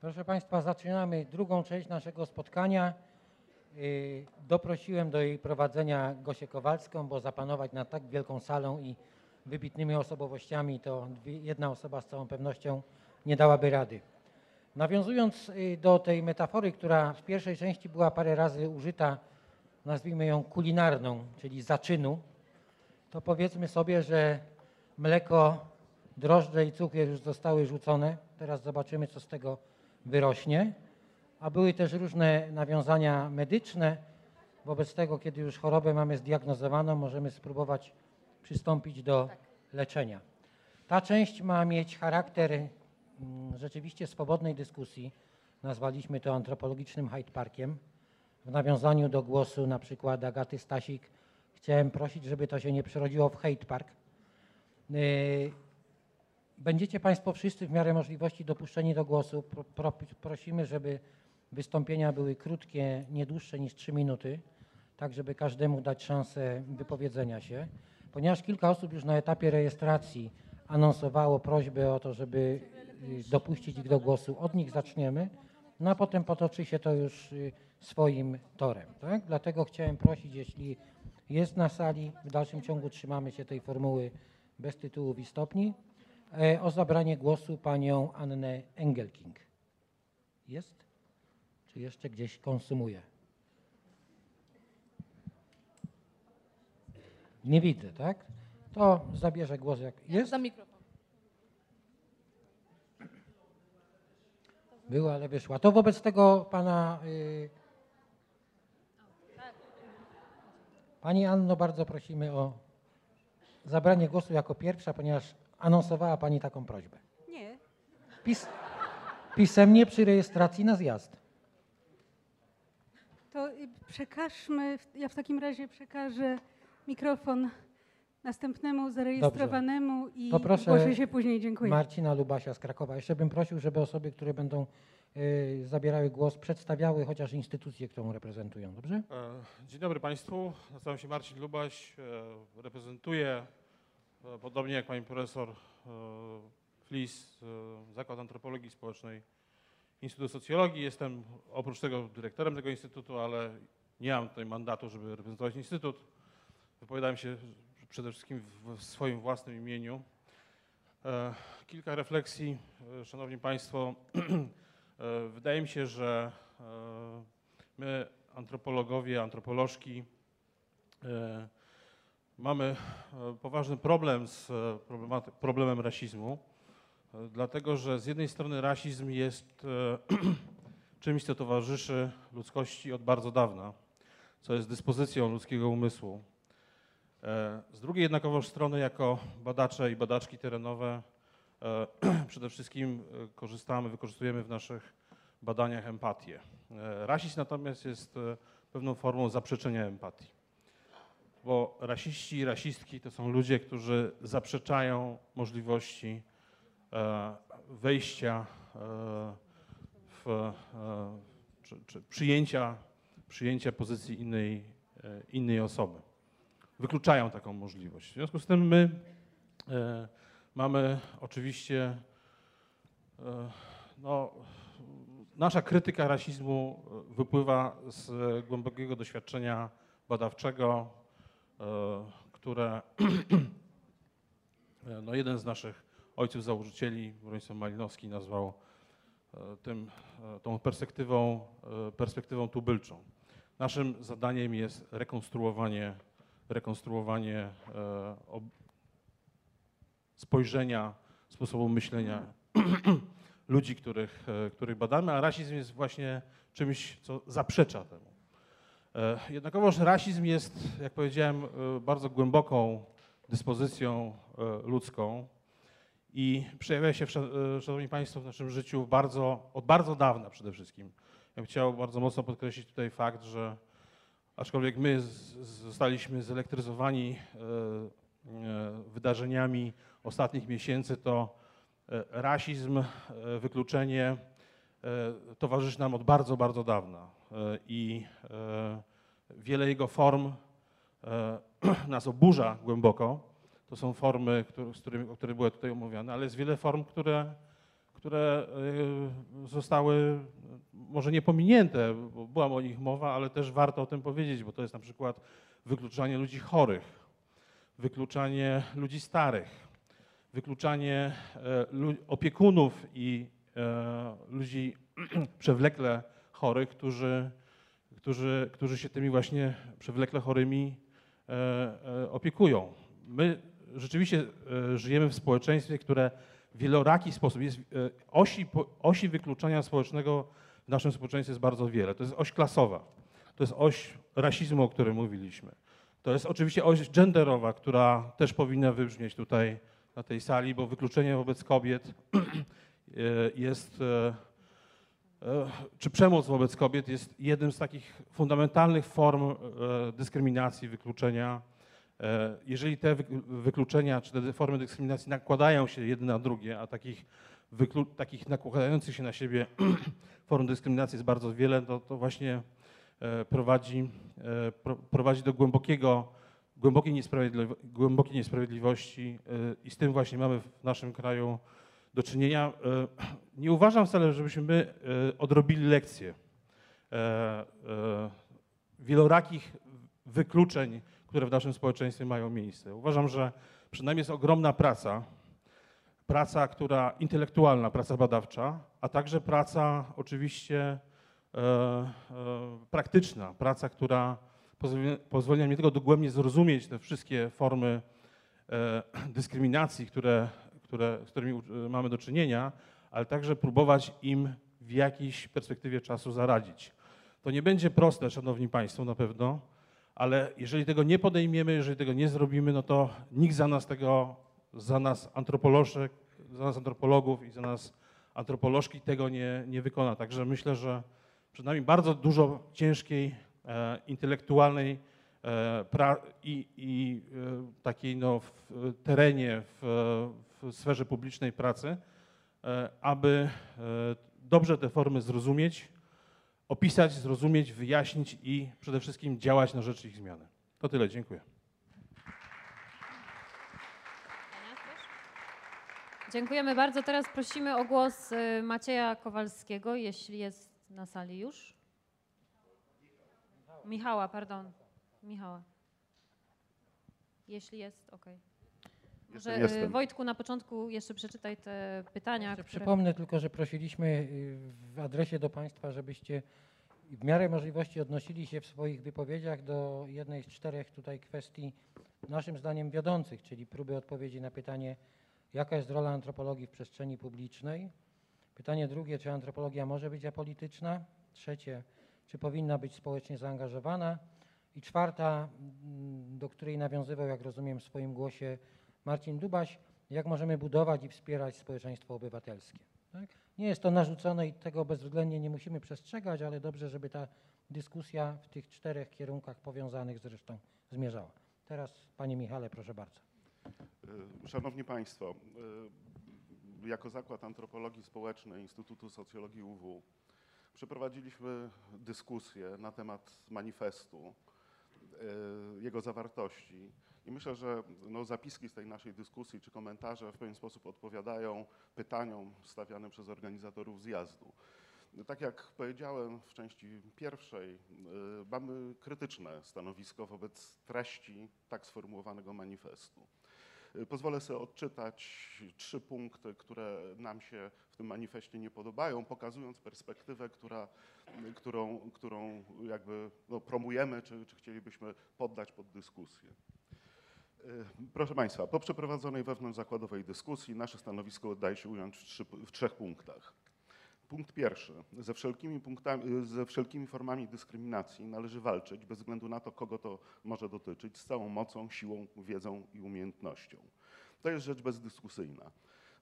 Proszę Państwa, zaczynamy drugą część naszego spotkania. Yy, Doprosiłem do jej prowadzenia Gosię Kowalską, bo zapanować nad tak wielką salą i wybitnymi osobowościami to jedna osoba z całą pewnością nie dałaby rady. Nawiązując yy, do tej metafory, która w pierwszej części była parę razy użyta, nazwijmy ją kulinarną, czyli zaczynu, to powiedzmy sobie, że mleko, drożdże i cukier już zostały rzucone. Teraz zobaczymy, co z tego wyrośnie. A były też różne nawiązania medyczne. Wobec tego, kiedy już chorobę mamy zdiagnozowaną, możemy spróbować przystąpić do leczenia. Ta część ma mieć charakter mm, rzeczywiście swobodnej dyskusji. Nazwaliśmy to antropologicznym Hyde Parkiem. W nawiązaniu do głosu na przykład Agaty Stasik chciałem prosić, żeby to się nie przerodziło w hate park. Yy, Będziecie Państwo wszyscy w miarę możliwości dopuszczeni do głosu. Pro, pro, prosimy, żeby wystąpienia były krótkie, nie dłuższe niż 3 minuty, tak żeby każdemu dać szansę wypowiedzenia się. Ponieważ kilka osób już na etapie rejestracji anonsowało prośbę o to, żeby y, dopuścić ich do głosu, od nich zaczniemy, no a potem potoczy się to już y, swoim torem. Tak? Dlatego chciałem prosić, jeśli jest na sali, w dalszym ciągu trzymamy się tej formuły bez tytułów i stopni, o zabranie głosu panią Annę Engelking. Jest? Czy jeszcze gdzieś konsumuje? Nie widzę, tak? To zabierze głos jak jest. Za mikrofon. Była, ale wyszła. To wobec tego pana. Y... Pani Anno, bardzo prosimy o zabranie głosu jako pierwsza, ponieważ anonsowała pani taką prośbę. Nie. Pis... Pisemnie przy rejestracji na zjazd. To y, przekażmy, ja w takim razie przekażę mikrofon następnemu zarejestrowanemu i To proszę się później. Dziękuję. Marcina Lubasia z Krakowa. Jeszcze bym prosił, żeby osoby, które będą y, zabierały głos, przedstawiały chociaż instytucję, którą reprezentują. Dobrze? E, Dzień dobry Państwu. Nazywam się Marcin Lubaś. e, Reprezentuję, podobnie jak pani profesor e, Flis, e, Zakład Antropologii Społecznej Instytut Socjologii. Jestem oprócz tego dyrektorem tego instytutu, ale nie mam tutaj mandatu, żeby reprezentować instytut. Wypowiadałem się przede wszystkim w swoim własnym imieniu. E, Kilka refleksji, e, Szanowni Państwo. E, Wydaje mi się, że e, my, antropologowie, antropolożki, e, mamy e, poważny problem z e, problemem rasizmu, e, dlatego że z jednej strony rasizm jest czymś, co towarzyszy ludzkości od bardzo dawna, co jest dyspozycją ludzkiego umysłu. Z drugiej jednakowoż strony, jako badacze i badaczki terenowe, przede wszystkim korzystamy, wykorzystujemy w naszych badaniach empatię. Rasizm natomiast jest pewną formą zaprzeczenia empatii. Bo rasiści i rasistki to są ludzie, którzy zaprzeczają możliwości e, wejścia e, w, e, czy, czy przyjęcia, przyjęcia pozycji innej, innej osoby. Wykluczają taką możliwość. W związku z tym my mamy oczywiście no, nasza krytyka rasizmu wypływa z głębokiego doświadczenia badawczego, które e, no jeden z naszych ojców założycieli, Bronisław Malinowski, nazwał e, tym, e, tą perspektywą, perspektywą tubylczą. Naszym zadaniem jest rekonstruowanie, rekonstruowanie spojrzenia, sposobu myślenia ludzi, których, których badamy, a rasizm jest właśnie czymś, co zaprzecza temu. E, Jednakowoż rasizm jest, jak powiedziałem, e, bardzo głęboką dyspozycją e, ludzką i przejawia się, sza- Szanowni Państwo, w naszym życiu bardzo, od bardzo dawna przede wszystkim. Ja bym chciał bardzo mocno podkreślić tutaj fakt, że aczkolwiek my zostaliśmy zelektryzowani wydarzeniami ostatnich miesięcy, to rasizm, wykluczenie towarzyszy nam od bardzo, bardzo dawna i e, wiele jego form e, nas oburza głęboko. To są formy, z którymi, o których były tutaj omówione, ale jest wiele form, które, które e, zostały może nie pominięte, bo była o nich mowa, ale też warto o tym powiedzieć, bo to jest na przykład wykluczanie ludzi chorych, wykluczanie ludzi starych, wykluczanie lu- opiekunów i ludzi przewlekle chorych, którzy, którzy, którzy się tymi właśnie przewlekle chorymi e, e, opiekują. My rzeczywiście e, żyjemy w społeczeństwie, które w wieloraki sposób jest osi, osi wykluczenia społecznego w naszym społeczeństwie jest bardzo wiele. To jest oś klasowa, to jest oś rasizmu, o którym mówiliśmy. To jest oczywiście oś genderowa, która też powinna wybrzmieć tutaj na tej sali, bo wykluczenie wobec kobiet jest, czy przemoc wobec kobiet jest jednym z takich fundamentalnych form e, dyskryminacji, wykluczenia. E, Jeżeli te wyk- wykluczenia czy te formy dyskryminacji nakładają się jedne na drugie, a takich, takich nakładających się na siebie form dyskryminacji jest bardzo wiele, to, to właśnie e, prowadzi, e, pro, prowadzi do głębokiego, głębokiej, głębokiej niesprawiedliwości e, i z tym właśnie mamy w naszym kraju do czynienia. E, Nie uważam wcale, żebyśmy my e, odrobili lekcję e, wielorakich wykluczeń, które w naszym społeczeństwie mają miejsce. Uważam, że przynajmniej jest ogromna praca, praca, która intelektualna, praca badawcza, a także praca oczywiście praktyczna, praca, która pozwoli, nam nie tylko dogłębnie zrozumieć te wszystkie formy dyskryminacji, które, które, z którymi u- mamy do czynienia, ale także próbować im w jakiejś perspektywie czasu zaradzić. To nie będzie proste, Szanowni Państwo, na pewno, ale jeżeli tego nie podejmiemy, jeżeli tego nie zrobimy, no to nikt za nas tego, za nas antropolożek, za nas antropologów i za nas antropolożki tego nie, nie wykona. Także myślę, że przed nami bardzo dużo ciężkiej, e, intelektualnej e, pra- i, i e, takiej no, w terenie, w, w sferze publicznej pracy, e, aby e, dobrze te formy zrozumieć, opisać, zrozumieć, wyjaśnić i przede wszystkim działać na rzecz ich zmiany. To tyle, dziękuję. Dziękujemy bardzo. Teraz prosimy o głos y, Macieja Kowalskiego, jeśli jest na sali już. Michała, pardon. Michała. Jeśli jest, okej. Może Jestem, y, jestem. Wojtku na początku jeszcze przeczytaj te pytania. Które... Przypomnę tylko, że prosiliśmy y, w adresie do Państwa, żebyście w miarę możliwości odnosili się w swoich wypowiedziach do jednej z czterech tutaj kwestii, naszym zdaniem wiodących, czyli próby odpowiedzi na pytanie, jaka jest rola antropologii w przestrzeni publicznej. Pytanie drugie, czy antropologia może być apolityczna? Trzecie, czy powinna być społecznie zaangażowana? I czwarta, mm, do której nawiązywał, jak rozumiem, w swoim głosie Marcin Dubaś, jak możemy budować i wspierać społeczeństwo obywatelskie. Tak? Nie jest to narzucone i tego bezwzględnie nie musimy przestrzegać, ale dobrze, żeby ta dyskusja w tych czterech kierunkach powiązanych zresztą zmierzała. Teraz, Panie Michale, proszę bardzo. Y, Szanowni Państwo, y, jako Zakład Antropologii Społecznej Instytutu Socjologii UW przeprowadziliśmy dyskusję na temat manifestu, y, jego zawartości i myślę, że no, zapiski z tej naszej dyskusji czy komentarze w pewien sposób odpowiadają pytaniom stawianym przez organizatorów zjazdu. Tak jak powiedziałem w części pierwszej, y, mamy krytyczne stanowisko wobec treści tak sformułowanego manifestu. Y, Pozwolę sobie odczytać trzy punkty, które nam się w tym manifestie nie podobają, pokazując perspektywę, która, y, którą, którą jakby no, promujemy, czy, czy chcielibyśmy poddać pod dyskusję. Y, Proszę Państwa, po przeprowadzonej wewnątrzzakładowej dyskusji nasze stanowisko daje się ująć w, trzy, w trzech punktach. Punkt pierwszy. Ze wszelkimi, punktami, ze wszelkimi formami dyskryminacji należy walczyć bez względu na to, kogo to może dotyczyć, z całą mocą, siłą, wiedzą i umiejętnością. To jest rzecz bezdyskusyjna.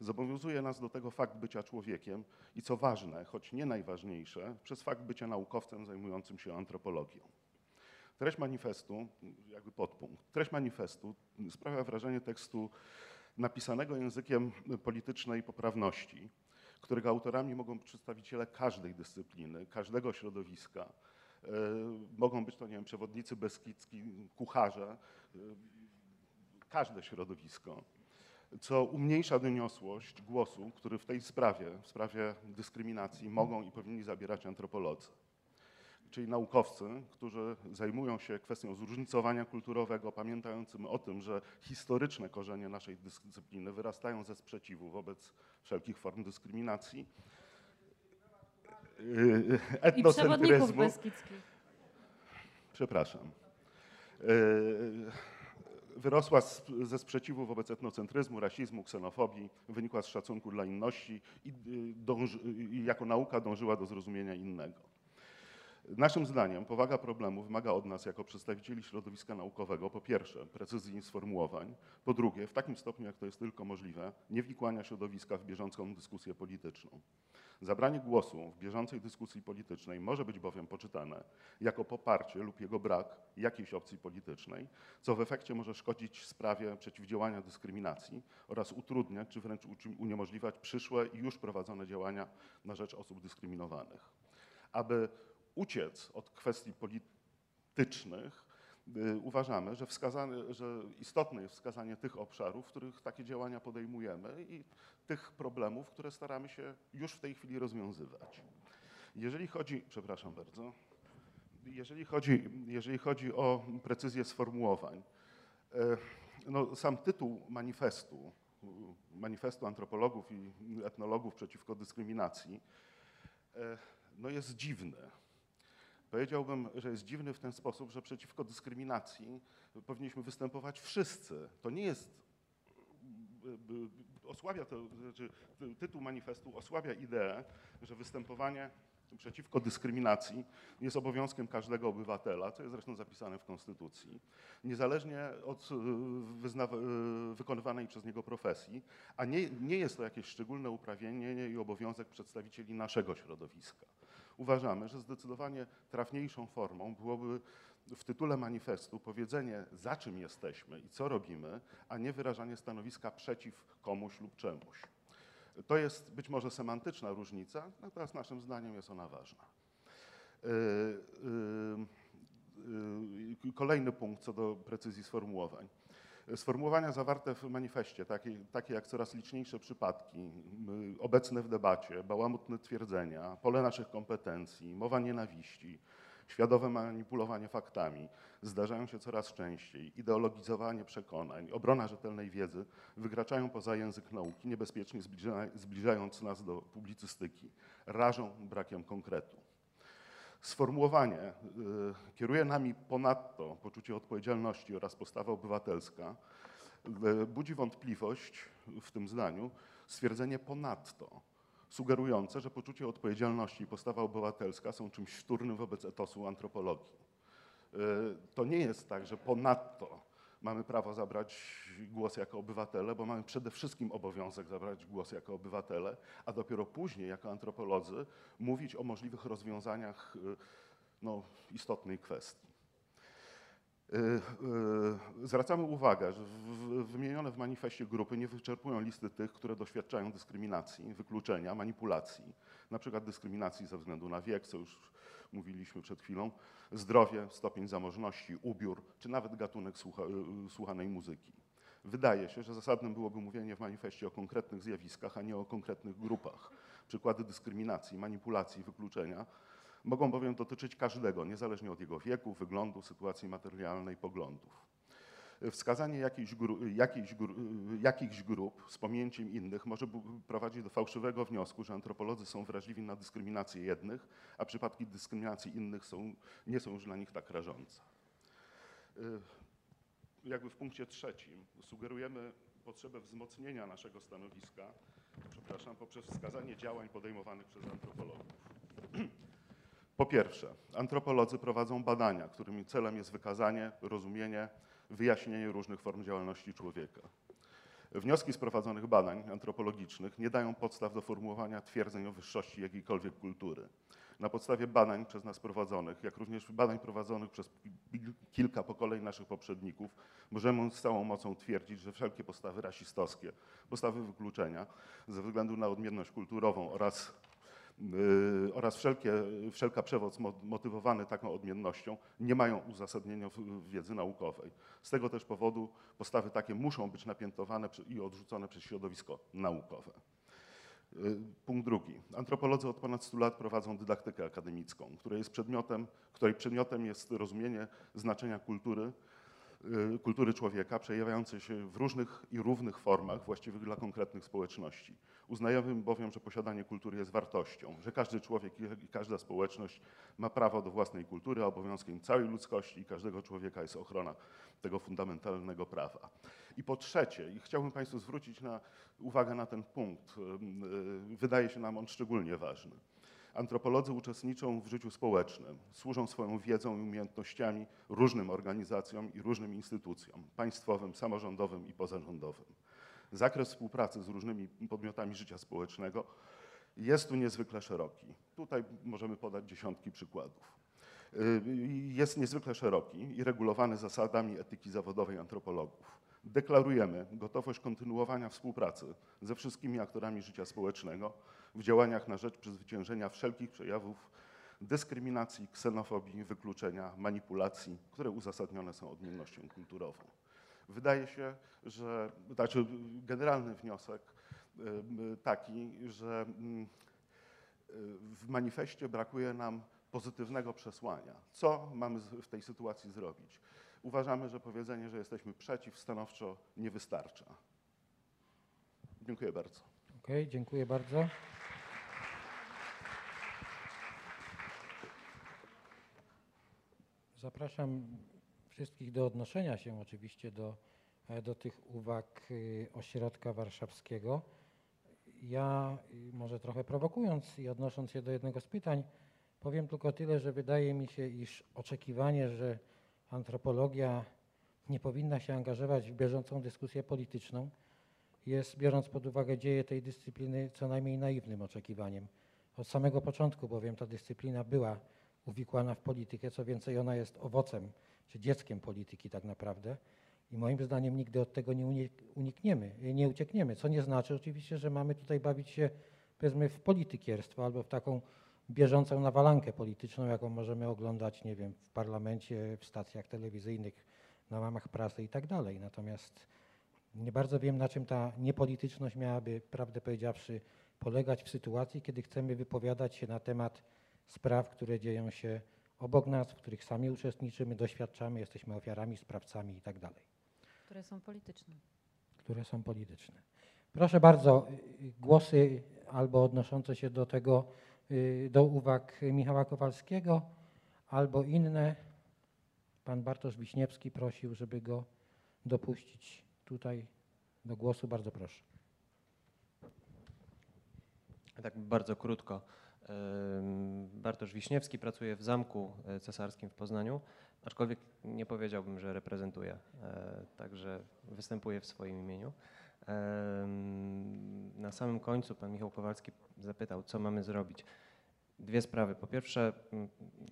Zobowiązuje nas do tego fakt bycia człowiekiem i co ważne, choć nie najważniejsze, przez fakt bycia naukowcem zajmującym się antropologią. Treść manifestu, jakby podpunkt, treść manifestu sprawia wrażenie tekstu napisanego językiem politycznej poprawności, którego autorami mogą przedstawiciele każdej dyscypliny, każdego środowiska. E, Mogą być to, nie wiem, przewodnicy beskidzki, kucharze, e, każde środowisko. co umniejsza doniosłość głosu, który w tej sprawie, w sprawie dyskryminacji mogą i powinni zabierać antropolodzy. Czyli naukowcy, którzy zajmują się kwestią zróżnicowania kulturowego, pamiętającym o tym, że historyczne korzenie naszej dyscypliny wyrastają ze sprzeciwu wobec wszelkich form dyskryminacji, I przewodników etnocentryzmu, przepraszam, Yy, wyrosła z, ze sprzeciwu wobec etnocentryzmu, rasizmu, ksenofobii, wynikła z szacunku dla inności i, dąży, i jako nauka dążyła do zrozumienia innego. Naszym zdaniem powaga problemu wymaga od nas jako przedstawicieli środowiska naukowego po pierwsze precyzji sformułowań, po drugie w takim stopniu jak to jest tylko możliwe niewikłania środowiska w bieżącą dyskusję polityczną. Zabranie głosu w bieżącej dyskusji politycznej może być bowiem poczytane jako poparcie lub jego brak jakiejś opcji politycznej, co w efekcie może szkodzić sprawie przeciwdziałania dyskryminacji oraz utrudniać czy wręcz uniemożliwiać przyszłe i już prowadzone działania na rzecz osób dyskryminowanych. Aby uciec od kwestii politycznych, y, uważamy, że, wskazane, że istotne jest wskazanie tych obszarów, w których takie działania podejmujemy i tych problemów, które staramy się już w tej chwili rozwiązywać. Jeżeli chodzi, przepraszam bardzo, jeżeli chodzi, jeżeli chodzi o precyzję sformułowań, e, no, sam tytuł manifestu, y, manifestu antropologów i etnologów przeciwko dyskryminacji, e, no jest dziwny. Powiedziałbym, że jest dziwny w ten sposób, że przeciwko dyskryminacji powinniśmy występować wszyscy. To nie jest. Osłabia to, znaczy ty- tytuł manifestu osłabia ideę, że występowanie przeciwko dyskryminacji jest obowiązkiem każdego obywatela, co jest zresztą zapisane w Konstytucji, niezależnie od y, y, wykonywanej przez niego profesji, a nie, nie jest to jakieś szczególne uprawnienie i obowiązek przedstawicieli naszego środowiska uważamy, że zdecydowanie trafniejszą formą byłoby w tytule manifestu powiedzenie, za czym jesteśmy i co robimy, a nie wyrażanie stanowiska przeciw komuś lub czemuś. To jest być może semantyczna różnica, natomiast naszym zdaniem jest ona ważna. Yy, yy, yy, Kolejny punkt co do precyzji sformułowań. Sformułowania zawarte w manifestie, takie, takie jak coraz liczniejsze przypadki, obecne w debacie, bałamutne twierdzenia, pole naszych kompetencji, mowa nienawiści, świadome manipulowanie faktami zdarzają się coraz częściej, ideologizowanie przekonań, obrona rzetelnej wiedzy wykraczają poza język nauki, niebezpiecznie zbliża, zbliżając nas do publicystyki, rażą brakiem konkretu. Sformułowanie y, kieruje nami ponadto poczucie odpowiedzialności oraz postawa obywatelska. y, Budzi wątpliwość w tym zdaniu stwierdzenie ponadto, sugerujące, że poczucie odpowiedzialności i postawa obywatelska są czymś wtórnym wobec etosu antropologii. Y, To nie jest tak, że ponadto mamy prawo zabrać głos jako obywatele, bo mamy przede wszystkim obowiązek zabrać głos jako obywatele, a dopiero później jako antropolodzy mówić o możliwych rozwiązaniach y, no, istotnej kwestii. Y, y, Zwracamy uwagę, że wymienione w manifestie grupy nie wyczerpują listy tych, które doświadczają dyskryminacji, wykluczenia, manipulacji, na przykład dyskryminacji ze względu na wiek, co już mówiliśmy przed chwilą, zdrowie, stopień zamożności, ubiór, czy nawet gatunek słucha, y, słuchanej muzyki. Wydaje się, że zasadnym byłoby mówienie w manifestie o konkretnych zjawiskach, a nie o konkretnych grupach. Przykłady dyskryminacji, manipulacji, wykluczenia mogą bowiem dotyczyć każdego, niezależnie od jego wieku, wyglądu, sytuacji materialnej, poglądów. Wskazanie jakiejś, gru, jakiejś, gru, jakichś grup z pominięciem innych może prowadzić do fałszywego wniosku, że antropolodzy są wrażliwi na dyskryminację jednych, a przypadki dyskryminacji innych są, nie są już dla nich tak rażące. Y, Jakby w punkcie trzecim sugerujemy potrzebę wzmocnienia naszego stanowiska, przepraszam, poprzez wskazanie działań podejmowanych przez antropologów. Po pierwsze, antropolodzy prowadzą badania, którymi celem jest wykazanie, rozumienie, wyjaśnienie różnych form działalności człowieka. Wnioski z prowadzonych badań antropologicznych nie dają podstaw do formułowania twierdzeń o wyższości jakiejkolwiek kultury. Na podstawie badań przez nas prowadzonych, jak również badań prowadzonych przez kilka pokoleń naszych poprzedników, możemy z całą mocą twierdzić, że wszelkie postawy rasistowskie, postawy wykluczenia ze względu na odmienność kulturową oraz oraz wszelkie, wszelka przewoz mo- motywowany taką odmiennością nie mają uzasadnienia w, wiedzy naukowej. Z tego też powodu postawy takie muszą być napiętnowane przy- i odrzucone przez środowisko naukowe. Y, Punkt drugi. Antropolodzy od ponad 100 lat prowadzą dydaktykę akademicką, której, jest przedmiotem, której przedmiotem jest rozumienie znaczenia kultury, y, kultury człowieka, przejawiającej się w różnych i równych formach właściwych dla konkretnych społeczności. Uznajemy bowiem, że posiadanie kultury jest wartością, że każdy człowiek i każda społeczność ma prawo do własnej kultury, a obowiązkiem całej ludzkości i każdego człowieka jest ochrona tego fundamentalnego prawa. I po trzecie, i chciałbym Państwu zwrócić na, uwagę na ten punkt, ym, y, wydaje się nam on szczególnie ważny. Antropolodzy uczestniczą w życiu społecznym, służą swoją wiedzą i umiejętnościami różnym organizacjom i różnym instytucjom państwowym, samorządowym i pozarządowym. Zakres współpracy z różnymi podmiotami życia społecznego jest tu niezwykle szeroki. Tutaj możemy podać dziesiątki przykładów. Y, Jest niezwykle szeroki i regulowany zasadami etyki zawodowej antropologów. Deklarujemy gotowość kontynuowania współpracy ze wszystkimi aktorami życia społecznego w działaniach na rzecz przezwyciężenia wszelkich przejawów dyskryminacji, ksenofobii, wykluczenia, manipulacji, które uzasadnione są odmiennością kulturową. Wydaje się, że znaczy generalny wniosek taki, że mm, w manifestie brakuje nam pozytywnego przesłania. Co mamy w tej sytuacji zrobić? Uważamy, że powiedzenie, że jesteśmy przeciw, stanowczo nie wystarcza. Dziękuję bardzo. Okej, dziękuję bardzo. Zapraszam wszystkich do odnoszenia się oczywiście do, e, do tych uwag y, Ośrodka Warszawskiego. Ja, y, może trochę prowokując i odnosząc się do jednego z pytań, powiem tylko tyle, że wydaje mi się, iż oczekiwanie, że antropologia nie powinna się angażować w bieżącą dyskusję polityczną, jest, biorąc pod uwagę dzieje tej dyscypliny, co najmniej naiwnym oczekiwaniem. Od samego początku bowiem ta dyscyplina była uwikłana w politykę, co więcej ona jest owocem czy dzieckiem polityki tak naprawdę. I moim zdaniem nigdy od tego nie unik- unikniemy, nie uciekniemy, co nie znaczy oczywiście, że mamy tutaj bawić się powiedzmy w politykierstwo albo w taką bieżącą nawalankę polityczną, jaką możemy oglądać, nie wiem, w parlamencie, w stacjach telewizyjnych, na łamach prasy i tak dalej. Natomiast nie bardzo wiem, na czym ta niepolityczność miałaby, prawdę powiedziawszy, polegać w sytuacji, kiedy chcemy wypowiadać się na temat spraw, które dzieją się obok nas, w których sami uczestniczymy, doświadczamy, jesteśmy ofiarami, sprawcami i tak dalej, które są polityczne. które są polityczne. Proszę bardzo, y, y, głosy albo odnoszące się do tego, y, do uwag Michała Kowalskiego, albo inne. Pan Bartosz Wiśniewski prosił, żeby go dopuścić tutaj do głosu. Bardzo proszę. Tak bardzo krótko. Bartosz Wiśniewski pracuje w Zamku e, Cesarskim w Poznaniu, aczkolwiek nie powiedziałbym, że reprezentuje, e, także występuje w swoim imieniu. Na samym końcu pan Michał Kowalski zapytał, co mamy zrobić. Dwie sprawy. Po pierwsze,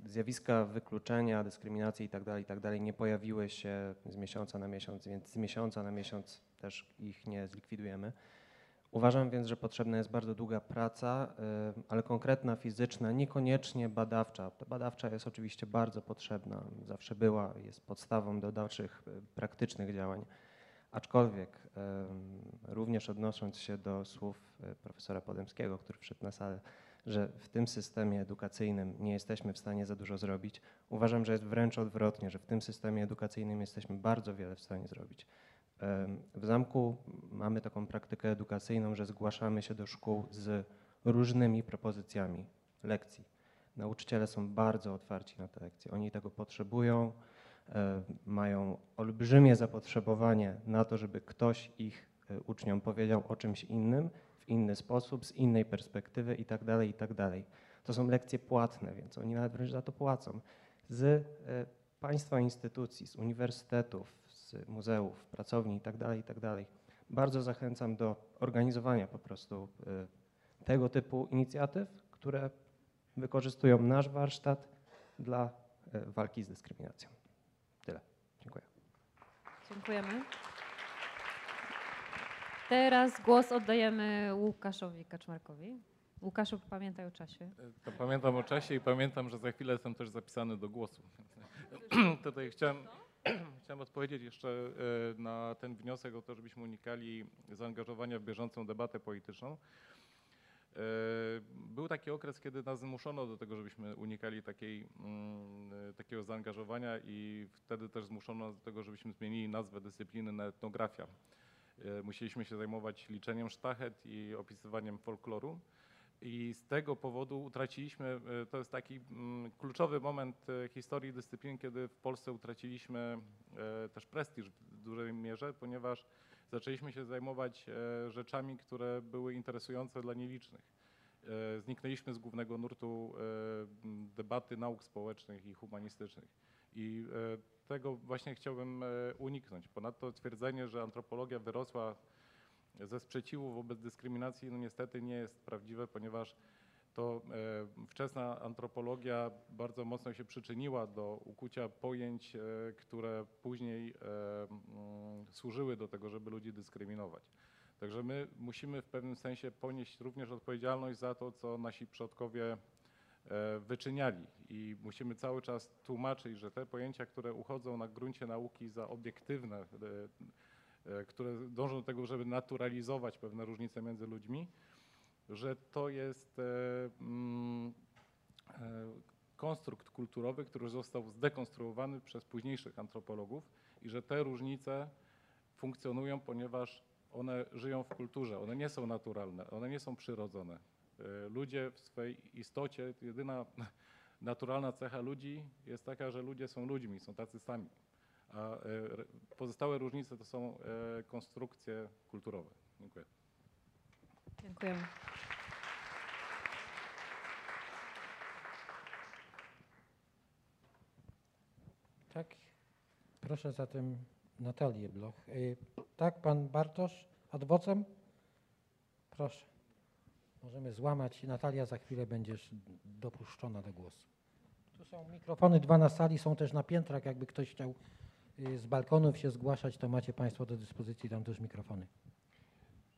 zjawiska wykluczenia, dyskryminacji itd., itd. nie pojawiły się z miesiąca na miesiąc, więc z miesiąca na miesiąc też ich nie zlikwidujemy. Uważam więc, że potrzebna jest bardzo długa praca, y, ale konkretna, fizyczna, niekoniecznie badawcza. Badawcza jest oczywiście bardzo potrzebna, zawsze była, jest podstawą do dalszych y, praktycznych działań. Aczkolwiek y, również odnosząc się do słów profesora Podemskiego, który wszedł na salę, że w tym systemie edukacyjnym nie jesteśmy w stanie za dużo zrobić, uważam, że jest wręcz odwrotnie, że w tym systemie edukacyjnym jesteśmy bardzo wiele w stanie zrobić. W zamku mamy taką praktykę edukacyjną, że zgłaszamy się do szkół z różnymi propozycjami lekcji. Nauczyciele są bardzo otwarci na te lekcje. Oni tego potrzebują, e, mają olbrzymie zapotrzebowanie na to, żeby ktoś ich e, uczniom powiedział o czymś innym, w inny sposób, z innej perspektywy itd. itd. To są lekcje płatne, więc oni nawet wręcz za to płacą. Z e, państwa instytucji, z uniwersytetów, z muzeów, pracowni itd., itd. Bardzo zachęcam do organizowania po prostu y, tego typu inicjatyw, które wykorzystują nasz warsztat dla y, walki z dyskryminacją. Tyle. Dziękuję. Dziękujemy. Teraz głos oddajemy Łukaszowi Kaczmarkowi. Łukaszu, pamiętaj o czasie. To pamiętam o czasie i pamiętam, że za chwilę jestem też zapisany do głosu. Tutaj chciałem, chciałem odpowiedzieć jeszcze e, na ten wniosek o to, żebyśmy unikali zaangażowania w bieżącą debatę polityczną. E, Był taki okres, kiedy nas zmuszono do tego, żebyśmy unikali takiej, mm, e, takiego zaangażowania i wtedy też zmuszono do tego, żebyśmy zmienili nazwę dyscypliny na etnografia. Musieliśmy się zajmować liczeniem sztachet i opisywaniem folkloru. I z tego powodu utraciliśmy, e, to jest taki mm, kluczowy moment e, historii dyscyplin, kiedy w Polsce utraciliśmy e, też prestiż w dużej mierze, ponieważ zaczęliśmy się zajmować rzeczami, które były interesujące dla nielicznych. Zniknęliśmy z głównego nurtu debaty nauk społecznych i humanistycznych. I tego właśnie chciałbym uniknąć. Ponadto twierdzenie, że antropologia wyrosła ze sprzeciwu wobec dyskryminacji, no niestety nie jest prawdziwe, ponieważ to e, wczesna antropologia bardzo mocno się przyczyniła do ukucia pojęć, e, które później e, mm, służyły do tego, żeby ludzi dyskryminować. Także my musimy w pewnym sensie ponieść również odpowiedzialność za to, co nasi przodkowie wyczyniali i musimy cały czas tłumaczyć, że te pojęcia, które uchodzą na gruncie nauki za obiektywne, które dążą do tego, żeby naturalizować pewne różnice między ludźmi, że to jest e, mm, e, konstrukt kulturowy, który został zdekonstruowany przez późniejszych antropologów i że te różnice funkcjonują, ponieważ one żyją w kulturze, one nie są naturalne, one nie są przyrodzone. E, Ludzie w swej istocie, jedyna naturalna cecha ludzi jest taka, że ludzie są ludźmi, są tacy sami, a e, pozostałe różnice to są e, konstrukcje kulturowe. Dziękuję. Dziękujemy. Tak, proszę zatem Natalię Bloch. Y, Tak, pan Bartosz, adwocem? Proszę. Możemy złamać. Natalia, za chwilę będziesz dopuszczona do głosu. Tu są mikrofony, dwa na sali, są też na piętrach. Jakby ktoś chciał z balkonów się zgłaszać, to macie państwo do dyspozycji tam też mikrofony.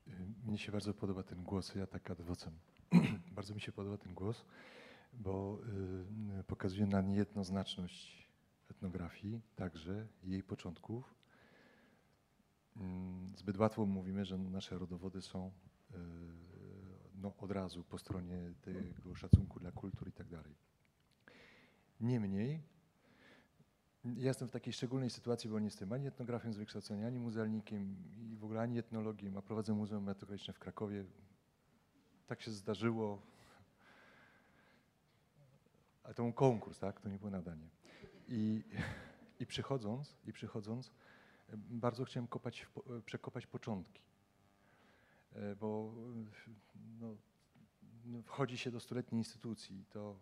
Y, Mnie się bardzo podoba ten głos, ja tak adwocem. bardzo mi się podoba ten głos, bo y, pokazuje na niejednoznaczność etnografii, także jej początków. Mm, Zbyt łatwo mówimy, że nasze rodowody są y, no, od razu po stronie tego szacunku dla kultur i tak dalej. Niemniej, jestem w takiej szczególnej sytuacji, bo nie jestem ani etnografem z wykształcenia, ani muzealnikiem i w ogóle ani etnologiem, a prowadzę Muzeum Etnograficzne w Krakowie. Tak się zdarzyło. Ale to był konkurs, tak? To nie było nadanie. I, i przychodząc, i przychodząc, bardzo chciałem kopać, przekopać początki. E, Bo no, wchodzi się do stuletniej instytucji, to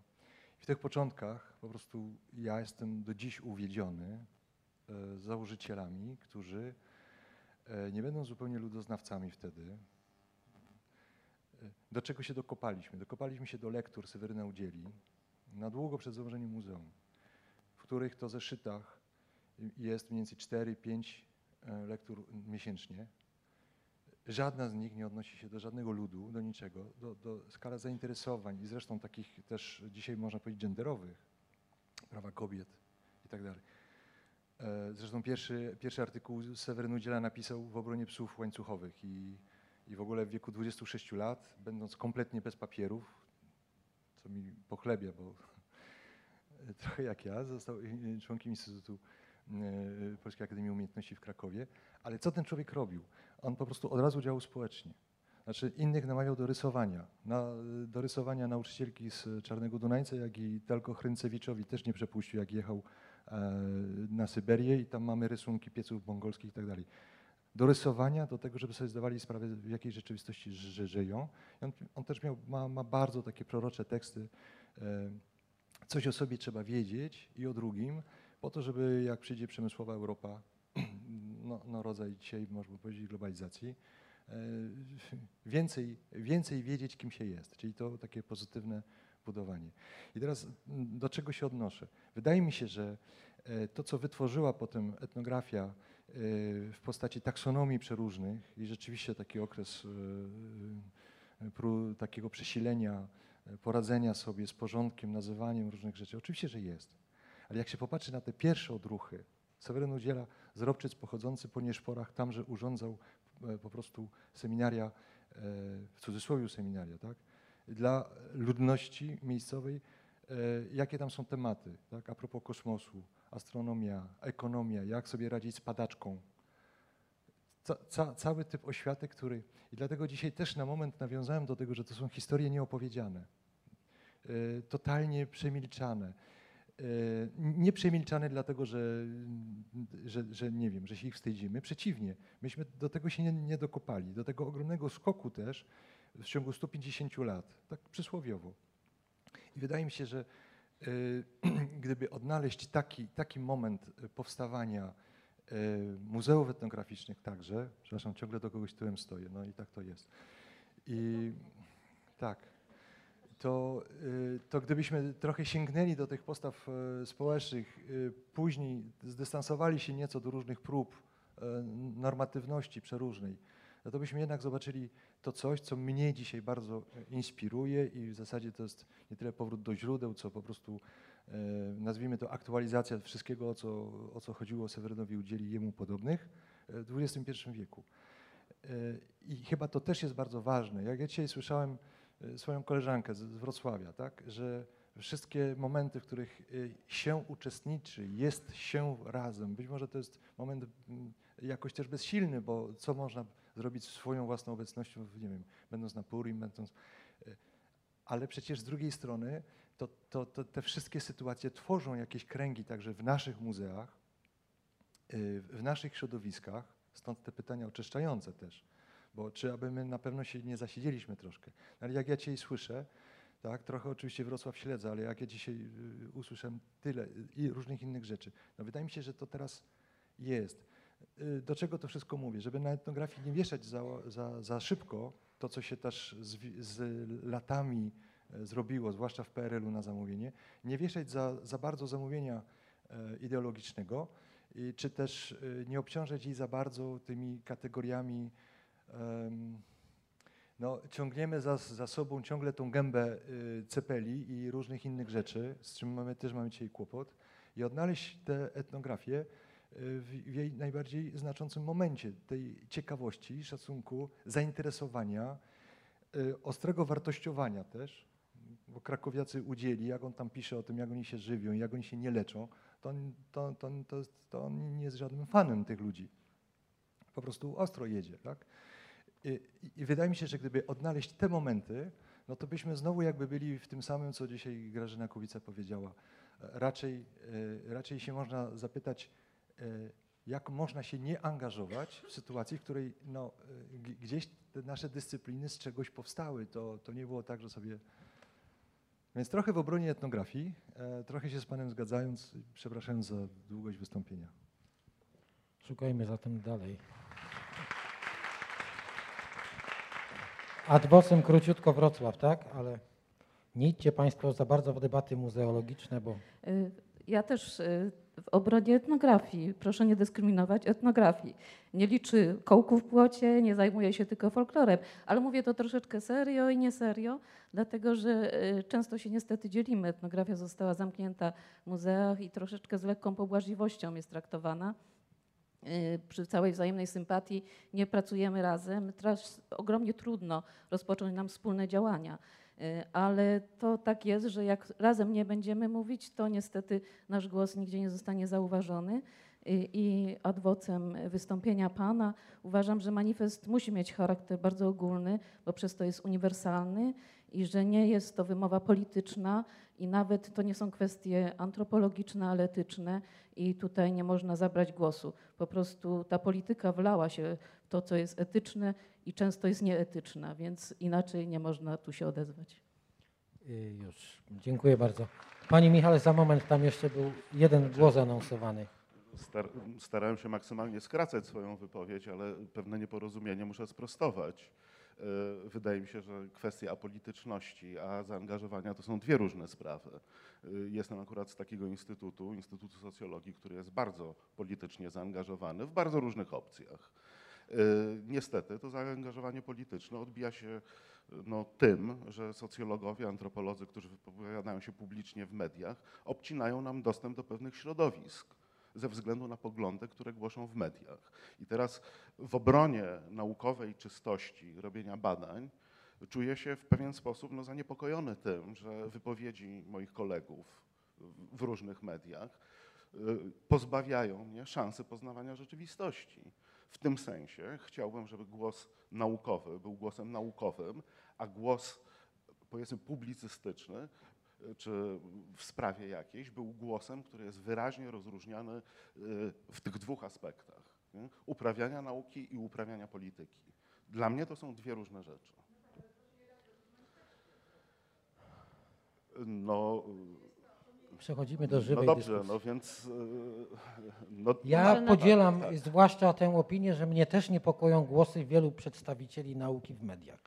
w tych początkach po prostu ja jestem do dziś uwiedziony e, założycielami, którzy e, nie będą zupełnie ludoznawcami wtedy. E, Do czego się dokopaliśmy? Dokopaliśmy się do lektur Seweryna Udzieli na długo przed założeniem muzeum, w których to zeszytach jest mniej więcej 4-5 e, lektur miesięcznie. Żadna z nich nie odnosi się do żadnego ludu, do niczego, do, do skala zainteresowań i zresztą takich też dzisiaj można powiedzieć genderowych, prawa kobiet i tak dalej. E, Zresztą pierwszy, pierwszy artykuł Seweryn Udziela napisał w obronie psów łańcuchowych i, i w ogóle w wieku 26 lat, będąc kompletnie bez papierów, co mi pochlebia, bo trochę jak ja, został członkiem Instytutu e, Polskiej Akademii Umiejętności w Krakowie, ale co ten człowiek robił? On po prostu od razu działał społecznie. Znaczy innych namawiał do rysowania. Na, do rysowania nauczycielki z Czarnego Dunańca, jak i Telko Chryncewiczowi też nie przepuścił, jak jechał e, na Syberię i tam mamy rysunki pieców mongolskich i tak dalej. Do rysowania, do tego, żeby sobie zdawali sprawę, w jakiej rzeczywistości ży, żyją. On, on też miał, ma, ma bardzo takie prorocze teksty. E, coś o sobie trzeba wiedzieć i o drugim, po to, żeby jak przyjdzie przemysłowa Europa, no, no rodzaj dzisiaj, można powiedzieć, globalizacji, e, więcej, więcej wiedzieć, kim się jest, czyli to takie pozytywne budowanie. I teraz mm, do czego się odnoszę? Wydaje mi się, że e, to, co wytworzyła potem etnografia e, w postaci taksonomii przeróżnych i rzeczywiście taki okres takiego przesilenia, poradzenia sobie z porządkiem, nazywaniem różnych rzeczy. Oczywiście, że jest. Ale jak się popatrzy na te pierwsze odruchy, Seweryn udziela Zrobczyc pochodzący po nieszporach, tamże urządzał e, po prostu seminaria, e, w cudzysłowie seminaria, tak? dla ludności miejscowej, e, jakie tam są tematy, tak? a propos kosmosu, astronomia, ekonomia, jak sobie radzić z padaczką. Ca, ca, cały typ oświaty, który... I dlatego dzisiaj też na moment nawiązałem do tego, że to są historie nieopowiedziane, totalnie przemilczane. E, Nie przemilczane dlatego, że, że, że nie wiem, że się ich wstydzimy. Przeciwnie, myśmy do tego się nie, nie dokopali, do tego ogromnego skoku też w ciągu 150 lat, tak przysłowiowo. I wydaje mi się, że y, gdyby odnaleźć taki, taki moment y, powstawania y, muzeów etnograficznych także, przepraszam, ciągle do kogoś tyłem stoję, no i tak to jest. I tak, to, y, to gdybyśmy trochę sięgnęli do tych postaw y, społecznych, y, później zdystansowali się nieco do różnych prób normatywności przeróżnej, no to byśmy jednak zobaczyli to coś, co mnie dzisiaj bardzo inspiruje i w zasadzie to jest nie tyle powrót do źródeł, co po prostu nazwijmy to aktualizacja wszystkiego, o co, o co chodziło Sewerynowi udzieli jemu podobnych w XXI wieku. I chyba to też jest bardzo ważne. Jak ja dzisiaj słyszałem swoją koleżankę z, z Wrocławia, tak, że wszystkie momenty, w których e, się uczestniczy, jest się razem, być może to jest moment mm, jakoś też bezsilny, bo co można zrobić swoją własną obecnością, nie wiem, będąc na Purim, będąc... e, Ale przecież z drugiej strony to, to, to te wszystkie sytuacje tworzą jakieś kręgi także w naszych muzeach, y, w naszych środowiskach, stąd te pytania oczyszczające też, bo czy aby my na pewno się nie zasiedzieliśmy troszkę. Ale jak ja dzisiaj słyszę, tak, trochę oczywiście Wrocław śledzę, ale jak ja dzisiaj y, usłyszałem tyle i różnych innych rzeczy, no wydaje mi się, że to teraz jest. Y, Do czego to wszystko mówię? Żeby na etnografii nie wieszać za, za, za szybko to, co się też z, z latami e, zrobiło, zwłaszcza w PRL-u na zamówienie, nie wieszać za, za bardzo zamówienia e, ideologicznego, czy też e, nie obciążać jej za bardzo tymi kategoriami. No, ciągniemy za, za sobą ciągle tą gębę y, cepeli i różnych innych rzeczy, z czym mamy, też mamy dzisiaj kłopot, i odnaleźć tę etnografię y, w, w jej najbardziej znaczącym momencie tej ciekawości, szacunku, zainteresowania, y, ostrego wartościowania też, bo krakowiacy udzieli, jak on tam pisze o tym, jak oni się żywią, jak oni się nie leczą, to, on- to, to, to, to on nie jest żadnym fanem tych ludzi. Po prostu ostro jedzie, tak? I, I wydaje mi się, że gdyby odnaleźć te momenty, no to byśmy znowu jakby byli w tym samym, co dzisiaj Grażyna Kubica powiedziała. E, Raczej, e, raczej się można zapytać, e, jak można się nie angażować w sytuacji, w której no, gdzieś te nasze dyscypliny z czegoś powstały. To, to nie było tak, że sobie... Więc trochę w obronie etnografii, trochę się z Panem zgadzając, przepraszając za długość wystąpienia. Szukajmy zatem dalej. Ad vocem króciutko Wrocław, tak? Ale nie idźcie Państwo za bardzo w debaty muzeologiczne, bo Y, Ja też y, w obronie etnografii, proszę nie dyskryminować etnografii. Nie liczy kołków w płocie, nie zajmuje się tylko folklorem, ale mówię to troszeczkę serio i nie serio, dlatego że y, często się niestety dzielimy. Etnografia została zamknięta w muzeach i troszeczkę z lekką pobłażliwością jest traktowana. Y, Przy całej wzajemnej sympatii nie pracujemy razem. Teraz ogromnie trudno rozpocząć nam wspólne działania. Y, Ale to tak jest, że jak razem nie będziemy mówić, to niestety nasz głos nigdzie nie zostanie zauważony. Y, I ad vocem wystąpienia Pana uważam, że manifest musi mieć charakter bardzo ogólny, bo przez to jest uniwersalny i że nie jest to wymowa polityczna i nawet to nie są kwestie antropologiczne, ale etyczne i tutaj nie można zabrać głosu. Po prostu ta polityka wlała się w to, co jest etyczne i często jest nieetyczna, więc inaczej nie można tu się odezwać. y, już. Dziękuję bardzo. Panie Michale, za moment tam jeszcze był jeden głos anonsowany. Star starałem się maksymalnie skracać swoją wypowiedź, ale pewne nieporozumienie muszę sprostować. E, Wydaje mi się, że kwestia apolityczności, a zaangażowania to są dwie różne sprawy. E, Jestem akurat z takiego instytutu, Instytutu Socjologii, który jest bardzo politycznie zaangażowany w bardzo różnych opcjach. E, Niestety to zaangażowanie polityczne odbija się no, tym, że socjologowie, antropolodzy, którzy wypowiadają się publicznie w mediach, obcinają nam dostęp do pewnych środowisk ze względu na poglądy, które głoszą w mediach. I teraz w obronie naukowej czystości robienia badań czuję się w pewien sposób no, zaniepokojony tym, że wypowiedzi moich kolegów w różnych mediach y, pozbawiają mnie szansy poznawania rzeczywistości. W tym sensie chciałbym, żeby głos naukowy był głosem naukowym, a głos powiedzmy publicystyczny czy w sprawie jakiejś był głosem, który jest wyraźnie rozróżniany y, w tych dwóch aspektach. nie? Uprawiania nauki i uprawiania polityki. Dla mnie to są dwie różne rzeczy. No, Przechodzimy do no żywej dobrze, dyskusji. no więc no, Ja podzielam tak. zwłaszcza tę opinię, że mnie też niepokoją głosy wielu przedstawicieli nauki w mediach.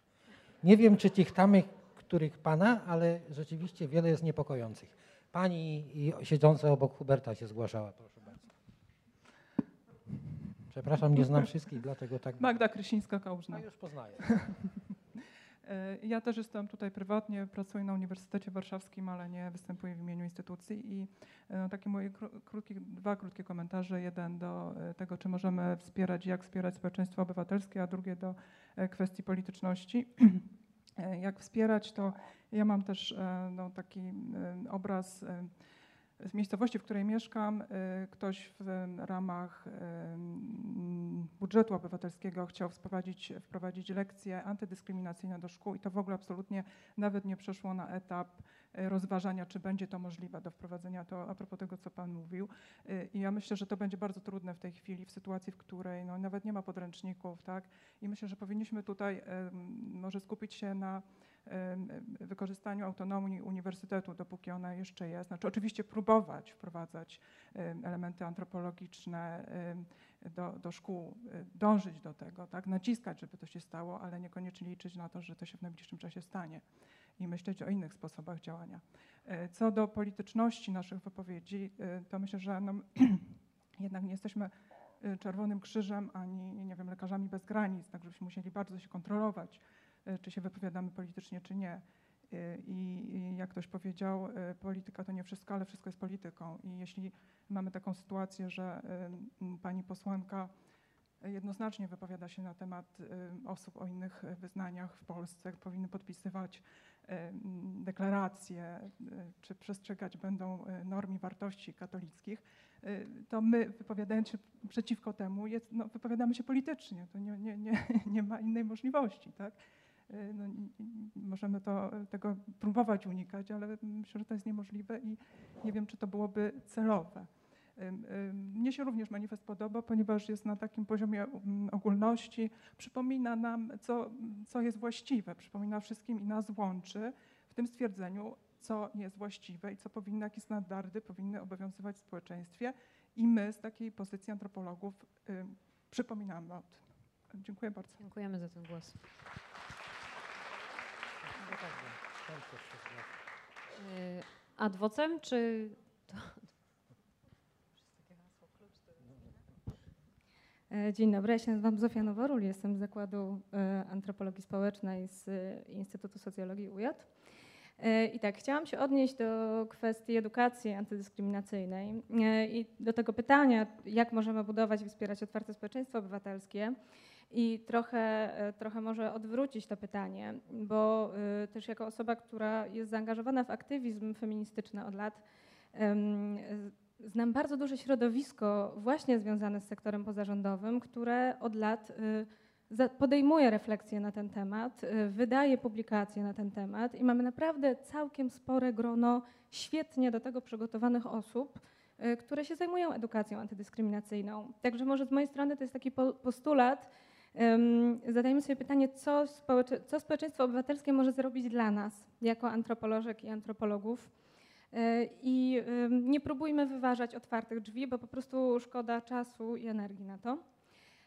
Nie wiem, czy tych tamych, których pana, ale rzeczywiście wiele jest niepokojących. Pani siedząca obok Huberta się zgłaszała, proszę bardzo. Przepraszam, nie znam wszystkich, dlatego tak. Magda Krysińska-Kałużna. No już poznaję. E, Ja też jestem tutaj prywatnie, pracuję na Uniwersytecie Warszawskim, ale nie występuję w imieniu instytucji i e, takie moje kró- krótkie, dwa krótkie komentarze. Jeden do e, tego, czy możemy wspierać, jak wspierać społeczeństwo obywatelskie, a drugie do kwestii polityczności. E, Jak wspierać, to ja mam też e, no, taki e, obraz z miejscowości, w której mieszkam. Ktoś w ramach budżetu obywatelskiego chciał wprowadzić, wprowadzić lekcje antydyskryminacyjne do szkół i to w ogóle absolutnie nawet nie przeszło na etap rozważania, czy będzie to możliwe do wprowadzenia. To a propos tego, co Pan mówił. E, I ja myślę, że to będzie bardzo trudne w tej chwili, w sytuacji, w której no, nawet nie ma podręczników, tak? I myślę, że powinniśmy tutaj może skupić się na wykorzystaniu autonomii uniwersytetu, dopóki ona jeszcze jest. Znaczy oczywiście próbować wprowadzać em, elementy antropologiczne do, do szkół, y, dążyć do tego, tak? naciskać, żeby to się stało, ale niekoniecznie liczyć na to, że to się w najbliższym czasie stanie i myśleć o innych sposobach działania. E, Co do polityczności naszych wypowiedzi, e, to myślę, że no, jednak nie jesteśmy e, Czerwonym Krzyżem ani nie wiem, lekarzami bez granic, tak żebyśmy musieli bardzo się kontrolować, czy się wypowiadamy politycznie, czy nie. I, jak ktoś powiedział, polityka to nie wszystko, ale wszystko jest polityką. I jeśli mamy taką sytuację, że pani posłanka jednoznacznie wypowiada się na temat osób o innych wyznaniach w Polsce, powinny podpisywać deklaracje, e, czy przestrzegać będą e, norm i wartości katolickich, e, to my wypowiadając się przeciwko temu, jest, no, wypowiadamy się politycznie. To nie, nie, nie, nie ma innej możliwości. Tak? E, No, możemy to, tego próbować unikać, ale myślę, że to jest niemożliwe i nie wiem, czy to byłoby celowe. Mnie się również manifest podoba, ponieważ jest na takim poziomie mm, ogólności. Przypomina nam, co, co jest właściwe. Przypomina wszystkim i nas łączy w tym stwierdzeniu, co jest właściwe i co powinny, jakie standardy powinny obowiązywać w społeczeństwie. I my z takiej pozycji antropologów ym, przypominamy o tym. Dziękuję bardzo. Dziękujemy za ten głos. Y, Adwocem, czy E, Dzień dobry, ja się nazywam Zofia Noworul, jestem z Zakładu e, Antropologii Społecznej z e, Instytutu Socjologii UJ. E, I tak, chciałam się odnieść do kwestii edukacji antydyskryminacyjnej e, i do tego pytania, jak możemy budować i wspierać otwarte społeczeństwo obywatelskie. I trochę, e, trochę może odwrócić to pytanie, bo e, też jako osoba, która jest zaangażowana w aktywizm feministyczny od lat, Znam bardzo duże środowisko właśnie związane z sektorem pozarządowym, które od lat y, podejmuje refleksję na ten temat, y, wydaje publikacje na ten temat i mamy naprawdę całkiem spore grono świetnie do tego przygotowanych osób, y, które się zajmują edukacją antydyskryminacyjną. Także może z mojej strony to jest taki po- postulat. Zadajmy sobie pytanie, co, społecze- co społeczeństwo obywatelskie może zrobić dla nas jako antropolożek i antropologów. E, I nie próbujmy wyważać otwartych drzwi, bo po prostu szkoda czasu i energii na to.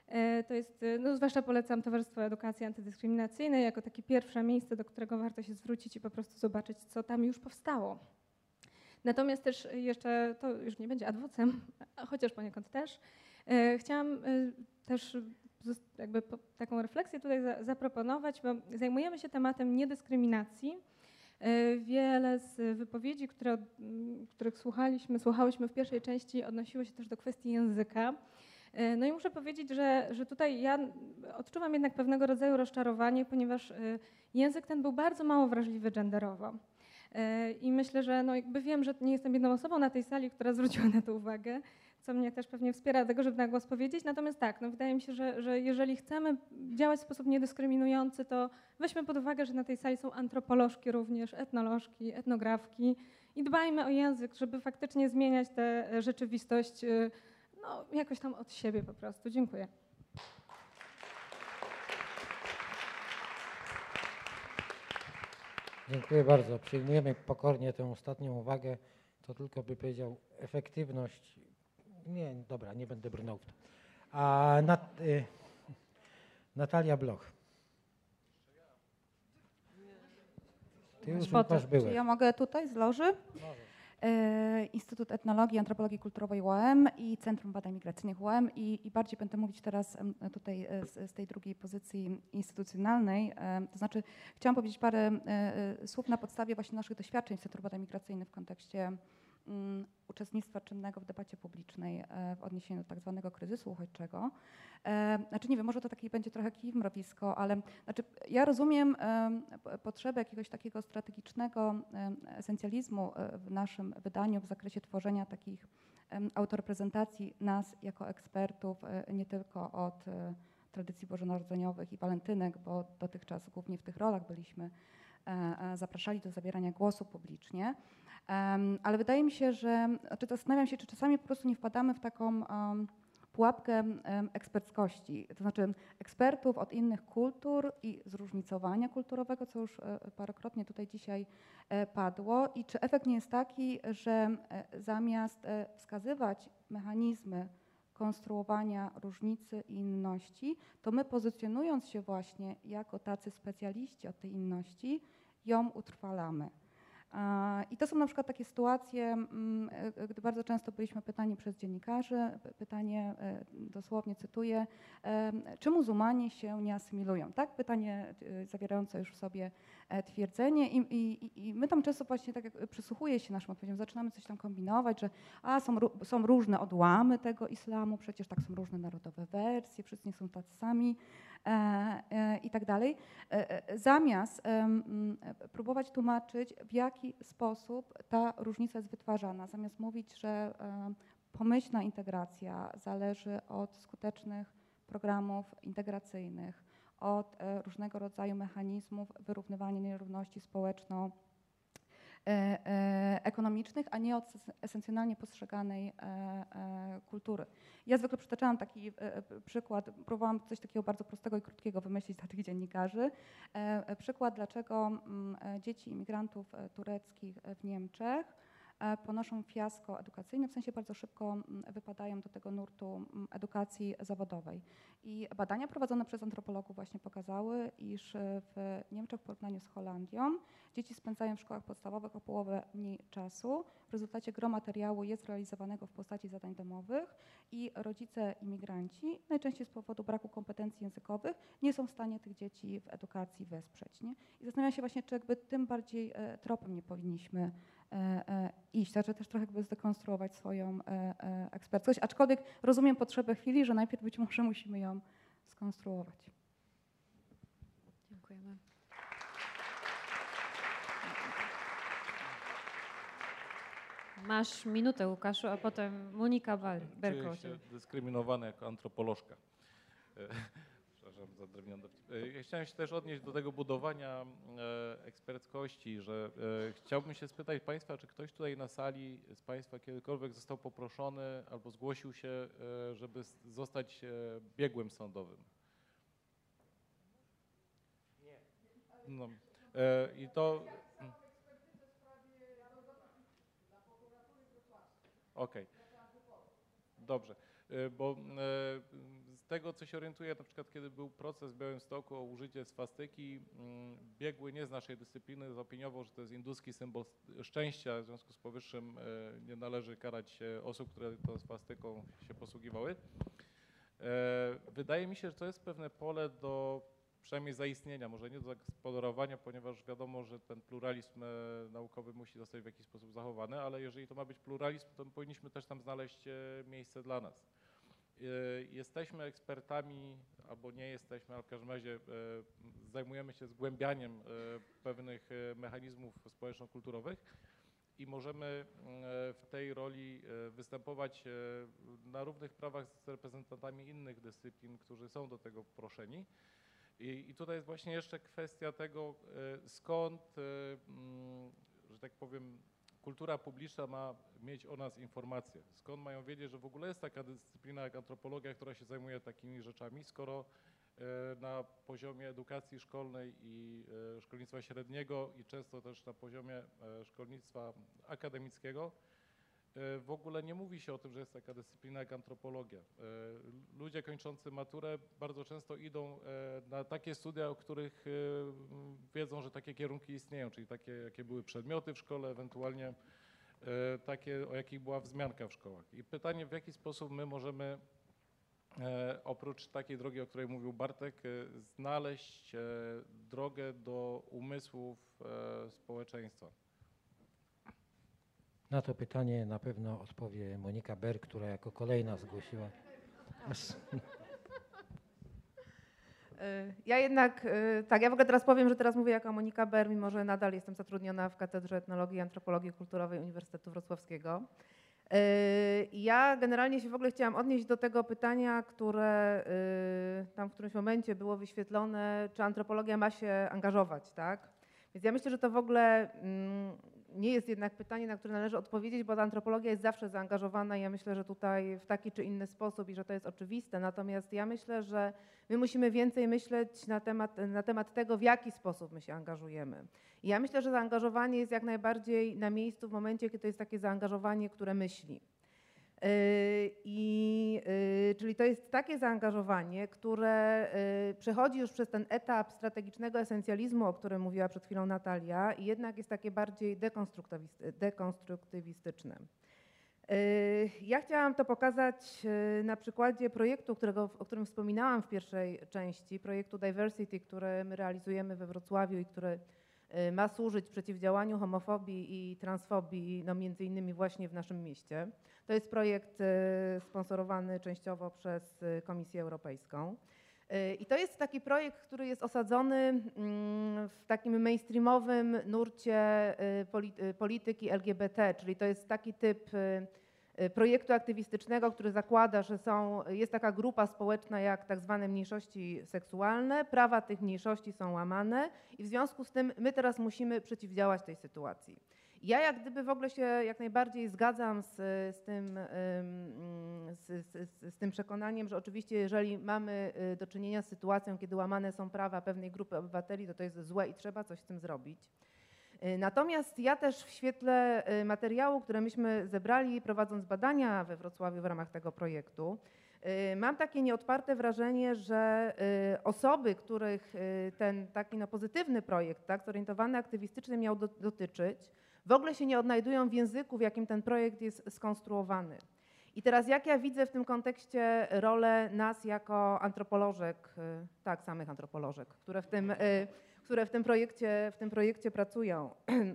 E, To jest, y, no zwłaszcza polecam Towarzystwo Edukacji Antydyskryminacyjnej jako takie pierwsze miejsce, do którego warto się zwrócić i po prostu zobaczyć, co tam już powstało. Natomiast też jeszcze, to już nie będzie adwocem, chociaż poniekąd też, e, chciałam też jakby taką refleksję tutaj za, zaproponować, bo zajmujemy się tematem niedyskryminacji. E, Wiele z wypowiedzi, które, od- m, których słuchaliśmy, słuchałyśmy w pierwszej części, odnosiło się też do kwestii języka. E, No i muszę powiedzieć, że, że tutaj ja odczuwam jednak pewnego rodzaju rozczarowanie, ponieważ e, język ten był bardzo mało wrażliwy genderowo. I myślę, że no jakby wiem, że nie jestem jedną osobą na tej sali, która zwróciła na to uwagę, co mnie też pewnie wspiera tego, żeby na głos powiedzieć. Natomiast tak, no wydaje mi się, że, że jeżeli chcemy działać w sposób niedyskryminujący, to weźmy pod uwagę, że na tej sali są antropolożki również, etnolożki, etnografki i dbajmy o język, żeby faktycznie zmieniać tę rzeczywistość e, no, jakoś tam od siebie po prostu. Dziękuję. Dziękuję bardzo. Przyjmujemy pokornie tę ostatnią uwagę. To tylko by powiedział efektywność. Nie, dobra, nie będę brnął w to. A Nat, y, Natalia Bloch. Ty już masz Czy byłeś. ja mogę tutaj z loży? E, Instytut Etnologii i Antropologii Kulturowej UAM i Centrum Badań Migracyjnych UAM i, i bardziej będę mówić teraz em, tutaj e, z, z tej drugiej pozycji instytucjonalnej. E, To znaczy chciałam powiedzieć parę e, e, słów na podstawie właśnie naszych doświadczeń Centrum Badań Migracyjnych w kontekście uczestnictwa czynnego w debacie publicznej e, w odniesieniu do tak zwanego kryzysu uchodźczego. E, Znaczy nie wiem, może to taki będzie trochę kij w mrowisko, ale znaczy ja rozumiem em, p- potrzebę jakiegoś takiego strategicznego esencjalizmu e, w naszym wydaniu w zakresie tworzenia takich autoreprezentacji nas jako ekspertów, e, nie tylko od e, tradycji bożonarodzeniowych i walentynek, bo dotychczas głównie w tych rolach byliśmy e, e, zapraszali do zabierania głosu publicznie. Ale wydaje mi się, że, znaczy zastanawiam się, czy czasami po prostu nie wpadamy w taką pułapkę eksperckości, to znaczy ekspertów od innych kultur i zróżnicowania kulturowego, co już e, parokrotnie tutaj dzisiaj e, padło. I czy efekt nie jest taki, że e, zamiast wskazywać mechanizmy konstruowania różnicy i inności, to my pozycjonując się właśnie jako tacy specjaliści od tej inności, ją utrwalamy. I to są na przykład takie sytuacje, mm, e, gdy bardzo często byliśmy pytani przez dziennikarzy, pytanie e, dosłownie cytuję, czy muzułmanie się nie asymilują? Tak, pytanie e, zawierające już w sobie e, twierdzenie i, i, i- my tam często właśnie tak jak przysłuchuje się naszym odpowiedziom, zaczynamy coś tam kombinować, że a, są, są różne odłamy tego islamu, przecież tak są różne narodowe wersje, wszyscy nie są tacy sami e, e, i tak dalej. E, e, Zamiast e, próbować tłumaczyć, w jaki sposób ta różnica jest wytwarzana, zamiast mówić, że pomyślna integracja zależy od skutecznych programów integracyjnych, od e, różnego rodzaju mechanizmów wyrównywania nierówności społeczno- e, e, ekonomicznych, a nie od es- esencjonalnie postrzeganej kultury. Ja zwykle przytaczałam taki przykład, próbowałam coś takiego bardzo prostego i krótkiego wymyślić dla tych dziennikarzy. Przykład, dlaczego mm, dzieci imigrantów tureckich w Niemczech ponoszą fiasko edukacyjne, w sensie bardzo szybko mm, wypadają do tego nurtu mm, edukacji zawodowej. I badania prowadzone przez antropologów właśnie pokazały, iż e, w Niemczech w porównaniu z Holandią dzieci spędzają w szkołach podstawowych o połowę mniej czasu. W rezultacie gro materiału jest realizowanego w postaci zadań domowych i rodzice imigranci, najczęściej z powodu braku kompetencji językowych, nie są w stanie tych dzieci w edukacji wesprzeć. Nie? I zastanawiam się właśnie, czy jakby tym bardziej e, tropem nie powinniśmy e, e, iść, znaczy też trochę jakby zdekonstruować swoją e, e, eksperckość, aczkolwiek rozumiem potrzebę chwili, że najpierw być może musimy ją skonstruować. Dziękujemy. Masz minutę, Łukaszu, a potem Monika Bal- Czuję się dyskryminowany jako antropolożka. Przepraszam za drewniany dowcip. E, Ja chciałem się też odnieść do tego budowania e, eksperckości, że e, chciałbym się spytać Państwa, czy ktoś tutaj na sali z Państwa kiedykolwiek został poproszony albo zgłosił się, żeby zostać biegłym sądowym? Nie. No. I to... Okej. Dobrze, Y, bo z tego co się orientuję, na przykład kiedy był proces w Białymstoku o użycie swastyki, mm, biegły nie z naszej dyscypliny zaopiniował, że to jest hinduski symbol szczęścia, w związku z powyższym y, nie należy karać osób, które tą swastyką się posługiwały. Wydaje mi się, że to jest pewne pole do przynajmniej zaistnienia, może nie do zagospodarowania, ponieważ wiadomo, że ten pluralizm naukowy musi zostać w jakiś sposób zachowany, ale jeżeli to ma być pluralizm, to powinniśmy też tam znaleźć miejsce dla nas. Jesteśmy ekspertami, albo nie jesteśmy, ale w każdym razie zajmujemy się zgłębianiem pewnych mechanizmów społeczno-kulturowych i możemy w tej roli występować na równych prawach z reprezentantami innych dyscyplin, którzy są do tego proszeni. I, I tutaj jest właśnie jeszcze kwestia tego, skąd, że tak powiem, kultura publiczna ma mieć o nas informacje. Skąd mają wiedzieć, że w ogóle jest taka dyscyplina jak antropologia, która się zajmuje takimi rzeczami, skoro na poziomie edukacji szkolnej i szkolnictwa średniego i często też na poziomie szkolnictwa akademickiego w ogóle nie mówi się o tym, że jest taka dyscyplina jak antropologia. Ludzie kończący maturę bardzo często idą na takie studia, o których wiedzą, że takie kierunki istnieją, czyli takie, jakie były przedmioty w szkole, ewentualnie takie, o jakich była wzmianka w szkołach. I pytanie, w jaki sposób my możemy oprócz takiej drogi, o której mówił Bartek, znaleźć drogę do umysłów społeczeństwa. Na to pytanie na pewno odpowie Monika Ber, która jako kolejna zgłosiła. Ja jednak, tak, ja w ogóle teraz powiem, że teraz mówię jako Monika Ber, mimo że nadal jestem zatrudniona w Katedrze Etnologii i Antropologii Kulturowej Uniwersytetu Wrocławskiego. Ja generalnie się w ogóle chciałam odnieść do tego pytania, które tam w którymś momencie było wyświetlone, czy antropologia ma się angażować, tak? Więc ja myślę, że to w ogóle mm, nie jest jednak pytanie, na które należy odpowiedzieć, bo antropologia jest zawsze zaangażowana ja myślę, że tutaj w taki czy inny sposób i że to jest oczywiste. Natomiast ja myślę, że my musimy więcej myśleć na temat, na temat tego, w jaki sposób my się angażujemy. I ja myślę, że zaangażowanie jest jak najbardziej na miejscu w momencie, kiedy to jest takie zaangażowanie, które myśli. I, czyli to jest takie zaangażowanie, które przechodzi już przez ten etap strategicznego esencjalizmu, o którym mówiła przed chwilą Natalia, i jednak jest takie bardziej dekonstruktywistyczne. Ja chciałam to pokazać na przykładzie projektu, którego, o którym wspominałam w pierwszej części, projektu Diversity, który my realizujemy we Wrocławiu i który ma służyć przeciwdziałaniu homofobii i transfobii, no między innymi właśnie w naszym mieście. To jest projekt sponsorowany częściowo przez Komisję Europejską. I to jest taki projekt, który jest osadzony mm, w takim mainstreamowym nurcie polityki LGBT, czyli to jest taki typ projektu aktywistycznego, który zakłada, że są, jest taka grupa społeczna jak tak zwane mniejszości seksualne, prawa tych mniejszości są łamane i w związku z tym my teraz musimy przeciwdziałać tej sytuacji. Ja jak gdyby w ogóle się jak najbardziej zgadzam z, z, tym, z, z, z, tym przekonaniem, że oczywiście jeżeli mamy do czynienia z sytuacją, kiedy łamane są prawa pewnej grupy obywateli, to to jest złe i trzeba coś z tym zrobić. Natomiast ja też w świetle materiału, które myśmy zebrali prowadząc badania we Wrocławiu w ramach tego projektu, mam takie nieodparte wrażenie, że osoby, których ten taki no, pozytywny projekt, tak, zorientowany aktywistycznie miał do, dotyczyć, w ogóle się nie odnajdują w języku, w jakim ten projekt jest skonstruowany. I teraz jak ja widzę w tym kontekście rolę nas jako antropolożek, tak, samych antropolożek, które w tym, które w tym, projekcie, w tym projekcie pracują.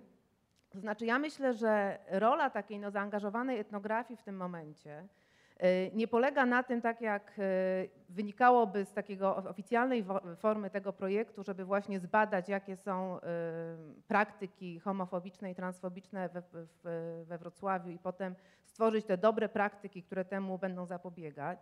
To znaczy ja myślę, że rola takiej no, zaangażowanej etnografii w tym momencie nie polega na tym, tak jak wynikałoby z takiego oficjalnej formy tego projektu, żeby właśnie zbadać, jakie są praktyki homofobiczne i transfobiczne we, we Wrocławiu i potem stworzyć te dobre praktyki, które temu będą zapobiegać,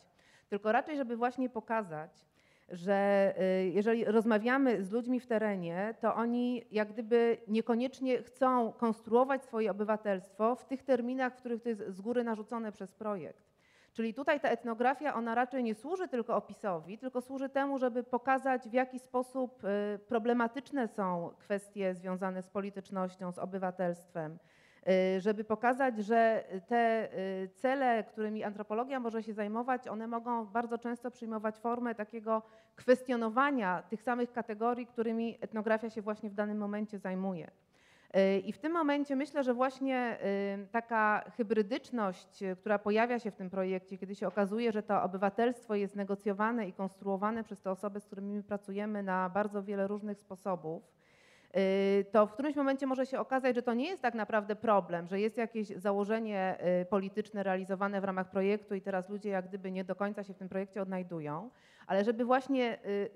tylko raczej, żeby właśnie pokazać, że jeżeli rozmawiamy z ludźmi w terenie, to oni jak gdyby niekoniecznie chcą konstruować swoje obywatelstwo w tych terminach, w których to jest z góry narzucone przez projekt. Czyli tutaj ta etnografia, ona raczej nie służy tylko opisowi, tylko służy temu, żeby pokazać, w jaki sposób problematyczne są kwestie związane z politycznością, z obywatelstwem, żeby pokazać, że te cele, którymi antropologia może się zajmować, one mogą bardzo często przyjmować formę takiego kwestionowania tych samych kategorii, którymi etnografia się właśnie w danym momencie zajmuje. Y, I w tym momencie myślę, że właśnie y, taka hybrydyczność, y, która pojawia się w tym projekcie, kiedy się okazuje, że to obywatelstwo jest negocjowane i konstruowane przez te osoby, z którymi my pracujemy na bardzo wiele różnych sposobów, y, to w którymś momencie może się okazać, że to nie jest tak naprawdę problem, że jest jakieś założenie y, polityczne realizowane w ramach projektu i teraz ludzie jak gdyby nie do końca się w tym projekcie odnajdują, ale żeby właśnie y,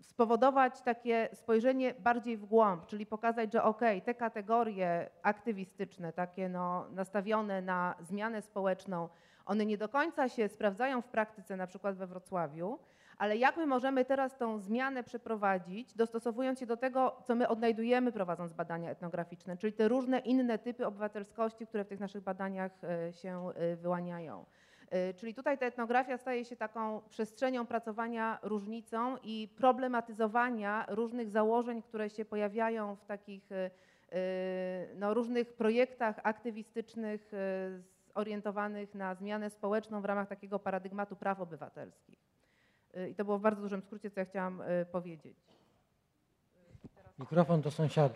spowodować takie spojrzenie bardziej w głąb, czyli pokazać, że ok, te kategorie aktywistyczne, takie no, nastawione na zmianę społeczną, one nie do końca się sprawdzają w praktyce, na przykład we Wrocławiu, ale jak my możemy teraz tą zmianę przeprowadzić, dostosowując się do tego, co my odnajdujemy prowadząc badania etnograficzne, czyli te różne inne typy obywatelskości, które w tych naszych badaniach e, się e, wyłaniają. E, Czyli tutaj ta etnografia staje się taką przestrzenią pracowania różnicą i problematyzowania różnych założeń, które się pojawiają w takich no, różnych projektach aktywistycznych zorientowanych na zmianę społeczną w ramach takiego paradygmatu praw obywatelskich. E, I to było w bardzo dużym skrócie, co ja chciałam e, powiedzieć. Mikrofon do sąsiada.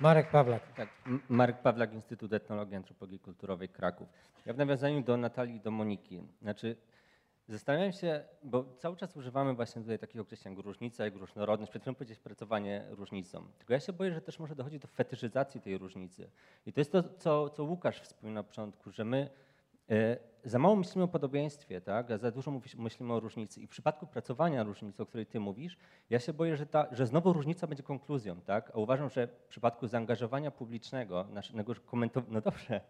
Marek Pawlak. Tak, Marek Pawlak, Instytut Etnologii i Antropologii Kulturowej Kraków. Ja w nawiązaniu do Natalii i do Moniki, znaczy zastanawiam się, bo cały czas używamy właśnie tutaj takich określeń jak różnica, jak różnorodność, przed chwilą powiedzieć pracowanie różnicą. Tylko ja się boję, że też może dochodzi do fetyszyzacji tej różnicy. I to jest to, co, co Łukasz wspomniał na początku, że my za mało myślimy o podobieństwie, tak? a za dużo myślimy o różnicy. I w przypadku pracowania różnicy, o której ty mówisz, ja się boję, że, ta, że znowu różnica będzie konkluzją. Tak? A uważam, że w przypadku zaangażowania publicznego, naszego no dobrze,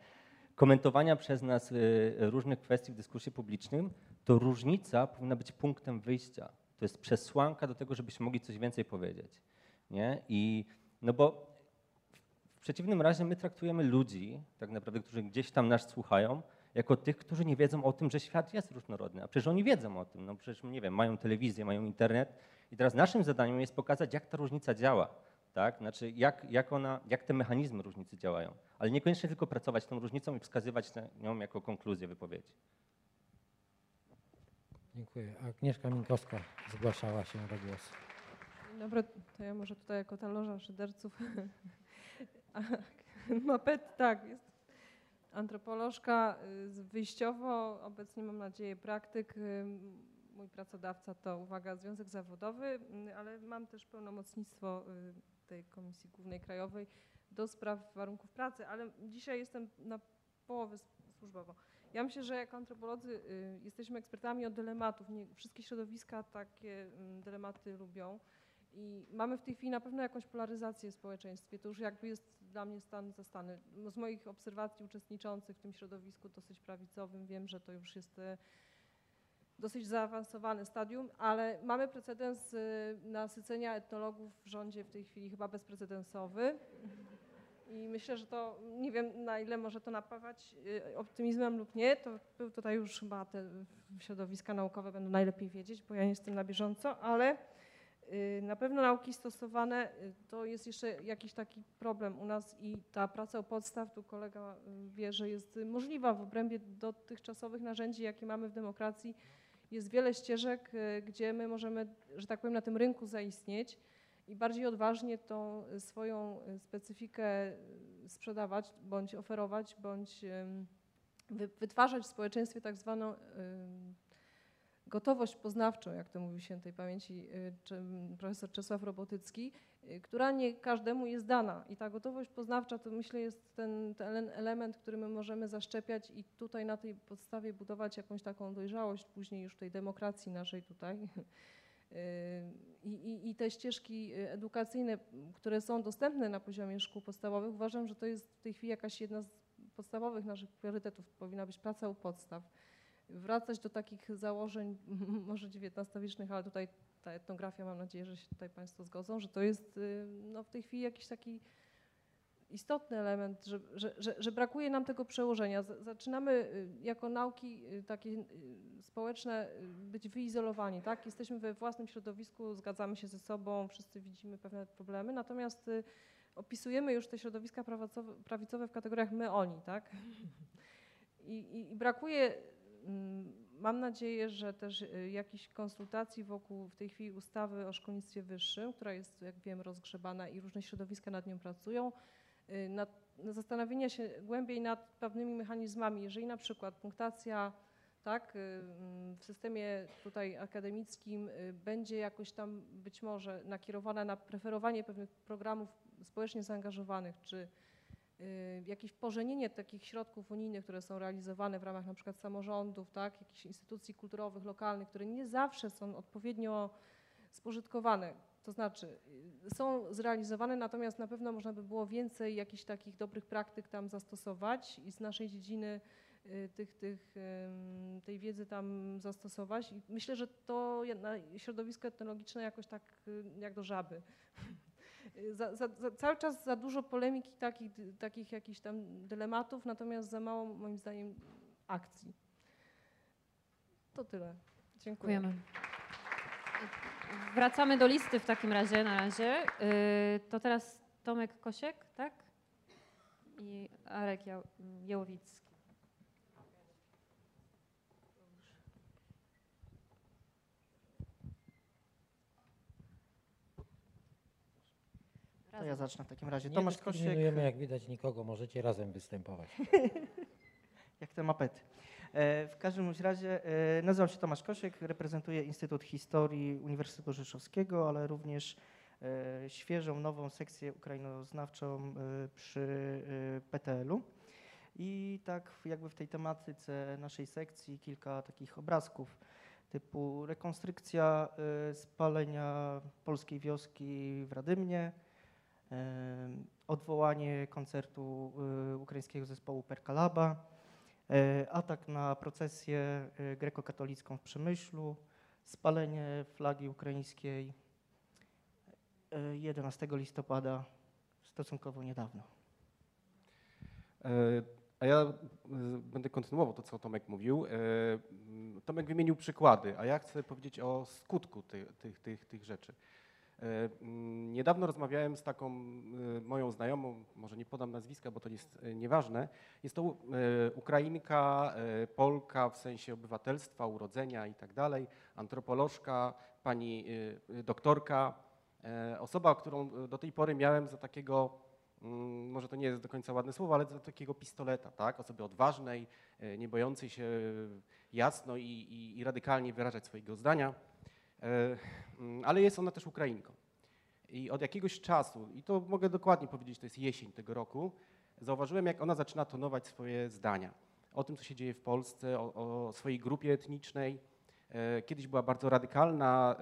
komentowania przez nas y, różnych kwestii w dyskursie publicznym, to różnica powinna być punktem wyjścia. To jest przesłanka do tego, żebyśmy mogli coś więcej powiedzieć. Nie? I no bo w przeciwnym razie my traktujemy ludzi, tak naprawdę, którzy gdzieś tam nas słuchają, jako tych, którzy nie wiedzą o tym, że świat jest różnorodny. A przecież oni wiedzą o tym. No przecież, nie wiem, mają telewizję, mają internet. I teraz naszym zadaniem jest pokazać, jak ta różnica działa. Tak? Znaczy, jak, jak, ona, jak te mechanizmy różnicy działają. Ale niekoniecznie tylko pracować z tą różnicą i wskazywać na nią jako konkluzję wypowiedzi. Dziękuję. Agnieszka Minkowska zgłaszała się do głosu. Dzień dobry, to ja może tutaj jako ta loża szyderców. Mapet, tak, jest antropolożka y, wyjściowo, obecnie mam nadzieję praktyk. y, Mój pracodawca to, uwaga, związek zawodowy, y, ale mam też pełnomocnictwo tej Komisji Głównej Krajowej do spraw warunków pracy, ale dzisiaj jestem na połowę służbowo. Ja myślę, że jako antropolodzy jesteśmy ekspertami od dylematów. Nie, wszystkie środowiska takie mm, dylematy lubią. I mamy w tej chwili na pewno jakąś polaryzację w społeczeństwie. To już jakby jest dla mnie stan zastany. No Z moich obserwacji uczestniczących w tym środowisku dosyć prawicowym wiem, że to już jest e, dosyć zaawansowane stadium, ale mamy precedens e, nasycenia etnologów w rządzie w tej chwili chyba bezprecedensowy. I myślę, że to nie wiem na ile może to napawać e, optymizmem lub nie. To tutaj już chyba te środowiska naukowe będą najlepiej wiedzieć, bo ja nie jestem na bieżąco, ale na pewno nauki stosowane y, to jest jeszcze jakiś taki problem u nas i ta praca u podstaw, tu kolega y, wie, że jest y, możliwa w obrębie dotychczasowych narzędzi, jakie mamy w demokracji. Jest wiele ścieżek, y, gdzie my możemy, że tak powiem, na tym rynku zaistnieć i bardziej odważnie tą y, swoją y, specyfikę y, sprzedawać, bądź oferować, bądź wytwarzać w społeczeństwie tak zwaną gotowość poznawczą, jak to mówi świętej pamięci y, profesor Czesław Robotycki, y, która nie każdemu jest dana. I ta gotowość poznawcza to myślę jest ten, ten element, który my możemy zaszczepiać i tutaj na tej podstawie budować jakąś taką dojrzałość później już tej demokracji naszej tutaj. Y, I, i, I te ścieżki edukacyjne, które są dostępne na poziomie szkół podstawowych, uważam, że to jest w tej chwili jakaś jedna z podstawowych naszych priorytetów. Powinna być praca u podstaw. Wracać do takich założeń, może XIX-wiecznych, ale tutaj ta etnografia, mam nadzieję, że się tutaj Państwo zgodzą, że to jest y, no, w tej chwili jakiś taki istotny element, że, że, że, że brakuje nam tego przełożenia. Zaczynamy y, jako nauki y, takie społeczne być wyizolowani, tak? Jesteśmy we własnym środowisku, zgadzamy się ze sobą, wszyscy widzimy pewne problemy, natomiast opisujemy już te środowiska prawicowe, w kategoriach my, oni, tak? I, i, i brakuje mam nadzieję, że też y, jakichś konsultacji wokół w tej chwili ustawy o szkolnictwie wyższym, która jest, jak wiem, rozgrzebana i różne środowiska nad nią pracują, y, nad, na zastanowienie się głębiej nad pewnymi mechanizmami. Jeżeli na przykład punktacja tak, y, mm, w systemie tutaj akademickim będzie jakoś tam być może nakierowana na preferowanie pewnych programów społecznie zaangażowanych, czy jakieś pożenienie takich środków unijnych, które są realizowane w ramach na przykład samorządów, tak, jakichś instytucji kulturowych, lokalnych, które nie zawsze są odpowiednio spożytkowane. To znaczy y, są zrealizowane, natomiast na pewno można by było więcej jakichś takich dobrych praktyk tam zastosować i z naszej dziedziny y, tych, tych, tej wiedzy tam zastosować. I myślę, że to środowisko etnologiczne jakoś tak y, jak do żaby. Za, za, za, cały czas za dużo polemiki, takich, takich jakichś tam dylematów, natomiast za mało moim zdaniem akcji. To tyle. Dziękuję. Dziękujemy. Wracamy do listy w takim razie na razie. Y, To teraz Tomek Kosiek, tak? I Arek Jał- Jałowicki. To ja zacznę w takim razie. Nie Tomasz Kosiek, dyskryminujemy, jak widać, nikogo. Możecie razem występować. jak te mapety. E, W każdym razie e, nazywam się Tomasz Kosiek, reprezentuję Instytut Historii Uniwersytetu Rzeszowskiego, ale również e, świeżą, nową sekcję ukrainoznawczą przy PTL-u. I tak jakby w tej tematyce naszej sekcji kilka takich obrazków typu rekonstrukcja spalenia polskiej wioski w Radymnie, odwołanie koncertu e, ukraińskiego zespołu Perkalaba, e, atak na procesję e, grekokatolicką w Przemyślu, spalenie flagi ukraińskiej e, 11 listopada stosunkowo niedawno. E, A ja e, będę kontynuował to, co Tomek mówił. E, Tomek wymienił przykłady, a ja chcę powiedzieć o skutku ty, tych, tych, tych rzeczy. E, m, Niedawno rozmawiałem z taką e, moją znajomą, może nie podam nazwiska, bo to jest e, nieważne. Jest to Ukrainka, Polka w sensie obywatelstwa, urodzenia i tak dalej, antropolożka, pani doktorka, osoba, którą do tej pory miałem za takiego mm, może to nie jest do końca ładne słowo, ale za takiego pistoleta, tak? Osoby odważnej, nie bojącej się jasno i, i, i radykalnie wyrażać swojego zdania. E, mm, Ale jest ona też Ukrainką. I od jakiegoś czasu, i to mogę dokładnie powiedzieć, to jest jesień tego roku, zauważyłem, jak ona zaczyna tonować swoje zdania o tym, co się dzieje w Polsce, o, o swojej grupie etnicznej. E, Kiedyś była bardzo radykalna,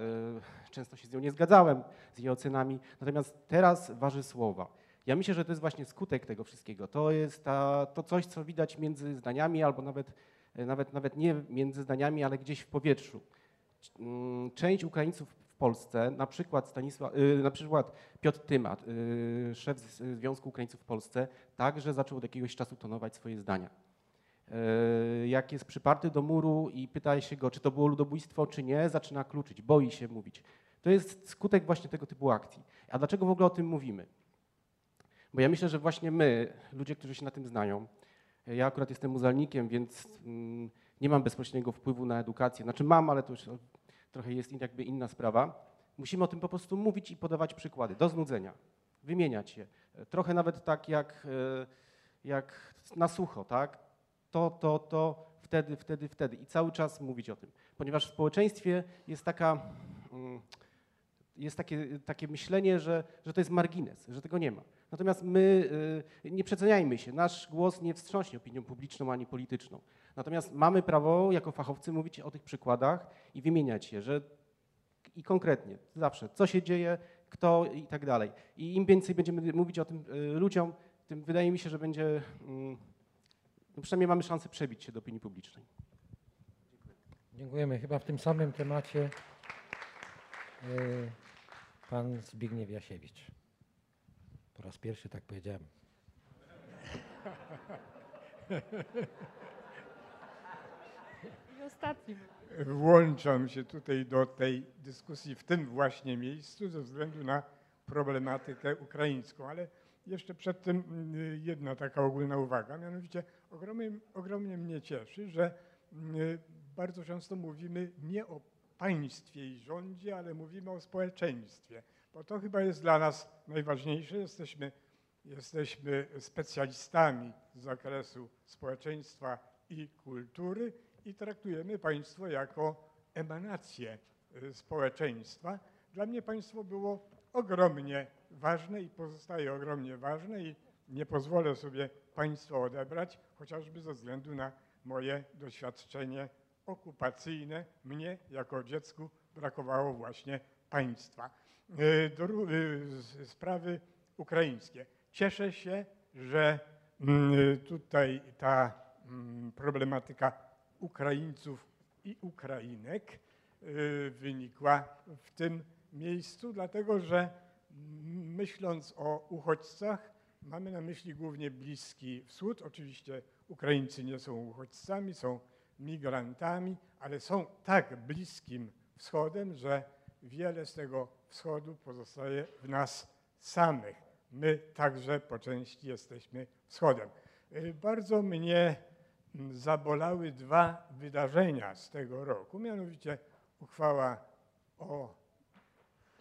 e, często się z nią nie zgadzałem, z jej ocenami, natomiast teraz waży słowa. Ja myślę, że to jest właśnie skutek tego wszystkiego. To jest ta, to coś, co widać między zdaniami, albo nawet, nawet, nawet nie między zdaniami, ale gdzieś w powietrzu. Mm, Część Ukraińców w Polsce, na przykład, Stanisław, y, na przykład Piotr Tymat, y, szef z- Związku Ukraińców w Polsce, także zaczął od jakiegoś czasu tonować swoje zdania. Jak jest przyparty do muru i pyta się go, czy to było ludobójstwo, czy nie, zaczyna kluczyć, boi się mówić. To jest skutek właśnie tego typu akcji. A dlaczego w ogóle o tym mówimy? Bo ja myślę, że właśnie my, ludzie, którzy się na tym znają, ja akurat jestem muzealnikiem, więc mm, nie mam bezpośredniego wpływu na edukację. Znaczy mam, ale to już trochę jest jakby inna sprawa. Musimy o tym po prostu mówić i podawać przykłady, do znudzenia, wymieniać je. E, Trochę nawet tak jak, e, jak na sucho, tak? To, to, to, wtedy, wtedy, wtedy. I cały czas mówić o tym. Ponieważ w społeczeństwie jest taka... mm, jest takie, takie myślenie, że, że to jest margines, że tego nie ma. Natomiast my y, nie przeceniajmy się, nasz głos nie wstrząśnie opinią publiczną ani polityczną. Natomiast mamy prawo jako fachowcy mówić o tych przykładach i wymieniać je, że i konkretnie, zawsze, co się dzieje, kto i tak dalej. I im więcej będziemy mówić o tym y, ludziom, tym wydaje mi się, że będzie, mm, no przynajmniej mamy szansę przebić się do opinii publicznej. Dziękujemy. Chyba w tym samym temacie y, pan Zbigniew Jasiewicz. Po raz pierwszy tak powiedziałem. I ostatni. Włączam się tutaj do tej dyskusji w tym właśnie miejscu ze względu na problematykę ukraińską, ale jeszcze przed tym y, jedna taka ogólna uwaga, mianowicie ogromnie, ogromnie mnie cieszy, że y, bardzo często mówimy nie o państwie i rządzie, ale mówimy o społeczeństwie, bo to chyba jest dla nas najważniejsze. Jesteśmy, jesteśmy specjalistami z zakresu społeczeństwa i kultury i traktujemy państwo jako emanację y, społeczeństwa. Dla mnie państwo było ogromnie ważne i pozostaje ogromnie ważne i nie pozwolę sobie państwo odebrać, chociażby ze względu na moje doświadczenie okupacyjne. Mnie jako dziecku brakowało właśnie państwa. Y, z- Sprawy ukraińskie. Cieszę się, że mm, tutaj ta mm, problematyka Ukraińców i Ukrainek wynikła w tym miejscu, dlatego że mm, myśląc o uchodźcach, mamy na myśli głównie Bliski Wschód. Oczywiście Ukraińcy nie są uchodźcami, są migrantami, ale są tak bliskim wschodem, że wiele z tego wschodu pozostaje w nas samych. My także po części jesteśmy wschodem. Y, Bardzo mnie mm, zabolały dwa wydarzenia z tego roku, mianowicie uchwała o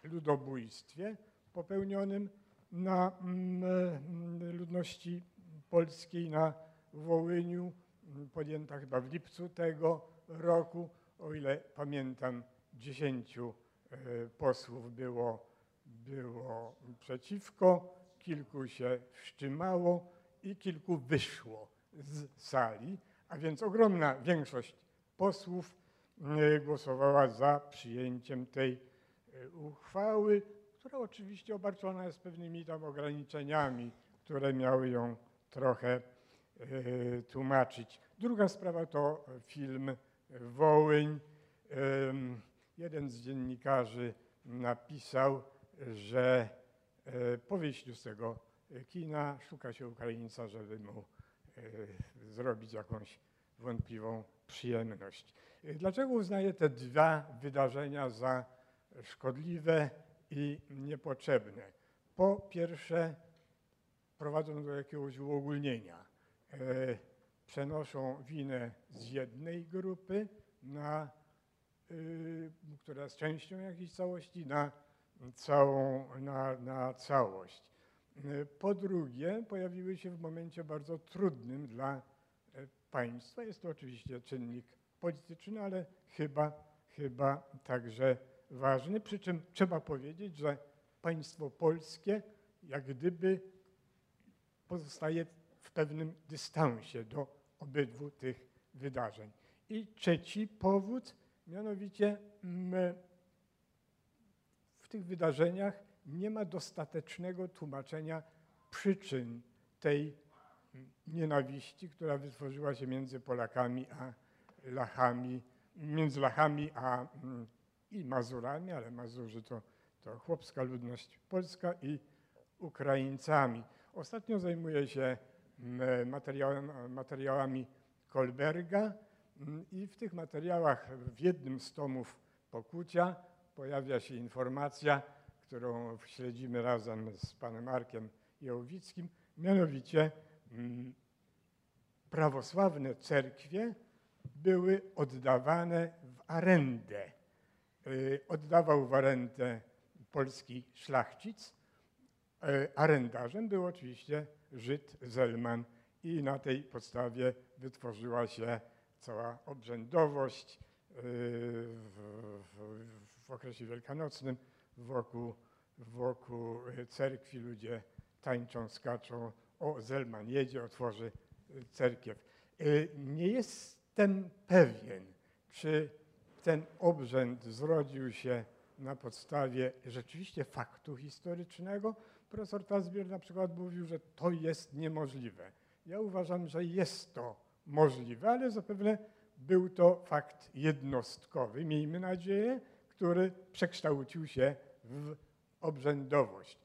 ludobójstwie popełnionym na mm, mm, ludności polskiej na Wołyniu, podjęta chyba w lipcu tego roku. O ile pamiętam, dziesięciu posłów było, było przeciwko, kilku się wstrzymało i kilku wyszło z sali, a więc ogromna większość posłów e, głosowała za przyjęciem tej e, uchwały, która oczywiście obarczona jest pewnymi tam ograniczeniami, które miały ją trochę e, tłumaczyć. Druga sprawa to film Wołyń. Jeden z dziennikarzy napisał, że e, po wyjściu z tego kina szuka się Ukraińca, żeby mu e, zrobić jakąś wątpliwą przyjemność. E, Dlaczego uznaję te dwa wydarzenia za szkodliwe i niepotrzebne? Po pierwsze, prowadzą do jakiegoś uogólnienia. E, Przenoszą winę z jednej grupy, na, która jest częścią jakiejś całości, na całą, na, na całość. Y, Po drugie, pojawiły się w momencie bardzo trudnym dla e, państwa. Jest to oczywiście czynnik polityczny, ale chyba, chyba także ważny. Przy czym trzeba powiedzieć, że państwo polskie jak gdyby pozostaje w pewnym dystansie do obydwu tych wydarzeń. I trzeci powód, mianowicie mm, w tych wydarzeniach nie ma dostatecznego tłumaczenia przyczyn tej mm, nienawiści, która wytworzyła się między Polakami a Lachami, między Lachami a mm, i Mazurami, ale Mazurzy to, to chłopska ludność polska i Ukraińcami. Ostatnio zajmuję się materiałem, materiałami Kolberga i w tych materiałach w jednym z tomów Pokucia pojawia się informacja, którą śledzimy razem z panem Markiem Jałowickim, mianowicie mm, prawosławne cerkwie były oddawane w arendę. Y, Oddawał w arendę polski szlachcic, E, Arendarzem był oczywiście Żyd Zelman i na tej podstawie wytworzyła się cała obrzędowość e, w, w, w okresie wielkanocnym. Wokół, wokół cerkwi ludzie tańczą, skaczą. O, Zelman jedzie, otworzy cerkiew. E, Nie jestem pewien, czy ten obrzęd zrodził się na podstawie rzeczywiście faktu historycznego. Profesor Tazbier na przykład mówił, że to jest niemożliwe. Ja uważam, że jest to możliwe, ale zapewne był to fakt jednostkowy, miejmy nadzieję, który przekształcił się w obrzędowość.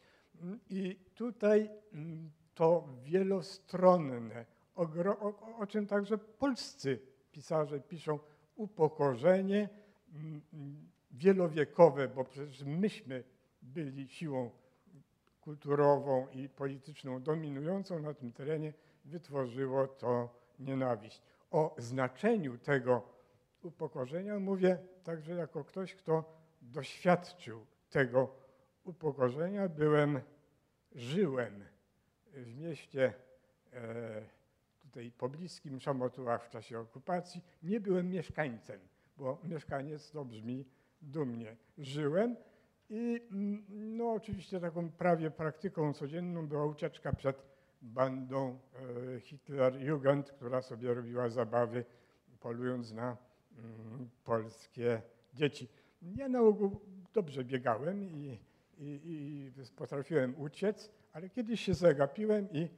I tutaj mm, to wielostronne, o, czym także polscy pisarze piszą, upokorzenie mm, wielowiekowe, bo przecież myśmy byli siłą kulturową i polityczną dominującą na tym terenie, wytworzyło to nienawiść. O znaczeniu tego upokorzenia. Mówię także jako ktoś, kto doświadczył tego upokorzenia. Byłem, żyłem w mieście e, tutaj pobliskim Szamotułach w czasie okupacji. Nie byłem mieszkańcem, bo mieszkaniec to brzmi dumnie. Żyłem i mm, no, oczywiście taką prawie praktyką codzienną była ucieczka przed bandą e, Hitler-Jugend, która sobie robiła zabawy, polując na mm, polskie dzieci. Ja na ogół dobrze biegałem i, i, i potrafiłem uciec, ale kiedyś się zagapiłem i,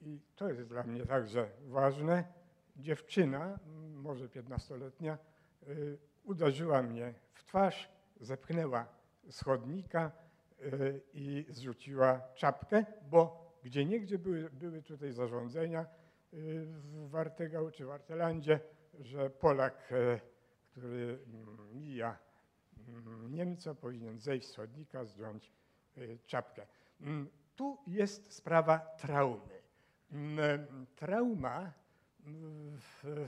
i to jest dla mnie także ważne. Dziewczyna, m, może 15-letnia, y, uderzyła mnie w twarz, zepchnęła z chodnika y, i zrzuciła czapkę, bo gdzie niegdzie były, były tutaj zarządzenia y, w Wartegał czy Wartelandzie, że Polak, e, który mm, mija mm, Niemca, powinien zejść z chodnika, zdjąć y, czapkę. Mm, Tu jest sprawa traumy. Mm, Trauma w,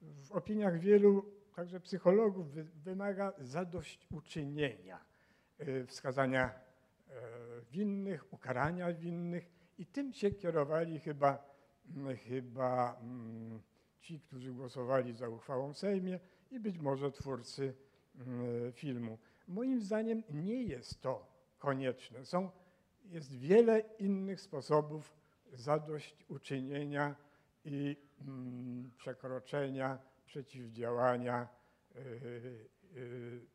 w opiniach wielu, także psychologów, wy- wymaga zadośćuczynienia, wskazania e, winnych, ukarania winnych i tym się kierowali chyba, mm, chyba mm, ci, którzy głosowali za uchwałą w Sejmie i być może twórcy mm, filmu. Moim zdaniem nie jest to konieczne. Są, jest wiele innych sposobów zadośćuczynienia i przekroczenia, przeciwdziałania y, y,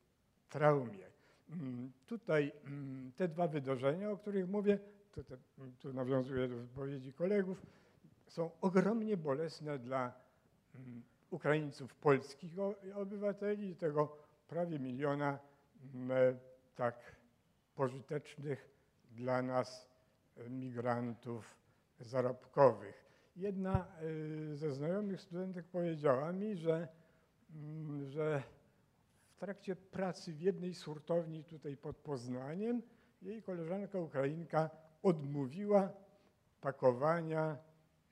traumie. Mm, Tutaj mm, te dwa wydarzenia, o których mówię, to te, tu nawiązuję do wypowiedzi kolegów, są ogromnie bolesne dla mm, Ukraińców polskich obywateli tego prawie miliona mm, e, tak pożytecznych dla nas e, migrantów zarobkowych. Jedna y, ze znajomych studentek powiedziała mi, że, mm, że w trakcie pracy w jednej z hurtowni tutaj pod Poznaniem jej koleżanka Ukrainka odmówiła pakowania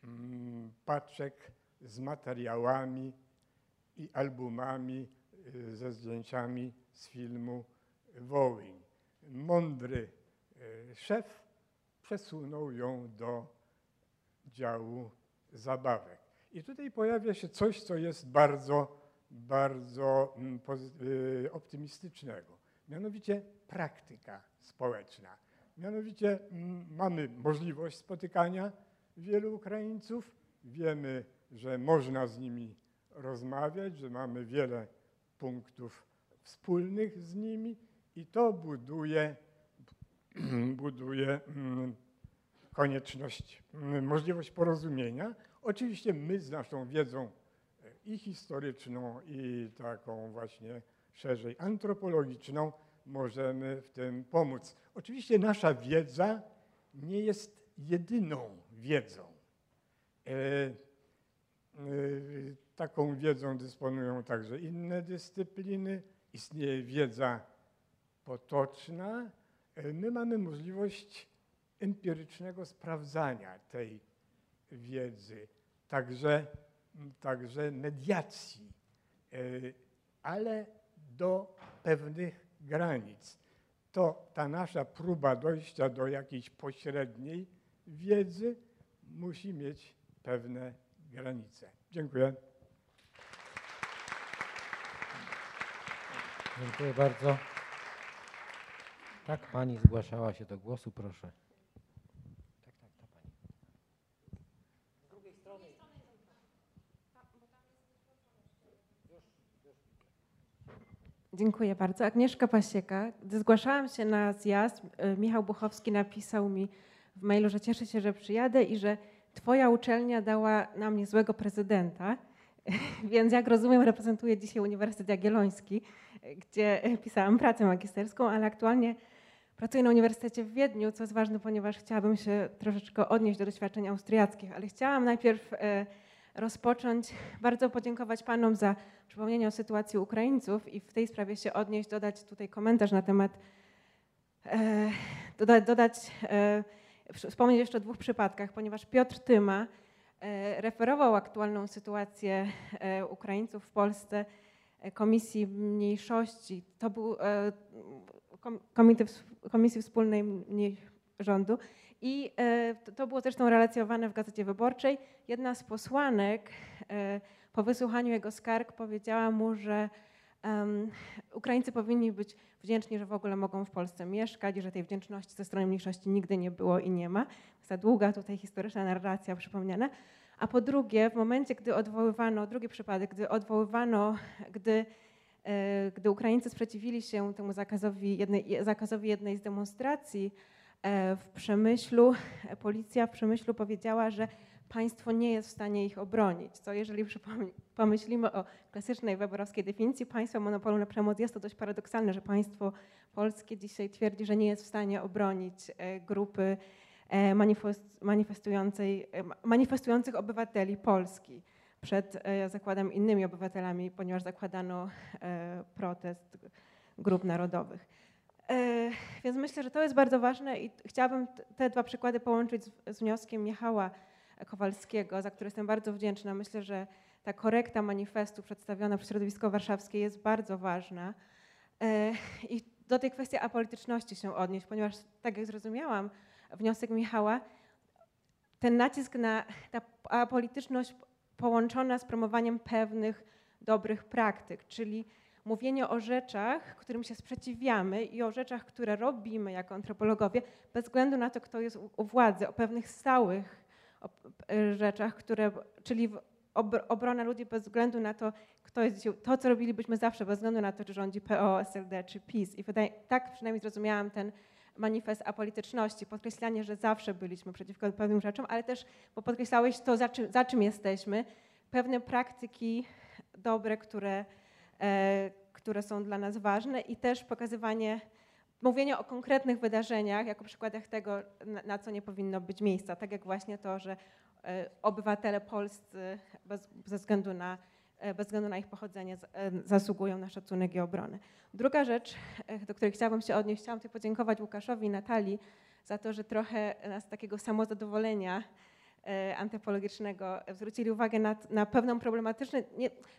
mm, paczek z materiałami i albumami y, ze zdjęciami z filmu Wołyń. Mądry y, szef przesunął ją do działu zabawek. I tutaj pojawia się coś, co jest bardzo, bardzo mm, y, optymistycznego. Mianowicie praktyka społeczna. Mianowicie mm, mamy możliwość spotykania wielu Ukraińców, wiemy, że można z nimi rozmawiać, że mamy wiele punktów wspólnych z nimi i to buduje, buduje mm, konieczność, możliwość porozumienia. Oczywiście my z naszą wiedzą i historyczną, i taką właśnie szerzej antropologiczną możemy w tym pomóc. Oczywiście nasza wiedza nie jest jedyną wiedzą. E, e, Taką wiedzą dysponują także inne dyscypliny. Istnieje wiedza potoczna. E, My mamy możliwość empirycznego sprawdzania tej wiedzy, także, także mediacji, e, ale do pewnych granic. To ta nasza próba dojścia do jakiejś pośredniej wiedzy musi mieć pewne granice. Dziękuję. Dziękuję bardzo. Tak, pani zgłaszała się do głosu, proszę. Dziękuję bardzo. Agnieszka Pasieka. Gdy zgłaszałam się na zjazd, y, Michał Buchowski napisał mi w mailu, że cieszy się, że przyjadę i że twoja uczelnia dała na mnie złego prezydenta. Więc jak rozumiem, reprezentuję dzisiaj Uniwersytet Jagielloński, gdzie pisałam pracę magisterską, ale aktualnie pracuję na Uniwersytecie w Wiedniu, co jest ważne, ponieważ chciałabym się troszeczkę odnieść do doświadczeń austriackich, ale chciałam najpierw e, rozpocząć, bardzo podziękować panom za przypomnienie o sytuacji Ukraińców i w tej sprawie się odnieść, dodać tutaj komentarz na temat, e, dodać, dodać e, wspomnieć jeszcze o dwóch przypadkach, ponieważ Piotr Tyma e, referował aktualną sytuację e, Ukraińców w Polsce e, Komisji Mniejszości. To był e, kom- Komisji Wspólnej Rządu i e, to- było zresztą relacjowane w Gazecie Wyborczej. Jedna z posłanek e, po wysłuchaniu jego skarg powiedziała mu, że Ukraińcy powinni być wdzięczni, że w ogóle mogą w Polsce mieszkać, i że tej wdzięczności ze strony mniejszości nigdy nie było i nie ma. Za długa tutaj historyczna narracja przypomniana. A po drugie, w momencie, gdy odwoływano, drugi przypadek, gdy odwoływano, gdy, e, gdy Ukraińcy sprzeciwili się temu zakazowi jednej, zakazowi jednej z demonstracji w Przemyślu, e, policja w Przemyślu powiedziała, że państwo nie jest w stanie ich obronić. Co jeżeli pomyślimy o klasycznej weberowskiej definicji państwa monopolu na przemoc, jest to dość paradoksalne, że państwo polskie dzisiaj twierdzi, że nie jest w stanie obronić e, grupy e, manifest- manifestującej, e, ma- manifestujących obywateli Polski przed e, zakładam innymi obywatelami, ponieważ zakładano e, protest grup narodowych. Więc myślę, że to jest bardzo ważne i chciałabym te dwa przykłady połączyć z, z wnioskiem Michała Kowalskiego, za który jestem bardzo wdzięczna. Myślę, że ta korekta manifestu przedstawiona przez środowisko warszawskie jest bardzo ważna. I do tej kwestii apolityczności się odnieść, ponieważ tak jak zrozumiałam wniosek Michała, ten nacisk na ta apolityczność połączona z promowaniem pewnych dobrych praktyk, czyli mówienie o rzeczach, którym się sprzeciwiamy i o rzeczach, które robimy jako antropologowie, bez względu na to, kto jest u- władzy, o pewnych stałych p- rzeczach, które, czyli obrona ludzi bez względu na to, kto jest to, co robilibyśmy zawsze, bez względu na to, czy rządzi PO, SLD czy PiS. I wydaje, tak przynajmniej zrozumiałam ten manifest apolityczności, podkreślanie, że zawsze byliśmy przeciwko pewnym rzeczom, ale też, bo podkreślałeś to, za czym, za czym jesteśmy, pewne praktyki dobre, które, e, które są dla nas ważne i też pokazywanie, mówienie o konkretnych wydarzeniach jako przykładach tego, na, co nie powinno być miejsca, tak jak właśnie to, że e, obywatele polscy bez, ze względu na e, bez względu na ich pochodzenie e, zasługują na szacunek i obronę. Druga rzecz, e, do której chciałabym się odnieść, chciałam tutaj podziękować Łukaszowi i Natalii za to, że trochę nas takiego samozadowolenia e, antropologicznego zwrócili uwagę na, na pewną problematyczną,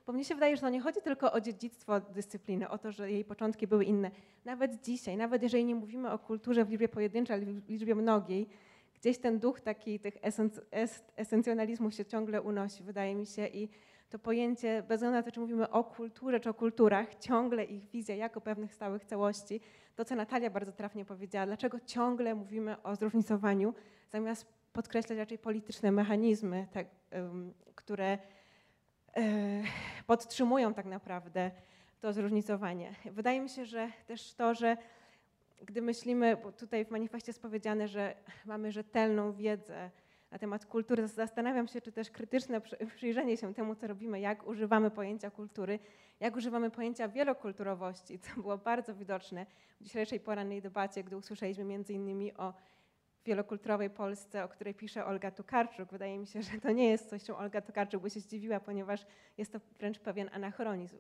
bo mnie się wydaje, że to nie chodzi tylko o dziedzictwo dyscypliny, o to, że jej początki były inne. Nawet dzisiaj, nawet jeżeli nie mówimy o kulturze w liczbie pojedynczej, ale w liczbie mnogiej, gdzieś ten duch taki tych esenc- es- esencjonalizmu się ciągle unosi, wydaje mi się, i to pojęcie, bez względu na to, czy mówimy o kulturze czy o kulturach, ciągle ich wizja jako pewnych stałych całości, to co Natalia bardzo trafnie powiedziała, dlaczego ciągle mówimy o zróżnicowaniu, zamiast podkreślać raczej polityczne mechanizmy, tak, które e, podtrzymują tak naprawdę to zróżnicowanie. Wydaje mi się, że też to, że gdy myślimy, bo tutaj w manifestie jest powiedziane, że mamy rzetelną wiedzę na temat kultury, zastanawiam się, czy też krytyczne przy- przyjrzenie się temu, co robimy, jak używamy pojęcia kultury, jak używamy pojęcia wielokulturowości, co było bardzo widoczne w dzisiejszej porannej debacie, gdy usłyszeliśmy między innymi o wielokulturowej Polsce, o której pisze Olga Tokarczuk. Wydaje mi się, że to nie jest coś, czym Olga Tokarczuk by się zdziwiła, ponieważ jest to wręcz pewien anachronizm.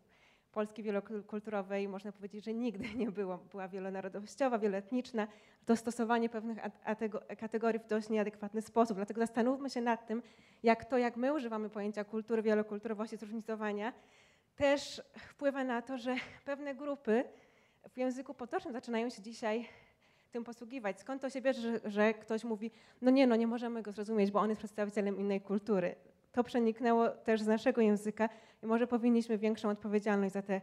Polski wielokulturowej można powiedzieć, że nigdy nie było. Była wielonarodowościowa, wieloetniczna, dostosowanie pewnych at- atego- kategorii w dość nieadekwatny sposób. Dlatego zastanówmy się nad tym, jak to, jak my używamy pojęcia kultury, wielokulturowości, zróżnicowania, też wpływa na to, że pewne grupy w języku potocznym zaczynają się dzisiaj tym posługiwać. Skąd to się bierze, że, że ktoś mówi, no nie, no nie możemy go zrozumieć, bo on jest przedstawicielem innej kultury. To przeniknęło też z naszego języka i może powinniśmy większą odpowiedzialność za te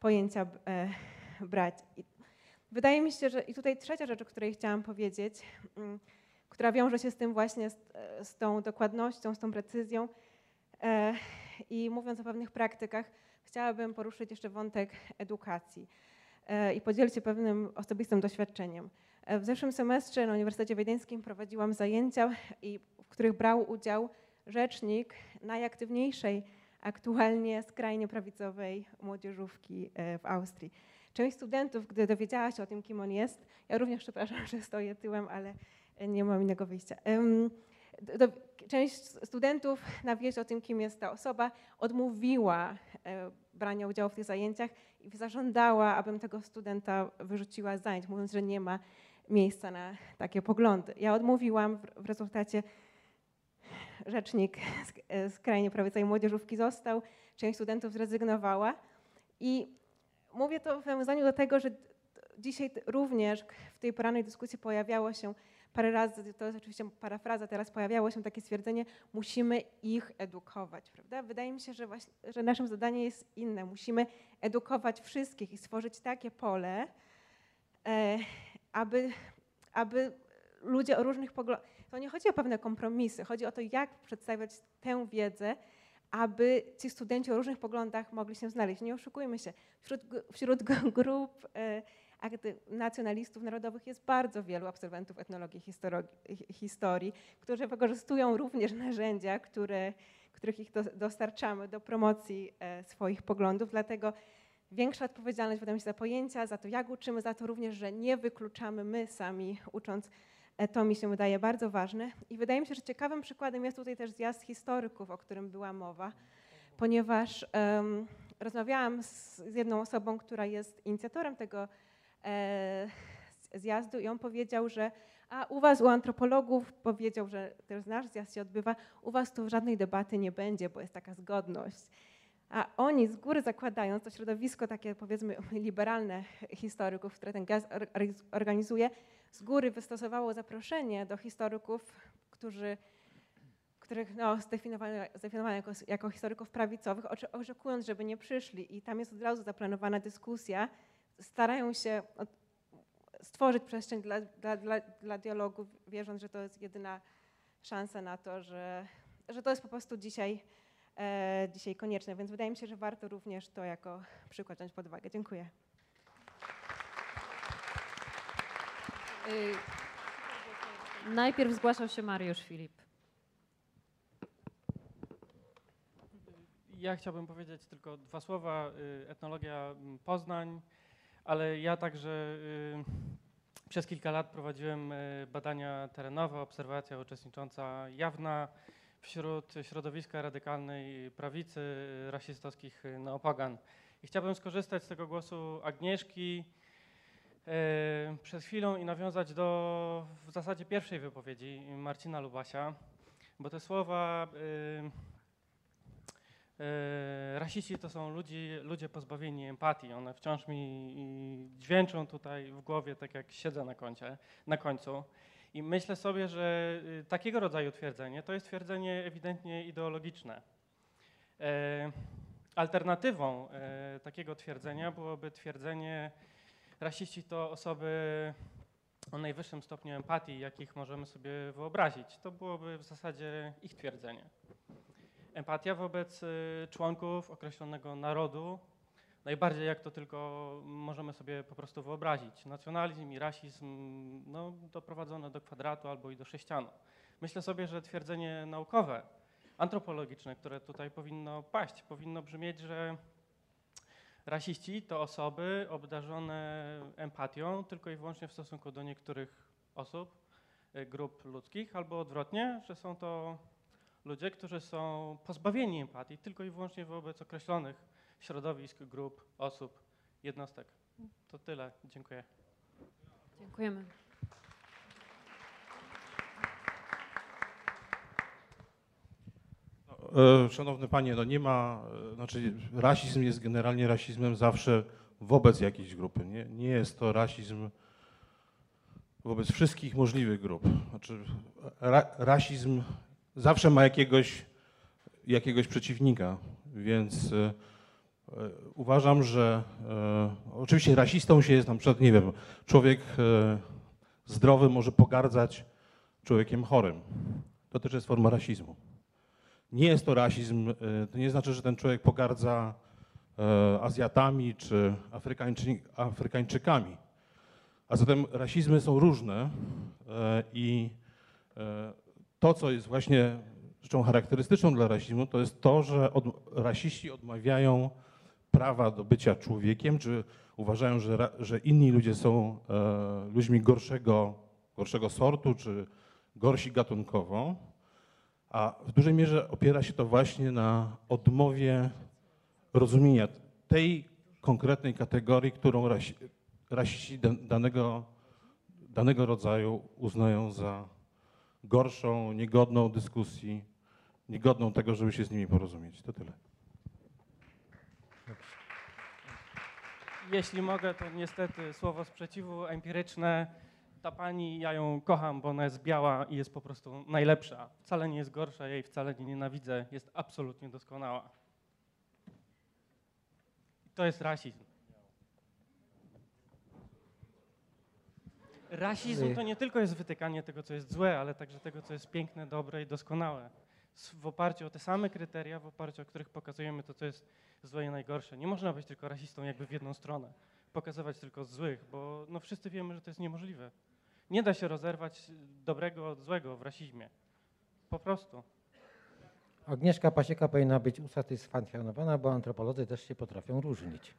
pojęcia e, brać. I wydaje mi się, że i tutaj trzecia rzecz, o której chciałam powiedzieć, mm, która wiąże się z tym właśnie, z, e, z tą dokładnością, z tą precyzją e, i mówiąc o pewnych praktykach, chciałabym poruszyć jeszcze wątek edukacji e, i podzielić się pewnym osobistym doświadczeniem. E, W zeszłym semestrze na Uniwersytecie Wiedeńskim prowadziłam zajęcia, w których brał udział rzecznik najaktywniejszej aktualnie skrajnie prawicowej młodzieżówki e, w Austrii. Część studentów, gdy dowiedziała się o tym, kim on jest, ja również przepraszam, że stoję tyłem, ale nie mam innego wyjścia. Część studentów na wieść o tym, kim jest ta osoba, odmówiła e, brania udziału w tych zajęciach i zażądała, abym tego studenta wyrzuciła z zajęć, mówiąc, że nie ma miejsca na takie poglądy. Ja odmówiłam, w, rezultacie rzecznik z- skrajnie prawicowej młodzieżówki został, część studentów zrezygnowała. I mówię to w nawiązaniu do tego, że dzisiaj również w tej porannej dyskusji pojawiało się parę razy, to jest oczywiście parafraza, teraz pojawiało się takie stwierdzenie, musimy ich edukować, prawda? Wydaje mi się, że, właśnie, że naszym zadaniem jest inne. Musimy edukować wszystkich i stworzyć takie pole, e, aby, aby ludzie o różnych poglądach. To nie chodzi o pewne kompromisy, chodzi o to, jak przedstawiać tę wiedzę, aby ci studenci o różnych poglądach mogli się znaleźć. Nie oszukujmy się, wśród, wśród grup e, nacjonalistów narodowych jest bardzo wielu absolwentów etnologii i histori- hi- historii, którzy wykorzystują również narzędzia, które, których ich do, dostarczamy do promocji e, swoich poglądów. Dlatego większa odpowiedzialność wydaje mi się za pojęcia, za to jak uczymy, za to również, że nie wykluczamy my sami ucząc. E, To mi się wydaje bardzo ważne. I wydaje mi się, że ciekawym przykładem jest tutaj też zjazd historyków, o którym była mowa, ponieważ em, rozmawiałam z, z jedną osobą, która jest inicjatorem tego e, zjazdu i on powiedział, że a u was, u antropologów, powiedział, że też nasz zjazd się odbywa, u was tu żadnej debaty nie będzie, bo jest taka zgodność. A oni z góry zakładają, to środowisko takie powiedzmy liberalne historyków, które ten gaz or- or- organizuje, z góry wystosowało zaproszenie do historyków, którzy, których no, zdefiniowano, zdefiniowano jako, jako historyków prawicowych, oczekując, żeby nie przyszli. I tam jest od razu zaplanowana dyskusja. Starają się stworzyć przestrzeń dla, dla, dla, dla dialogu, wierząc, że to jest jedyna szansa na to, że, że to jest po prostu dzisiaj, dzisiaj konieczne. Więc wydaje mi się, że warto również to jako przykład wziąć pod uwagę. Dziękuję. Y, Najpierw zgłaszał się Mariusz Filip. Ja chciałbym powiedzieć tylko dwa słowa. y, Etnologia mm, Poznań, ale ja także y, przez kilka lat prowadziłem badania terenowe, obserwacja uczestnicząca jawna wśród środowiska radykalnej prawicy y, rasistowskich y, neopogan. I chciałbym skorzystać z tego głosu Agnieszki e, przez chwilę i nawiązać do w zasadzie pierwszej wypowiedzi Marcina Lubasia, bo te słowa y, Rasiści to są ludzie, ludzie pozbawieni empatii. One wciąż mi dźwięczą tutaj w głowie, tak jak siedzę na, kącie, na końcu. I myślę sobie, że y, takiego rodzaju twierdzenie to jest twierdzenie ewidentnie ideologiczne. E, Alternatywą e, takiego twierdzenia byłoby twierdzenie, rasiści to osoby o najwyższym stopniu empatii, jakich możemy sobie wyobrazić. To byłoby w zasadzie ich twierdzenie empatia wobec y, członków określonego narodu, najbardziej jak to tylko możemy sobie po prostu wyobrazić. Nacjonalizm i rasizm no, doprowadzone do kwadratu albo i do sześcianu. Myślę sobie, że twierdzenie naukowe, antropologiczne, które tutaj powinno paść, powinno brzmieć, że rasiści to osoby obdarzone empatią tylko i wyłącznie w stosunku do niektórych osób, y, grup ludzkich, albo odwrotnie, że są to ludzie, którzy są pozbawieni empatii tylko i wyłącznie wobec określonych środowisk, grup, osób, jednostek. To tyle. Dziękuję. Dziękujemy. E, Szanowny panie, no nie ma, e, znaczy rasizm jest generalnie rasizmem zawsze wobec jakiejś grupy. Nie, nie jest to rasizm wobec wszystkich możliwych grup. Znaczy ra, rasizm zawsze ma jakiegoś, jakiegoś przeciwnika, więc e, uważam, że e, oczywiście rasistą się jest na przykład, nie wiem, człowiek e, zdrowy może pogardzać człowiekiem chorym. To też jest forma rasizmu. Nie jest to rasizm, e, to nie znaczy, że ten człowiek pogardza e, Azjatami czy Afrykańczy, Afrykańczykami. A zatem rasizmy są różne e, i e, to, co jest właśnie rzeczą charakterystyczną dla rasizmu, to jest to, że od, rasiści odmawiają prawa do bycia człowiekiem, czy uważają, że, że inni ludzie są e, ludźmi gorszego, gorszego sortu, czy gorsi gatunkowo, a w dużej mierze opiera się to właśnie na odmowie rozumienia tej konkretnej kategorii, którą rasi, rasiści dan- danego, danego rodzaju uznają za gorszą, niegodną dyskusji niegodną tego, żeby się z nimi porozumieć. To tyle. Jeśli mogę, to niestety słowo sprzeciwu empiryczne. Ta pani, ja ją kocham, bo ona jest biała i jest po prostu najlepsza. Wcale nie jest gorsza, jej wcale nie nienawidzę, jest absolutnie doskonała. To jest rasizm. Rasizm to nie tylko jest wytykanie tego, co jest złe, ale także tego, co jest piękne, dobre i doskonałe. W oparciu o te same kryteria, w oparciu o których pokazujemy to, co jest złe i najgorsze. Nie można być tylko rasistą jakby w jedną stronę, pokazywać tylko złych, bo no wszyscy wiemy, że to jest niemożliwe. Nie da się rozerwać dobrego od złego w rasizmie. Po prostu. Agnieszka Pasieka powinna być usatysfakcjonowana, bo antropolodzy też się potrafią różnić.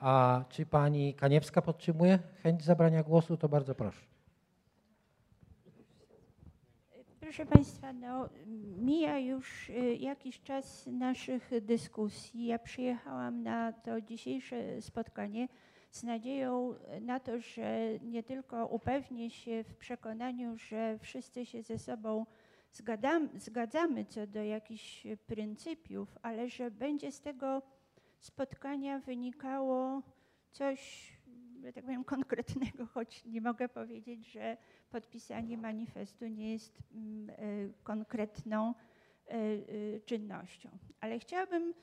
A czy pani Kaniewska podtrzymuje chęć zabrania głosu? To bardzo proszę. Proszę Państwa, no, mija już y, jakiś czas naszych dyskusji. Ja przyjechałam na to dzisiejsze spotkanie z nadzieją na to, że nie tylko upewnię się w przekonaniu, że wszyscy się ze sobą zgadzamy, zgadzamy co do jakichś pryncypiów, ale że będzie z tego spotkania wynikało coś, że tak powiem, konkretnego, choć nie mogę powiedzieć, że podpisanie manifestu nie jest mm, e, konkretną e, e, czynnością. Ale chciałabym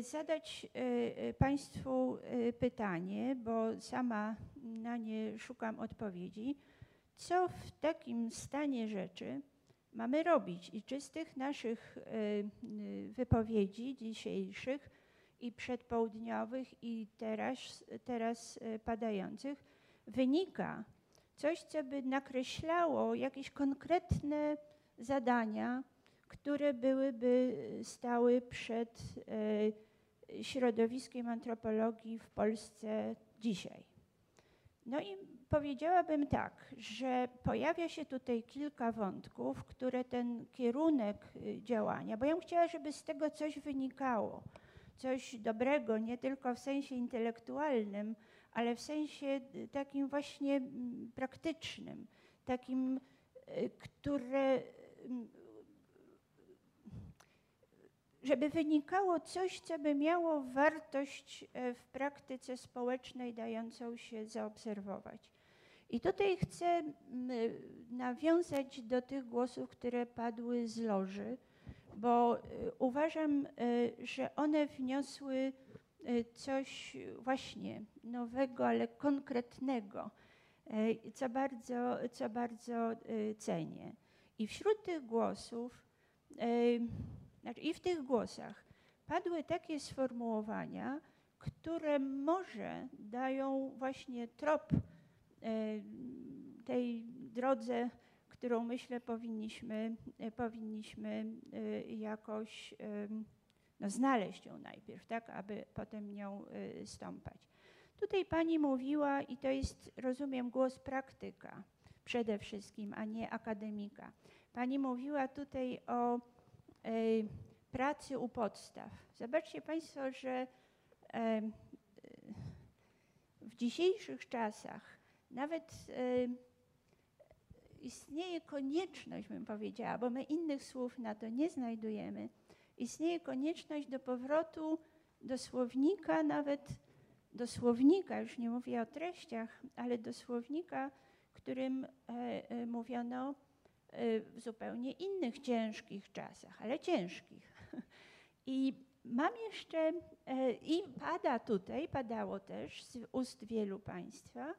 zadać Państwu pytanie, bo sama na nie szukam odpowiedzi. Co w takim stanie rzeczy mamy robić i czy z tych naszych wypowiedzi dzisiejszych i przedpołudniowych i teraz, teraz e, padających wynika coś, co by nakreślało jakieś konkretne zadania, które byłyby stały przed e, środowiskiem antropologii w Polsce dzisiaj. No i powiedziałabym tak, że pojawia się tutaj kilka wątków, które ten kierunek działania, bo ja bym chciała, żeby z tego coś wynikało, coś dobrego, nie tylko w sensie intelektualnym, ale w sensie y, takim właśnie mm, praktycznym, takim, y, które mm, żeby wynikało coś, co by miało wartość e, w praktyce społecznej dającą się zaobserwować. I tutaj chcę mm, nawiązać do tych głosów, które padły z loży, bo e, uważam, e, że one wniosły e, coś właśnie nowego, ale konkretnego, co bardzo, co bardzo cenię. I wśród tych głosów znaczy i w tych głosach padły takie sformułowania, które może dają właśnie trop tej drodze, którą myślę powinniśmy, e, powinniśmy e, jakoś e, no, znaleźć ją najpierw, tak, aby potem nią stąpać. Tutaj pani mówiła, i to jest, rozumiem, głos praktyka przede wszystkim, a nie akademika. Pani mówiła tutaj o pracy u podstaw. Zobaczcie Państwo, że w dzisiejszych czasach nawet istnieje konieczność, bym powiedziała, bo my innych słów na to nie znajdujemy, istnieje konieczność do powrotu do słownika, nawet do słownika, już nie mówię o treściach, ale do słownika, którym e, e, mówiono e, w zupełnie innych ciężkich czasach, ale ciężkich. I mam jeszcze, i pada tutaj, padało też z ust wielu Państwa,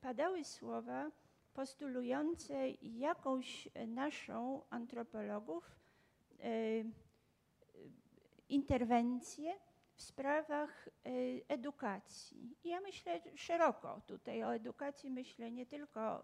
padały słowa postulujące jakąś naszą antropologów e, interwencję w sprawach e, edukacji. Ja myślę szeroko tutaj o edukacji, myślę nie tylko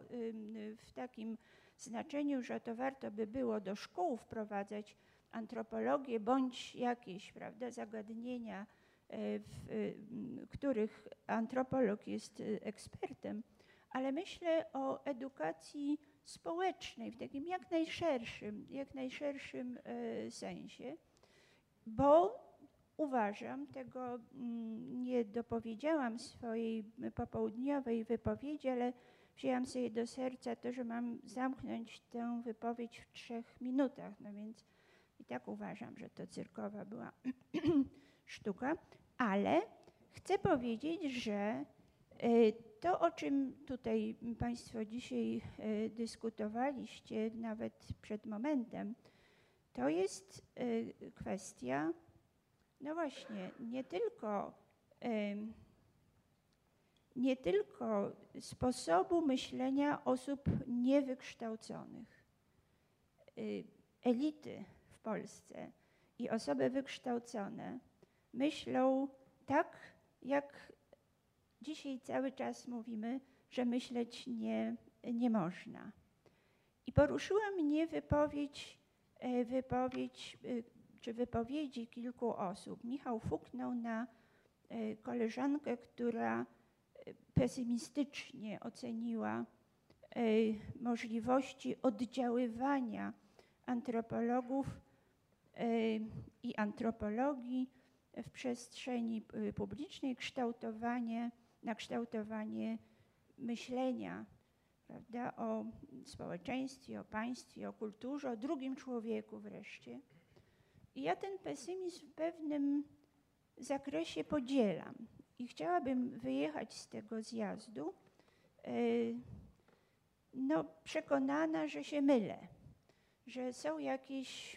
w takim znaczeniu, że to warto by było do szkół wprowadzać antropologię bądź jakieś prawda, zagadnienia, e, w których antropolog jest ekspertem, ale myślę o edukacji społecznej w takim jak najszerszym, jak najszerszym e, sensie, bo uważam, tego mm, nie dopowiedziałam w swojej popołudniowej wypowiedzi, ale wzięłam sobie do serca to, że mam zamknąć tę wypowiedź w trzech minutach, no więc i tak uważam, że to cyrkowa była sztuka, ale chcę powiedzieć, że to, o czym tutaj Państwo dzisiaj y, dyskutowaliście, nawet przed momentem, to jest y, kwestia, no właśnie, nie tylko, nie tylko sposobu myślenia osób niewykształconych. Elity w Polsce i osoby wykształcone myślą tak, jak dzisiaj cały czas mówimy, że myśleć nie, nie można. I poruszyła mnie wypowiedź, e, wypowiedź y, czy wypowiedzi kilku osób. Michał fuknął na e, koleżankę, która e, pesymistycznie oceniła e, możliwości oddziaływania antropologów e, i antropologii w przestrzeni publicznej, kształtowanie, na kształtowanie myślenia prawda, o społeczeństwie, o państwie, o kulturze, o drugim człowieku wreszcie. I ja ten pesymizm w pewnym zakresie podzielam i chciałabym wyjechać z tego zjazdu y, no, przekonana, że się mylę, że są jakieś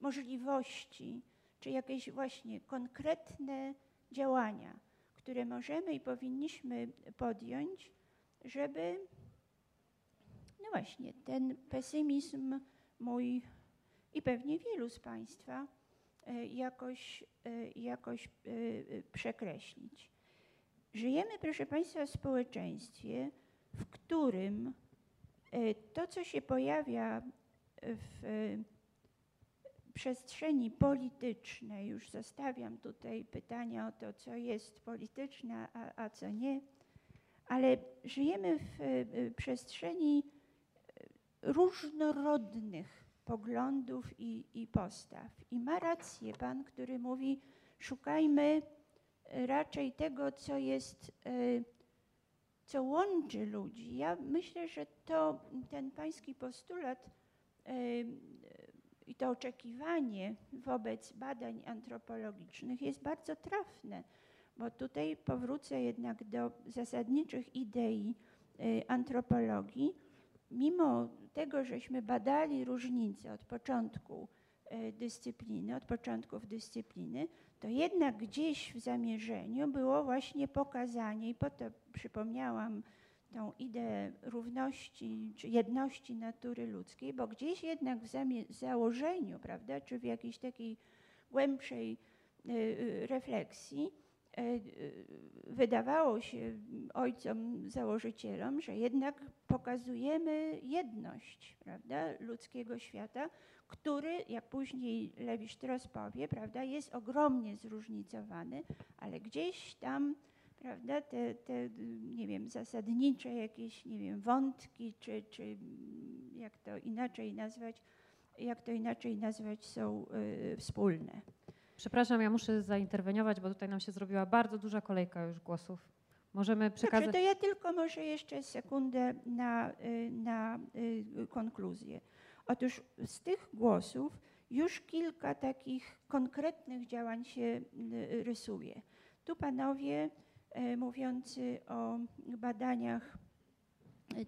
możliwości, czy jakieś właśnie konkretne działania, które możemy i powinniśmy podjąć, żeby, no właśnie, ten pesymizm mój i pewnie wielu z Państwa e, jakoś, e, jakoś e, przekreślić. Żyjemy, proszę Państwa, w społeczeństwie, w którym to, co się pojawia w przestrzeni politycznej, już zostawiam tutaj pytania o to, co jest polityczne, a, a co nie, ale żyjemy w przestrzeni y, różnorodnych poglądów i, i postaw. I ma rację pan, który mówi, szukajmy raczej tego, co jest, y, co łączy ludzi. Ja myślę, że to ten pański postulat i to oczekiwanie wobec badań antropologicznych jest bardzo trafne, bo tutaj powrócę jednak do zasadniczych idei y, antropologii. Mimo tego, żeśmy badali różnice od początku y, dyscypliny, od początków dyscypliny, to jednak gdzieś w zamierzeniu było właśnie pokazanie, i po to przypomniałam tą ideę równości czy jedności natury ludzkiej, bo gdzieś jednak w założeniu, prawda, czy w jakiejś takiej głębszej y, y, refleksji y, wydawało się ojcom założycielom, że jednak pokazujemy jedność prawda, ludzkiego świata, który, jak później Lewi Strauss powie, prawda, jest ogromnie zróżnicowany, ale gdzieś tam prawda, te, te, nie wiem, zasadnicze jakieś, nie wiem, wątki, czy, czy jak to inaczej nazwać, jak to inaczej nazwać, są y, wspólne. Przepraszam, ja muszę zainterweniować, bo tutaj nam się zrobiła bardzo duża kolejka już głosów. Możemy przekazać... Dobrze, to ja tylko może jeszcze sekundę na, y, na y, konkluzję. Otóż z tych głosów już kilka takich konkretnych działań się rysuje. Tu panowie mówiący o badaniach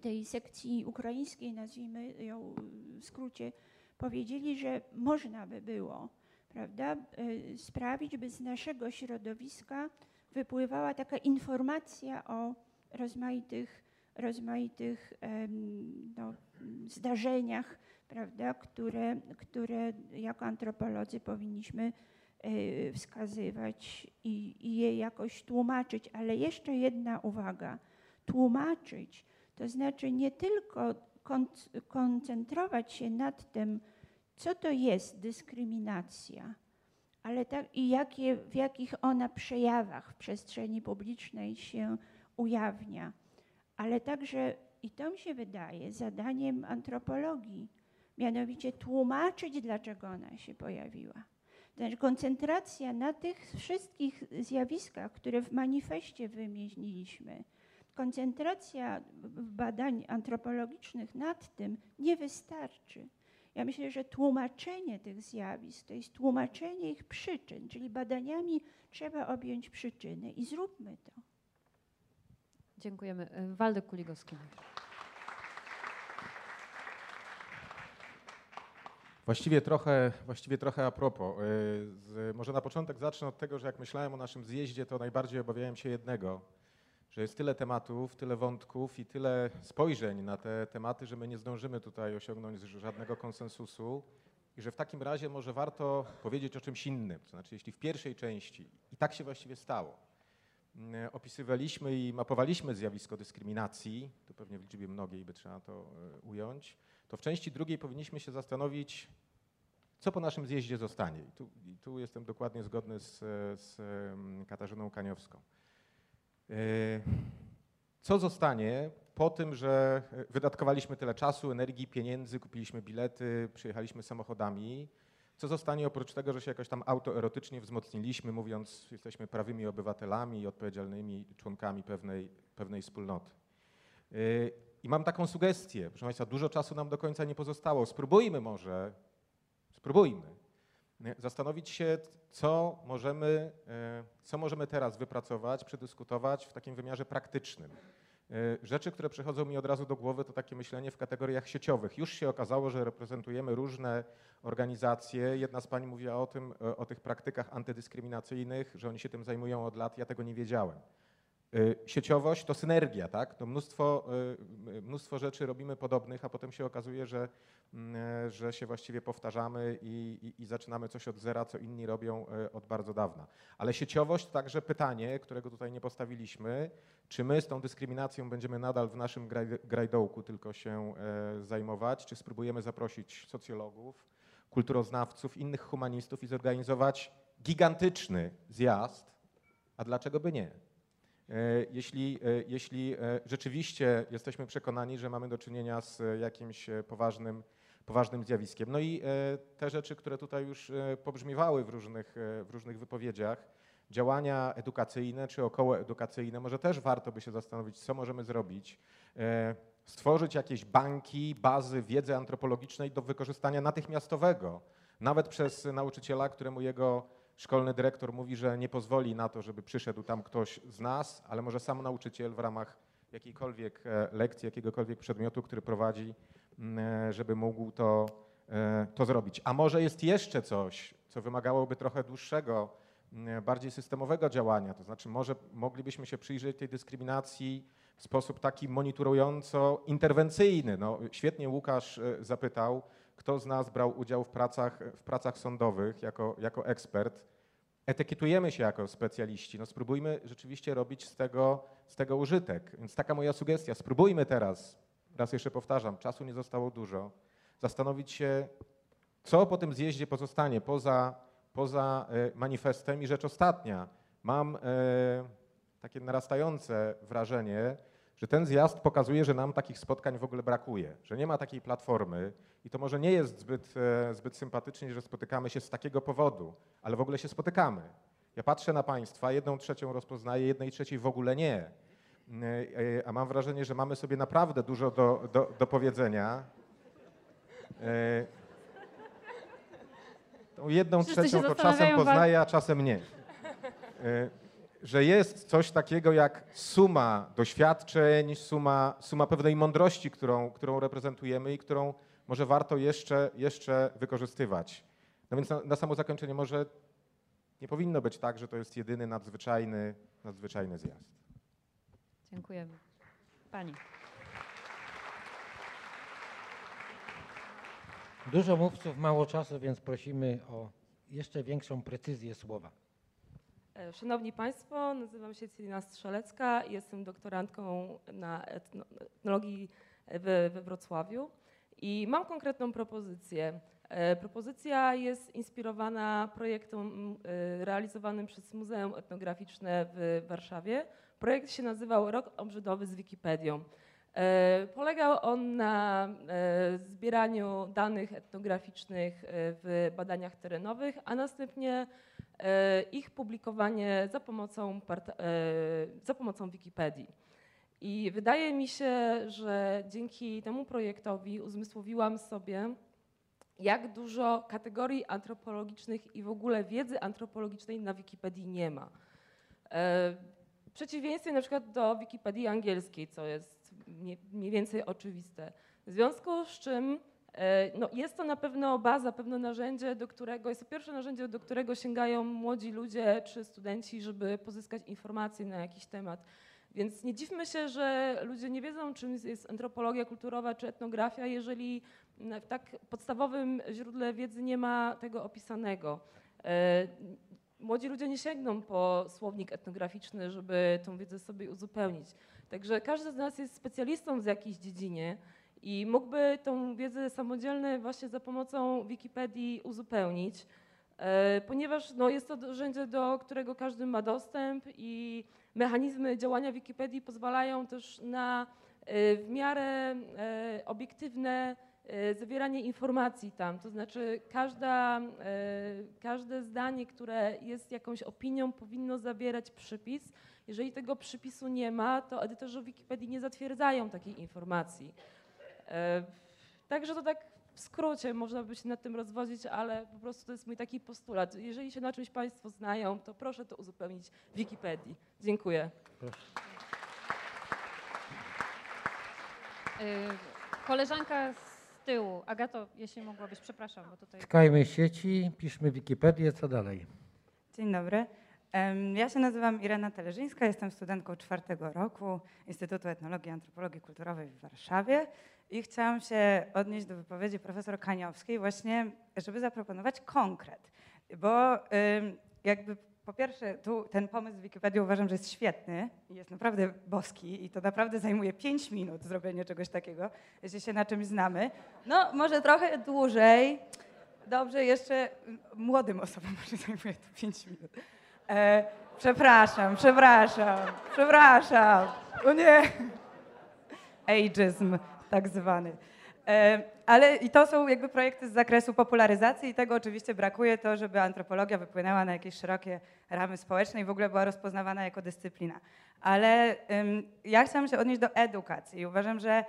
tej sekcji ukraińskiej, nazwijmy ją w skrócie, powiedzieli, że można by było prawda, e, sprawić, by z naszego środowiska wypływała taka informacja o rozmaitych, rozmaitych no, zdarzeniach, prawda, które, które jako antropolodzy powinniśmy wskazywać i, i je jakoś tłumaczyć. Ale jeszcze jedna uwaga. Tłumaczyć to znaczy nie tylko koncentrować się nad tym, co to jest dyskryminacja, ale tak, i jakie, w jakich ona przejawach w przestrzeni publicznej się ujawnia, ale także, i to mi się wydaje, zadaniem antropologii, mianowicie tłumaczyć, dlaczego ona się pojawiła. Znaczy koncentracja na tych wszystkich zjawiskach, które w manifestie wymieniliśmy, koncentracja badań antropologicznych nad tym nie wystarczy. Ja myślę, że tłumaczenie tych zjawisk to jest tłumaczenie ich przyczyn, czyli badaniami trzeba objąć przyczyny i zróbmy to. Dziękujemy. Waldek Kuligowski. Właściwie trochę, właściwie trochę a propos. Y, Z, może na początek zacznę od tego, że jak myślałem o naszym zjeździe, to najbardziej obawiałem się jednego, że jest tyle tematów, tyle wątków i tyle spojrzeń na te tematy, że my nie zdążymy tutaj osiągnąć żadnego konsensusu i że w takim razie może warto powiedzieć o czymś innym. To znaczy, jeśli w pierwszej części, i tak się właściwie stało, mm, opisywaliśmy i mapowaliśmy zjawisko dyskryminacji, tu pewnie w liczbie mnogiej by trzeba to y, ująć, to w części drugiej powinniśmy się zastanowić, co po naszym zjeździe zostanie. I tu, i tu jestem dokładnie zgodny z, z em, Katarzyną Kaniowską. E, Co zostanie po tym, że e, wydatkowaliśmy tyle czasu, energii, pieniędzy, kupiliśmy bilety, przyjechaliśmy samochodami? Co zostanie oprócz tego, że się jakoś tam autoerotycznie wzmocniliśmy, mówiąc, jesteśmy prawymi obywatelami i odpowiedzialnymi członkami pewnej, pewnej wspólnoty? I mam taką sugestię, proszę Państwa, dużo czasu nam do końca nie pozostało. Spróbujmy może, spróbujmy zastanowić się, co możemy, e, co możemy teraz wypracować, przedyskutować w takim wymiarze praktycznym. E, Rzeczy, które przychodzą mi od razu do głowy, to takie myślenie w kategoriach sieciowych. Już się okazało, że reprezentujemy różne organizacje. Jedna z Pań mówiła o tym, e, o tych praktykach antydyskryminacyjnych, że oni się tym zajmują od lat. Ja tego nie wiedziałem. Y, Sieciowość to synergia, tak? To mnóstwo, y, mnóstwo rzeczy robimy podobnych, a potem się okazuje, że, mm, e, że się właściwie powtarzamy i, i, i zaczynamy coś od zera, co inni robią e, od bardzo dawna. Ale sieciowość to także pytanie, którego tutaj nie postawiliśmy, czy my z tą dyskryminacją będziemy nadal w naszym graj- grajdołku tylko się e, zajmować, czy spróbujemy zaprosić socjologów, kulturoznawców, innych humanistów i zorganizować gigantyczny zjazd, a dlaczego by nie? E, Jeśli, e, jeśli e, rzeczywiście jesteśmy przekonani, że mamy do czynienia z jakimś poważnym, poważnym zjawiskiem. No i te rzeczy, które tutaj już pobrzmiewały w różnych, w różnych wypowiedziach, działania edukacyjne czy okołoedukacyjne, może też warto by się zastanowić, co możemy zrobić. Stworzyć jakieś banki, bazy wiedzy antropologicznej do wykorzystania natychmiastowego, nawet przez nauczyciela, któremu jego szkolny dyrektor mówi, że nie pozwoli na to, żeby przyszedł tam ktoś z nas, ale może sam nauczyciel w ramach jakiejkolwiek e, lekcji, jakiegokolwiek przedmiotu, który prowadzi, m, e, żeby mógł to, e, to zrobić. A może jest jeszcze coś, co wymagałoby trochę dłuższego, m, bardziej systemowego działania, to znaczy może moglibyśmy się przyjrzeć tej dyskryminacji w sposób taki monitorująco interwencyjny. No, świetnie Łukasz zapytał, kto z nas brał udział w pracach, w pracach sądowych jako, jako ekspert. Etykietujemy się jako specjaliści. No spróbujmy rzeczywiście robić z tego, z tego użytek. Więc taka moja sugestia. Spróbujmy teraz, raz jeszcze powtarzam, czasu nie zostało dużo, zastanowić się, co po tym zjeździe pozostanie poza, poza e, manifestem. I rzecz ostatnia. Mam e, takie narastające wrażenie, że ten zjazd pokazuje, że nam takich spotkań w ogóle brakuje, że nie ma takiej platformy i to może nie jest zbyt, e, zbyt sympatycznie, że spotykamy się z takiego powodu, ale w ogóle się spotykamy. Ja patrzę na Państwa, jedną trzecią rozpoznaję, jednej trzeciej w ogóle nie. E, e, A mam wrażenie, że mamy sobie naprawdę dużo do, do, do powiedzenia. Tą jedną Wszyscy trzecią to czasem poznaję, a czasem nie. Że jest coś takiego jak suma doświadczeń, suma, suma pewnej mądrości, którą, którą reprezentujemy i którą może warto jeszcze, jeszcze wykorzystywać. No więc na, na samo zakończenie może nie powinno być tak, że to jest jedyny nadzwyczajny, nadzwyczajny zjazd. Dziękujemy. Pani. Dużo mówców, mało czasu, więc prosimy o jeszcze większą precyzję słowa. E, Szanowni Państwo, nazywam się Celina Strzelecka, jestem doktorantką na etno, etnologii we, we Wrocławiu i mam konkretną propozycję. E, Propozycja jest inspirowana projektem e, realizowanym przez Muzeum Etnograficzne w Warszawie. Projekt się nazywał Rok Obrzydowy z Wikipedią. Polegał on na zbieraniu danych etnograficznych w badaniach terenowych, a następnie ich publikowanie za pomocą, e, za pomocą Wikipedii. I wydaje mi się, że dzięki temu projektowi uzmysłowiłam sobie, jak dużo kategorii antropologicznych i w ogóle wiedzy antropologicznej na Wikipedii nie ma. E, W przeciwieństwie na przykład do Wikipedii angielskiej, co jest mniej- więcej oczywiste. W związku z czym e, no, jest to na pewno baza, pewne narzędzie, do którego, jest to pierwsze narzędzie, do którego sięgają młodzi ludzie czy studenci, żeby pozyskać informacje na jakiś temat. Więc nie dziwmy się, że ludzie nie wiedzą, czym jest antropologia kulturowa czy etnografia, jeżeli w tak podstawowym źródle wiedzy nie ma tego opisanego. E, Młodzi ludzie nie sięgną po słownik etnograficzny, żeby tą wiedzę sobie uzupełnić. Także każdy z nas jest specjalistą w jakiejś dziedzinie i mógłby tą wiedzę samodzielnie właśnie za pomocą Wikipedii uzupełnić, e, ponieważ no, jest to narzędzie, do którego każdy ma dostęp i mechanizmy działania Wikipedii pozwalają też na e, w miarę e, obiektywne zawieranie informacji tam. To znaczy każda, każde zdanie, które jest jakąś opinią, powinno zawierać przypis. Jeżeli tego przypisu nie ma, to edytorzy Wikipedii nie zatwierdzają takiej informacji. E, Także to tak w skrócie można by się nad tym rozwodzić, ale po prostu to jest mój taki postulat. Jeżeli się na czymś Państwo znają, to proszę to uzupełnić w Wikipedii. Dziękuję. Y, Koleżanka z tyłu. Agato, jeśli mogłabyś, przepraszam, bo tutaj... Szukajmy sieci, piszmy Wikipedię, co dalej? Dzień dobry. Ja się nazywam Irena Teleżyńska, jestem studentką czwartego roku Instytutu Etnologii i Antropologii Kulturowej w Warszawie i chciałam się odnieść do wypowiedzi profesor Kaniowskiej właśnie, żeby zaproponować konkret, bo jakby po pierwsze tu ten pomysł z Wikipedii uważam, że jest świetny i jest naprawdę boski i to naprawdę zajmuje 5 minut zrobienie czegoś takiego, jeśli się na czymś znamy. No może trochę dłużej, Dobrze, jeszcze młodym osobom może zajmuje to 5 minut. E, przepraszam, przepraszam, przepraszam. O nie. Ageism tak zwany. E, ale i to są jakby projekty z zakresu popularyzacji i tego oczywiście brakuje to, żeby antropologia wypłynęła na jakieś szerokie ramy społeczne i w ogóle była rozpoznawana jako dyscyplina. Ale ja chciałam się odnieść do edukacji i uważam, że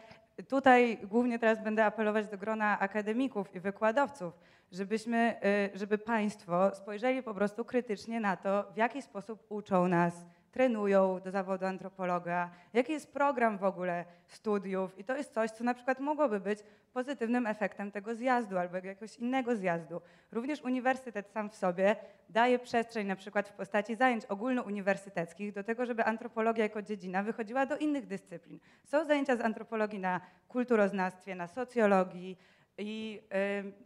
tutaj głównie teraz będę apelować do grona akademików i wykładowców, żebyśmy, y, żeby państwo spojrzeli po prostu krytycznie na to, w jaki sposób uczą nas, trenują do zawodu antropologa, jaki jest program w ogóle studiów i to jest coś, co na przykład mogłoby być pozytywnym efektem tego zjazdu albo jakiegoś innego zjazdu. Również uniwersytet sam w sobie daje przestrzeń na przykład w postaci zajęć ogólnouniwersyteckich do tego, żeby antropologia jako dziedzina wychodziła do innych dyscyplin. Są zajęcia z antropologii na kulturoznawstwie, na socjologii, i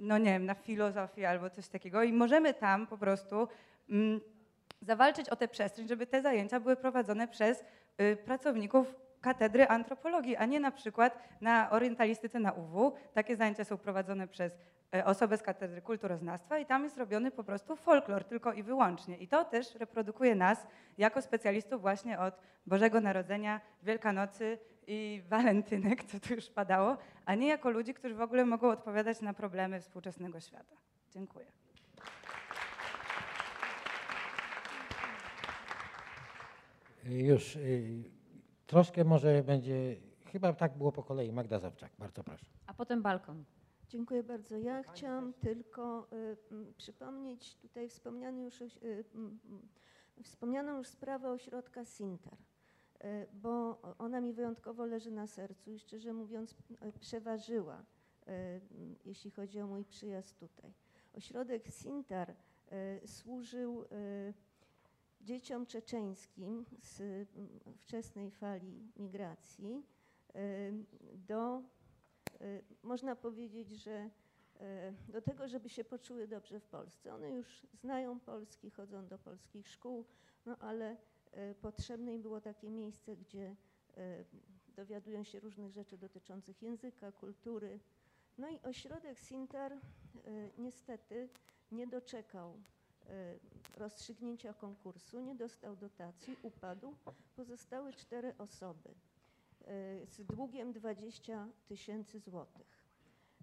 no nie wiem, na filozofii albo coś takiego i możemy tam po prostu mm, zawalczyć o tę przestrzeń, żeby te zajęcia były prowadzone przez y, pracowników katedry antropologii, a nie na przykład na orientalistyce na UW. Takie zajęcia są prowadzone przez y, osobę z katedry kulturoznawstwa i tam jest robiony po prostu folklor tylko i wyłącznie. I to też reprodukuje nas jako specjalistów właśnie od Bożego Narodzenia, Wielkanocy i walentynek, co tu już padało, a nie jako ludzi, którzy w ogóle mogą odpowiadać na problemy współczesnego świata. Dziękuję. Już y, troszkę może będzie, chyba tak było po kolei. Magda Zawczak, bardzo proszę. A potem balkon. Dziękuję bardzo. Ja chciałam tylko y, m, przypomnieć tutaj wspomniany już, y, wspomnianą już sprawę ośrodka Sintar, y, bo ona mi wyjątkowo leży na sercu i szczerze mówiąc y, przeważyła, y, jeśli chodzi o mój przyjazd tutaj. Ośrodek Sintar y, służył y, dzieciom czeczeńskim z mm, wczesnej fali migracji y, do, y, można powiedzieć, że y, do tego, żeby się poczuły dobrze w Polsce. One już znają polski, chodzą do polskich szkół, no ale potrzebne im było takie miejsce, gdzie dowiadują się różnych rzeczy dotyczących języka, kultury. No i ośrodek Sintar niestety nie doczekał rozstrzygnięcia konkursu, nie dostał dotacji, upadł. Pozostały cztery osoby y, z długiem 20 tysięcy złotych.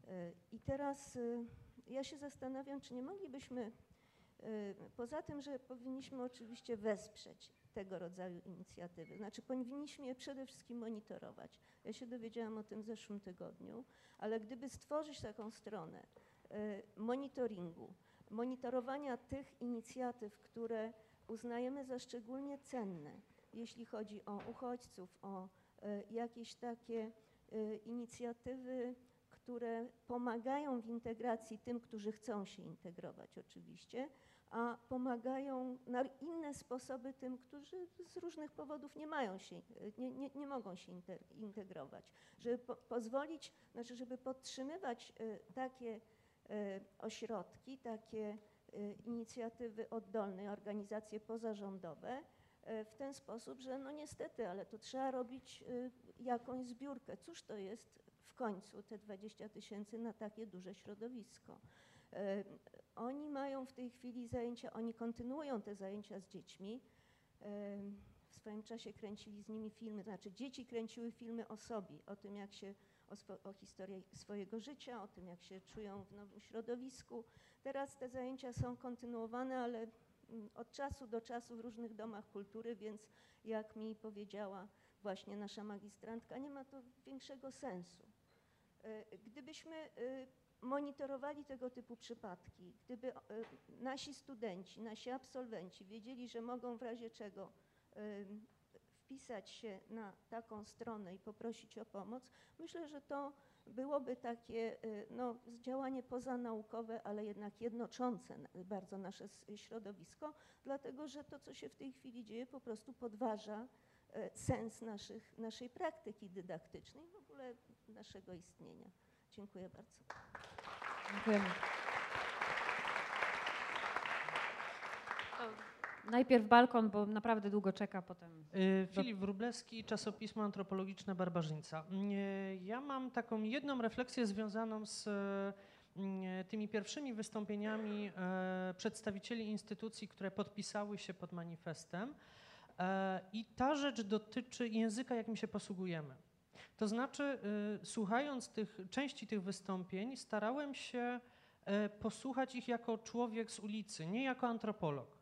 Y, I teraz y, ja się zastanawiam, czy nie moglibyśmy Y, Poza tym, że powinniśmy oczywiście wesprzeć tego rodzaju inicjatywy, znaczy powinniśmy je przede wszystkim monitorować. Ja się dowiedziałam o tym w zeszłym tygodniu, ale gdyby stworzyć taką stronę y, monitoringu, monitorowania tych inicjatyw, które uznajemy za szczególnie cenne, jeśli chodzi o uchodźców, o y, jakieś takie y, inicjatywy, które pomagają w integracji tym, którzy chcą się integrować oczywiście, a pomagają na inne sposoby tym, którzy z różnych powodów nie mają się, nie, nie, nie mogą się integrować. Żeby po, pozwolić, znaczy żeby podtrzymywać takie ośrodki, takie y, inicjatywy oddolne, organizacje pozarządowe y, w ten sposób, że no niestety, ale to trzeba robić y, jakąś zbiórkę. Cóż to jest w końcu te 20 tysięcy na takie duże środowisko? Oni mają w tej chwili zajęcia, oni kontynuują te zajęcia z dziećmi. W swoim czasie kręcili z nimi filmy, znaczy dzieci kręciły filmy o sobie, o tym jak się, swo, o historii swojego życia, o tym jak się czują w nowym środowisku. Teraz te zajęcia są kontynuowane, ale mm, od czasu do czasu w różnych domach kultury, więc jak mi powiedziała właśnie nasza magistrantka, nie ma to większego sensu. E, Gdybyśmy e, monitorowali tego typu przypadki, gdyby e, nasi studenci, nasi absolwenci wiedzieli, że mogą w razie czego wpisać się na taką stronę i poprosić o pomoc, myślę, że to byłoby takie e, no, działanie pozanaukowe, ale jednak jednoczące bardzo nasze środowisko, dlatego że to, co się w tej chwili dzieje, po prostu podważa e, sens naszych, naszej praktyki dydaktycznej, w ogóle naszego istnienia. Dziękuję bardzo. Dziękujemy. Najpierw balkon, bo naprawdę długo czeka, potem. Y, Filip Wróblewski, czasopismo antropologiczne Barbarzyńca. Y, Ja mam taką jedną refleksję związaną z y, tymi pierwszymi wystąpieniami przedstawicieli instytucji, które podpisały się pod manifestem. I ta rzecz dotyczy języka, jakim się posługujemy. To znaczy, słuchając tych części tych wystąpień, starałem się posłuchać ich jako człowiek z ulicy, nie jako antropolog.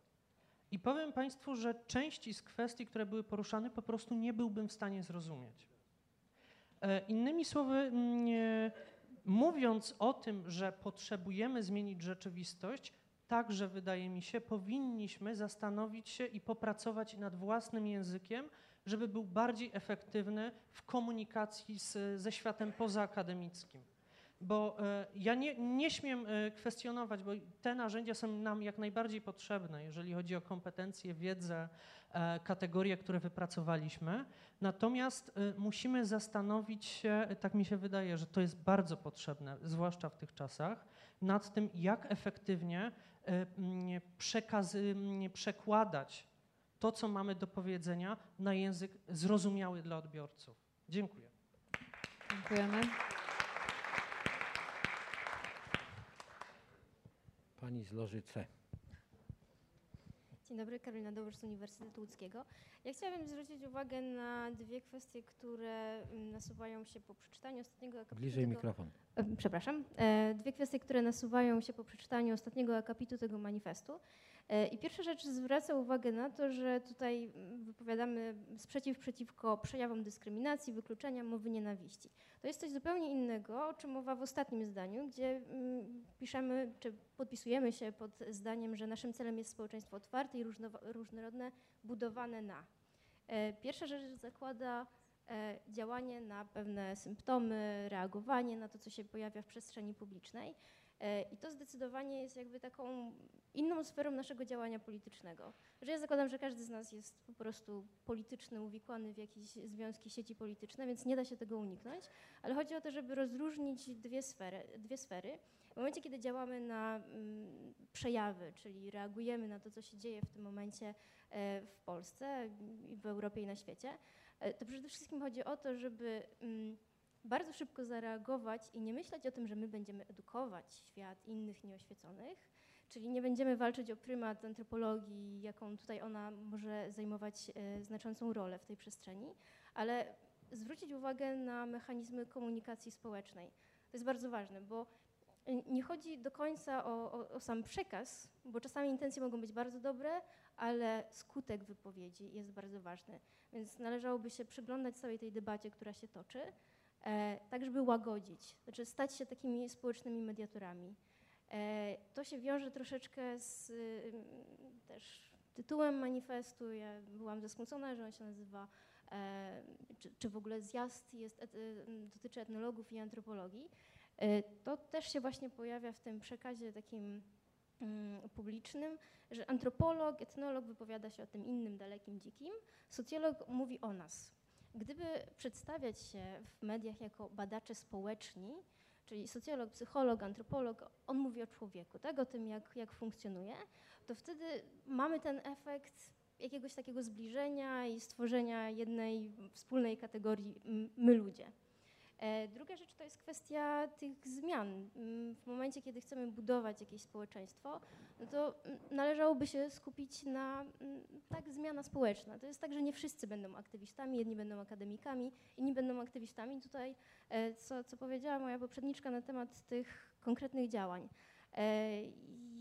I powiem Państwu, że części z kwestii, które były poruszane, po prostu nie byłbym w stanie zrozumieć. E, Innymi słowy, mm, e, mówiąc o tym, że potrzebujemy zmienić rzeczywistość, także wydaje mi się, powinniśmy zastanowić się i popracować nad własnym językiem, żeby był bardziej efektywny w komunikacji z, ze światem pozaakademickim. Bo e, ja nie, nie śmiem e, kwestionować, bo te narzędzia są nam jak najbardziej potrzebne, jeżeli chodzi o kompetencje, wiedzę, e, kategorie, które wypracowaliśmy. Natomiast musimy zastanowić się, tak mi się wydaje, że to jest bardzo potrzebne, zwłaszcza w tych czasach, nad tym, jak efektywnie przekazy, przekładać to, co mamy do powiedzenia, na język zrozumiały dla odbiorców. Dziękuję. Dziękujemy. Pani z loży C. Dzień dobry, Karolina Dołosz z Uniwersytetu Łódzkiego. Ja chciałabym zwrócić uwagę na dwie kwestie, które mm, nasuwają się po przeczytaniu ostatniego akapitu. Bliżej tego- mikrofon. E, Przepraszam. E, Dwie kwestie, które nasuwają się po przeczytaniu ostatniego akapitu tego manifestu. E, I pierwsza rzecz zwraca uwagę na to, że tutaj mm, wypowiadamy sprzeciw przeciwko przejawom dyskryminacji, wykluczenia, mowy nienawiści. To jest coś zupełnie innego, o czym mowa w ostatnim zdaniu, gdzie mm, piszemy, czy podpisujemy się pod zdaniem, że naszym celem jest społeczeństwo otwarte i różnorodne, budowane na. E, Pierwsza rzecz zakłada e, działanie na pewne symptomy, reagowanie na to, co się pojawia w przestrzeni publicznej. E, I to zdecydowanie jest jakby taką inną sferą naszego działania politycznego. Że ja zakładam, że każdy z nas jest po prostu polityczny, uwikłany w jakieś związki, sieci polityczne, więc nie da się tego uniknąć. Ale chodzi o to, żeby rozróżnić dwie sfery. Dwie sfery. W momencie, kiedy działamy na mm, przejawy, czyli reagujemy na to, co się dzieje w tym momencie e, w Polsce, w Europie i na świecie, e, to przede wszystkim chodzi o to, żeby mm, bardzo szybko zareagować i nie myśleć o tym, że my będziemy edukować świat innych nieoświeconych, czyli nie będziemy walczyć o prymat antropologii, jaką tutaj ona może zajmować e, znaczącą rolę w tej przestrzeni, ale zwrócić uwagę na mechanizmy komunikacji społecznej. To jest bardzo ważne, bo y, nie chodzi do końca o, o, o sam przekaz, bo czasami intencje mogą być bardzo dobre, ale skutek wypowiedzi jest bardzo ważny. Więc należałoby się przyglądać całej tej debacie, która się toczy, e, tak żeby łagodzić, znaczy stać się takimi społecznymi mediatorami. E, to się wiąże troszeczkę z y, też tytułem manifestu. Ja byłam zasmucona, że on się nazywa, e, czy, czy w ogóle zjazd jest, y, dotyczy etnologów i antropologii. E, to też się właśnie pojawia w tym przekazie takim mm, publicznym, że antropolog, etnolog wypowiada się o tym innym, dalekim, dzikim, socjolog mówi o nas. Gdyby przedstawiać się w mediach jako badacze społeczni, czyli socjolog, psycholog, antropolog, on mówi o człowieku, tak? o tym, jak, jak funkcjonuje, to wtedy mamy ten efekt jakiegoś takiego zbliżenia i stworzenia jednej wspólnej kategorii my ludzie. E, Druga rzecz to jest kwestia tych zmian. Mm, W momencie, kiedy chcemy budować jakieś społeczeństwo, no to mm, należałoby się skupić na mm, tak zmiana społeczna. To jest tak, że nie wszyscy będą aktywistami, jedni będą akademikami, inni będą aktywistami. Tutaj, e, co, co powiedziała moja poprzedniczka na temat tych konkretnych działań. E,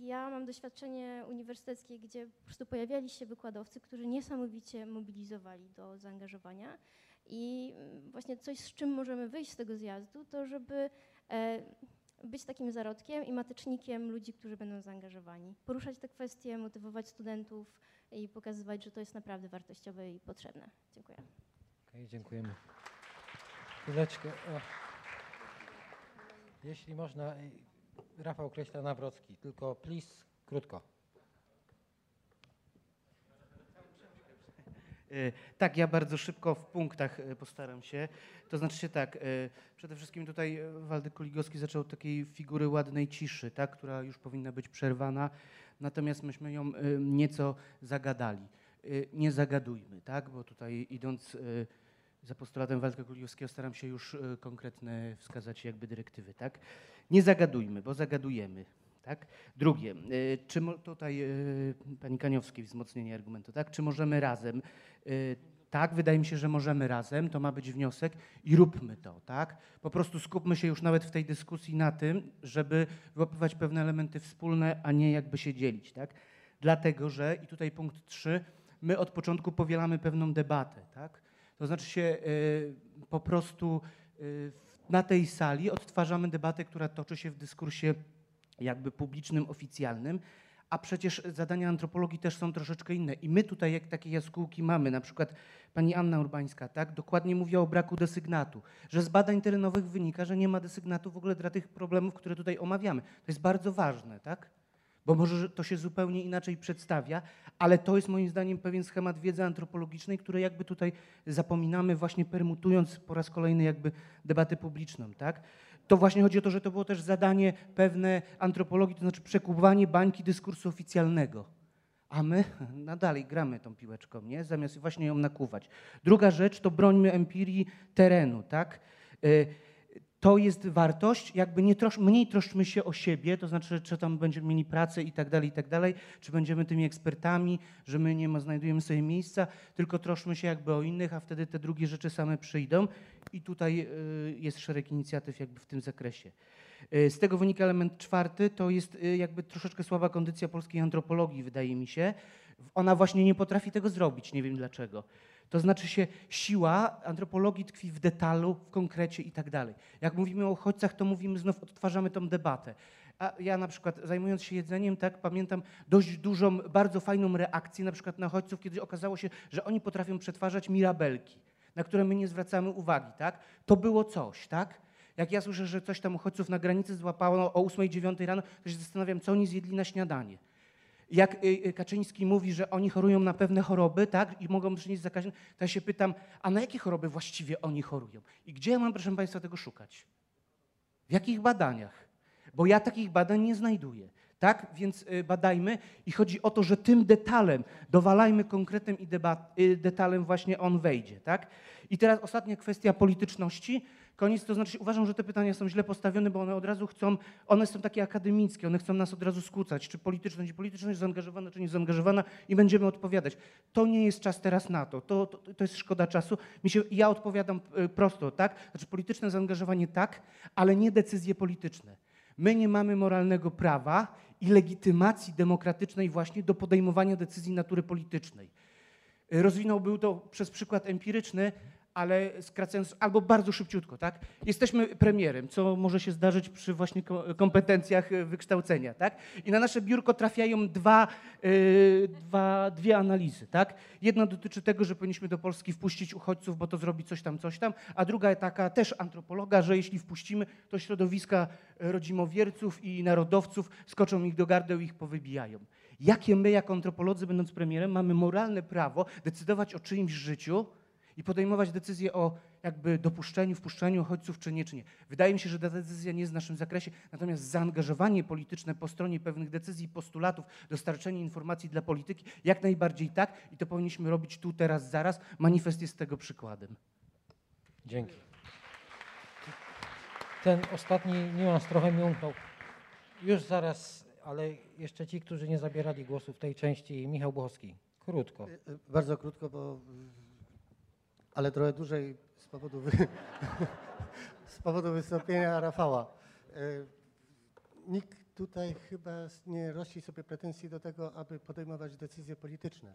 Ja mam doświadczenie uniwersyteckie, gdzie po prostu pojawiali się wykładowcy, którzy niesamowicie mobilizowali do zaangażowania. I właśnie coś, z czym możemy wyjść z tego zjazdu, to żeby e, być takim zarodkiem i matecznikiem ludzi, którzy będą zaangażowani. Poruszać te kwestie, motywować studentów i pokazywać, że to jest naprawdę wartościowe i potrzebne. Dziękuję. Okej, dziękujemy. Chwileczkę. Jeśli można, Rafał Kreśla-Nawrocki, tylko please, krótko. Tak, ja bardzo szybko w punktach e, postaram się. To znaczy się tak, e, przede wszystkim tutaj Waldek Kuligowski zaczął od takiej figury ładnej ciszy, tak, która już powinna być przerwana, natomiast myśmy ją nieco zagadali. Nie zagadujmy, tak, bo tutaj idąc za postulatem Waldka Kuligowskiego staram się już konkretne wskazać jakby dyrektywy, tak. Nie zagadujmy, bo zagadujemy. Tak? Drugie, e, czy tutaj e, pani Kaniowskiej wzmocnienie argumentu, tak? Czy możemy razem? E, Tak, wydaje mi się, że możemy razem, to ma być wniosek i róbmy to, tak? Po prostu skupmy się już nawet w tej dyskusji na tym, żeby wyłapywać pewne elementy wspólne, a nie jakby się dzielić, tak? Dlatego, że, i tutaj punkt trzy, my od początku powielamy pewną debatę, tak? To znaczy się po prostu na tej sali odtwarzamy debatę, która toczy się w dyskursie jakby publicznym, oficjalnym, a przecież zadania antropologii też są troszeczkę inne. I my tutaj jak takie jaskółki mamy, na przykład pani Anna Urbańska, tak, dokładnie mówi o braku desygnatu, że z badań terenowych wynika, że nie ma desygnatu w ogóle dla tych problemów, które tutaj omawiamy. To jest bardzo ważne, tak? Bo może że to się zupełnie inaczej przedstawia, ale to jest moim zdaniem pewien schemat wiedzy antropologicznej, który jakby tutaj zapominamy właśnie permutując po raz kolejny jakby debatę publiczną, tak? To właśnie chodzi o to, że to było też zadanie pewne antropologii, to znaczy przekuwanie bańki dyskursu oficjalnego. A my nadal gramy tą piłeczką, nie? Zamiast właśnie ją nakuwać. Druga rzecz to brońmy empirii terenu, tak? Y, To jest wartość, jakby nie trosz, mniej troszczmy się o siebie, to znaczy, czy tam będziemy mieli pracę i tak dalej, i tak dalej, czy będziemy tymi ekspertami, że my nie ma, znajdujemy sobie miejsca, tylko troszczmy się jakby o innych, a wtedy te drugie rzeczy same przyjdą. I tutaj y, jest szereg inicjatyw jakby w tym zakresie. Y, Z tego wynika element czwarty, to jest y, jakby troszeczkę słaba kondycja polskiej antropologii, wydaje mi się. Ona właśnie nie potrafi tego zrobić, nie wiem dlaczego. To znaczy się siła antropologii tkwi w detalu, w konkrecie i tak dalej. Jak mówimy o uchodźcach, to mówimy znów, odtwarzamy tą debatę. A ja na przykład zajmując się jedzeniem, tak, pamiętam dość dużą, bardzo fajną reakcję na przykład na uchodźców, kiedy okazało się, że oni potrafią przetwarzać mirabelki, na które my nie zwracamy uwagi, tak? To było coś, tak? Jak ja słyszę, że coś tam uchodźców na granicy złapało o 8-9 rano, to się zastanawiam, co oni zjedli na śniadanie. Jak y, y, Kaczyński mówi, że oni chorują na pewne choroby, tak, i mogą przynieść zakaźne, to ja się pytam, a na jakie choroby właściwie oni chorują? I gdzie ja mam, proszę Państwa, tego szukać? W jakich badaniach? Bo ja takich badań nie znajduję. Tak? Więc y, badajmy i chodzi o to, że tym detalem, dowalajmy konkretem i debat, detalem właśnie on wejdzie. Tak? I teraz ostatnia kwestia polityczności. Koniec, to znaczy uważam, że te pytania są źle postawione, bo one od razu chcą, one są takie akademickie, one chcą nas od razu skłócać, czy polityczność i polityczność zaangażowana, czy nie zaangażowana i będziemy odpowiadać. To nie jest czas teraz na to, to, to, to jest szkoda czasu. Mi się, ja odpowiadam y, prosto, tak? Znaczy polityczne zaangażowanie tak, ale nie decyzje polityczne. My nie mamy moralnego prawa i legitymacji demokratycznej właśnie do podejmowania decyzji natury politycznej. Rozwinąłbym to przez przykład empiryczny, ale skracając albo bardzo szybciutko, tak? Jesteśmy premierem, co może się zdarzyć przy właśnie ko- kompetencjach e, wykształcenia, tak? I na nasze biurko trafiają dwa, e, dwa, dwie analizy, tak? Jedna dotyczy tego, że powinniśmy do Polski wpuścić uchodźców, bo to zrobi coś tam, coś tam, a druga taka też antropologa, że jeśli wpuścimy, to środowiska rodzimowierców i narodowców skoczą ich do gardeł i ich powybijają. Jakie my, jako antropolodzy, będąc premierem, mamy moralne prawo decydować o czyimś życiu, i podejmować decyzje o jakby dopuszczeniu, wpuszczeniu uchodźców czy nie, czy nie. Wydaje mi się, że ta decyzja nie jest w naszym zakresie, natomiast zaangażowanie polityczne po stronie pewnych decyzji, postulatów, dostarczenie informacji dla polityki, jak najbardziej tak i to powinniśmy robić tu, teraz, zaraz. Manifest jest tego przykładem. Dzięki. Ten ostatni niuans trochę mi umknął. Już zaraz, ale jeszcze ci, którzy nie zabierali głosu w tej części, Michał Bochowski. Krótko. Y, y, Bardzo krótko, bo ale trochę dłużej z powodu, wy... z powodu wystąpienia Rafała. Y, Nikt tutaj chyba nie rości sobie pretensji do tego, aby podejmować decyzje polityczne.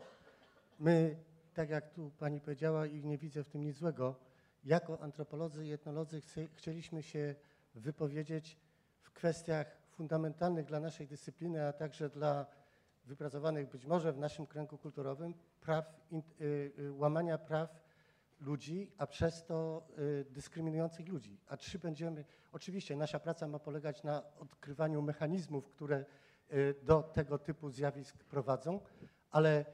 My, tak jak tu pani powiedziała i nie widzę w tym nic złego, jako antropolodzy i etnolodzy chcieliśmy się wypowiedzieć w kwestiach fundamentalnych dla naszej dyscypliny, a także dla wypracowanych być może w naszym kręgu kulturowym praw, y, y, łamania praw ludzi, a przez to y, dyskryminujących ludzi. A trzy będziemy, oczywiście nasza praca ma polegać na odkrywaniu mechanizmów, które y, do tego typu zjawisk prowadzą, ale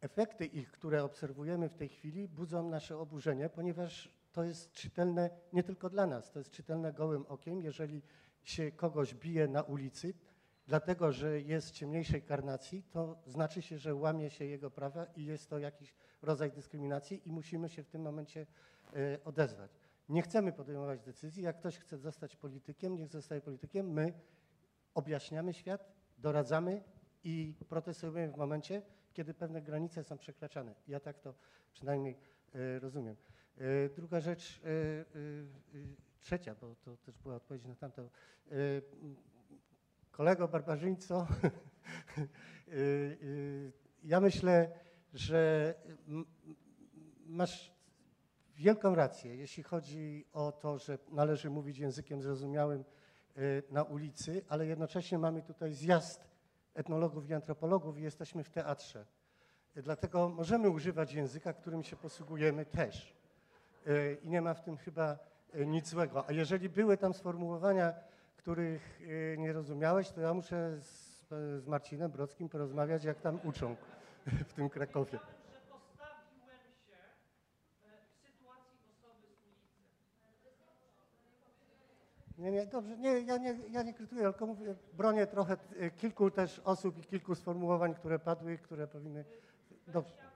efekty ich, które obserwujemy w tej chwili, budzą nasze oburzenie, ponieważ to jest czytelne nie tylko dla nas, to jest czytelne gołym okiem, jeżeli się kogoś bije na ulicy, dlatego że jest ciemniejszej karnacji, to znaczy się, że łamie się jego prawa i jest to jakiś rodzaj dyskryminacji i musimy się w tym momencie e, odezwać. Nie chcemy podejmować decyzji. Jak ktoś chce zostać politykiem, niech zostaje politykiem. My objaśniamy świat, doradzamy i protestujemy w momencie, kiedy pewne granice są przekraczane. Ja tak to przynajmniej e, rozumiem. E, Druga rzecz, trzecia, bo to też była odpowiedź na tamto. Kolego barbarzyńco, y, y, ja myślę, że masz wielką rację, jeśli chodzi o to, że należy mówić językiem zrozumiałym y, na ulicy, ale jednocześnie mamy tutaj zjazd etnologów i antropologów i jesteśmy w teatrze. Dlatego możemy używać języka, którym się posługujemy też. I nie ma w tym chyba nic złego. A jeżeli były tam sformułowania, których y, nie rozumiałeś, to ja muszę z, z Marcinem Brodskim porozmawiać, jak tam uczą w tym Krakowie. Nie, nie, dobrze, nie, ja nie, ja nie krytykuję, tylko mówię, bronię trochę y, kilku też osób i kilku sformułowań, które padły, które powinny... Dobrze.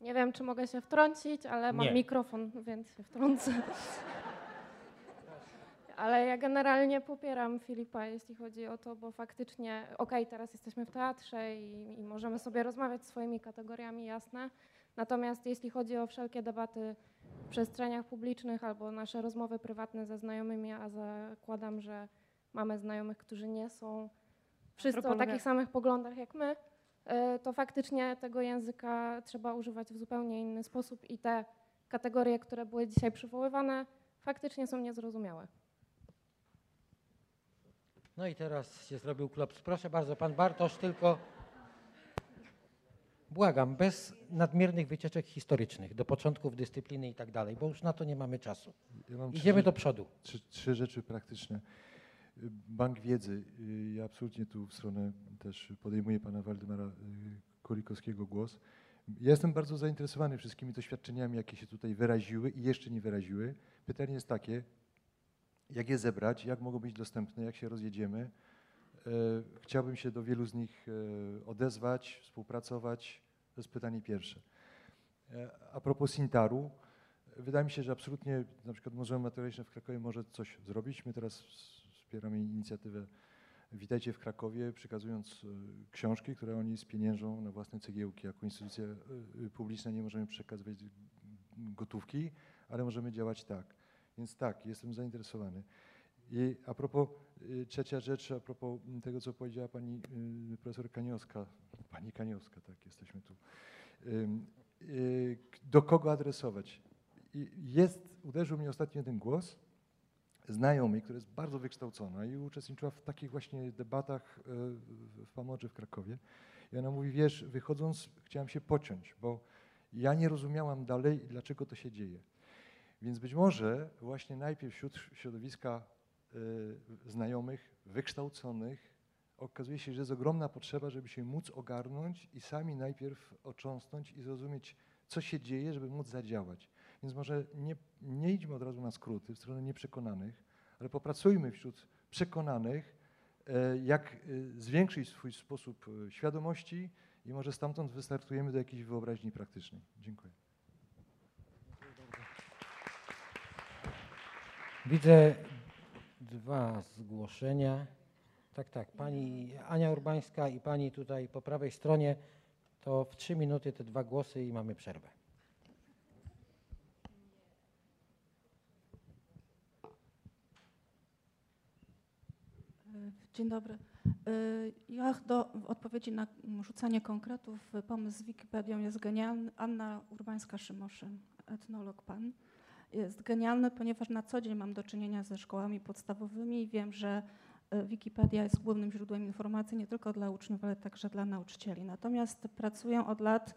Nie wiem, czy mogę się wtrącić, ale mam Nie. mikrofon, więc się wtrącę. Ale ja generalnie popieram Filipa, jeśli chodzi o to, bo faktycznie, okej, teraz jesteśmy w teatrze i, i możemy sobie rozmawiać swoimi kategoriami, jasne. Natomiast jeśli chodzi o wszelkie debaty w przestrzeniach publicznych albo nasze rozmowy prywatne ze znajomymi, a zakładam, że mamy znajomych, którzy nie są wszyscy o takich samych poglądach jak my, to faktycznie tego języka trzeba używać w zupełnie inny sposób i te kategorie, które były dzisiaj przywoływane, faktycznie są niezrozumiałe. No i teraz się zrobił klops. Proszę bardzo, pan Bartosz, tylko błagam, bez nadmiernych wycieczek historycznych do początków dyscypliny i tak dalej, bo już na to nie mamy czasu. Ja Idziemy trzy, do przodu. Trzy, trzy rzeczy praktyczne. Y, Bank wiedzy. Y, Ja absolutnie tu w stronę też podejmuję pana Waldemara y, Kolikowskiego głos. Ja jestem bardzo zainteresowany wszystkimi doświadczeniami, jakie się tutaj wyraziły i jeszcze nie wyraziły. Pytanie jest takie, jak je zebrać, jak mogą być dostępne, jak się rozjedziemy. E, Chciałbym się do wielu z nich odezwać, współpracować. To jest pytanie pierwsze. A propos Sintaru, wydaje mi się, że absolutnie na przykład Muzeum Materialistyczne w Krakowie może coś zrobić. My teraz wspieramy inicjatywę Witajcie w Krakowie, przekazując e, książki, które oni spieniężą na własne cegiełki. Jako instytucja e, publiczna nie możemy przekazywać gotówki, ale możemy działać tak. Więc tak, jestem zainteresowany. I a propos, trzecia rzecz, a propos tego, co powiedziała pani profesor Kaniowska, pani Kaniowska, tak, jesteśmy tu. Do kogo adresować? Jest, uderzył mnie ostatnio ten głos znajomej, która jest bardzo wykształcona i uczestniczyła w takich właśnie debatach y, w- Pomorzu w Krakowie. I ona mówi, wiesz, wychodząc chciałam się pociąć, bo ja nie rozumiałam dalej, dlaczego to się dzieje. Więc być może właśnie najpierw wśród środowiska y, znajomych, wykształconych, okazuje się, że jest ogromna potrzeba, żeby się móc ogarnąć i sami najpierw otrząsnąć i zrozumieć, co się dzieje, żeby móc zadziałać. Więc może nie, nie idźmy od razu na skróty w stronę nieprzekonanych, ale popracujmy wśród przekonanych, e, jak e, zwiększyć swój sposób e, świadomości i może stamtąd wystartujemy do jakiejś wyobraźni praktycznej. Dziękuję. Widzę dwa zgłoszenia. Tak, tak. Pani Ania Urbańska i pani tutaj po prawej stronie. To w trzy minuty te dwa głosy i mamy przerwę. Dzień dobry. Y, Ja do, odpowiedzi na rzucanie konkretów pomysł z Wikipedią jest genialny. Anna Urbańska-Szymoszyn, etnolog pan, jest genialny, ponieważ na co dzień mam do czynienia ze szkołami podstawowymi i wiem, że y, Wikipedia jest głównym źródłem informacji nie tylko dla uczniów, ale także dla nauczycieli. Natomiast pracuję od lat y,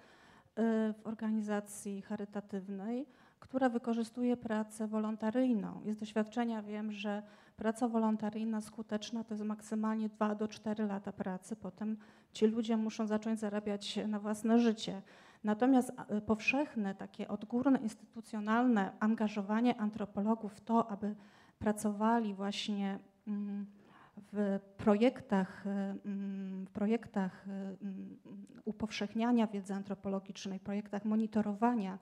w organizacji charytatywnej, która wykorzystuje pracę wolontaryjną. Z doświadczenia wiem, że praca wolontaryjna skuteczna to jest maksymalnie 2 do 4 lata pracy. Potem ci ludzie muszą zacząć zarabiać na własne życie. Natomiast y, powszechne, takie odgórne, instytucjonalne angażowanie antropologów w to, aby pracowali właśnie mm, w projektach, y, mm, w projektach y, mm, upowszechniania wiedzy antropologicznej, projektach monitorowania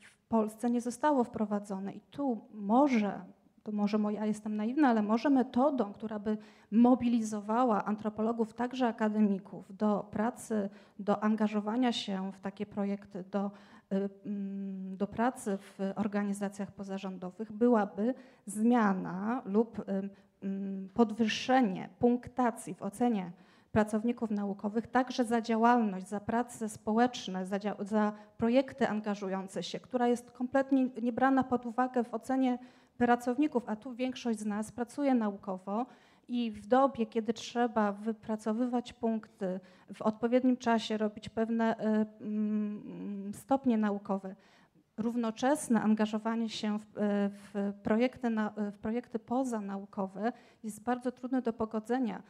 w Polsce nie zostało wprowadzone. I tu może, to może moja, ja jestem naiwna, ale może metodą, która by mobilizowała antropologów, także akademików, do pracy, do angażowania się w takie projekty, do, y, mm, do pracy w organizacjach pozarządowych, byłaby zmiana lub y, mm, podwyższenie punktacji w ocenie pracowników naukowych, także za działalność, za prace społeczne, za, za projekty angażujące się, która jest kompletnie niebrana pod uwagę w ocenie pracowników, a tu większość z nas pracuje naukowo i w dobie, kiedy trzeba wypracowywać punkty, w odpowiednim czasie robić pewne y, mm, stopnie naukowe, równoczesne angażowanie się w, y, w, projekty, na, w projekty pozanaukowe jest bardzo trudne do pogodzenia.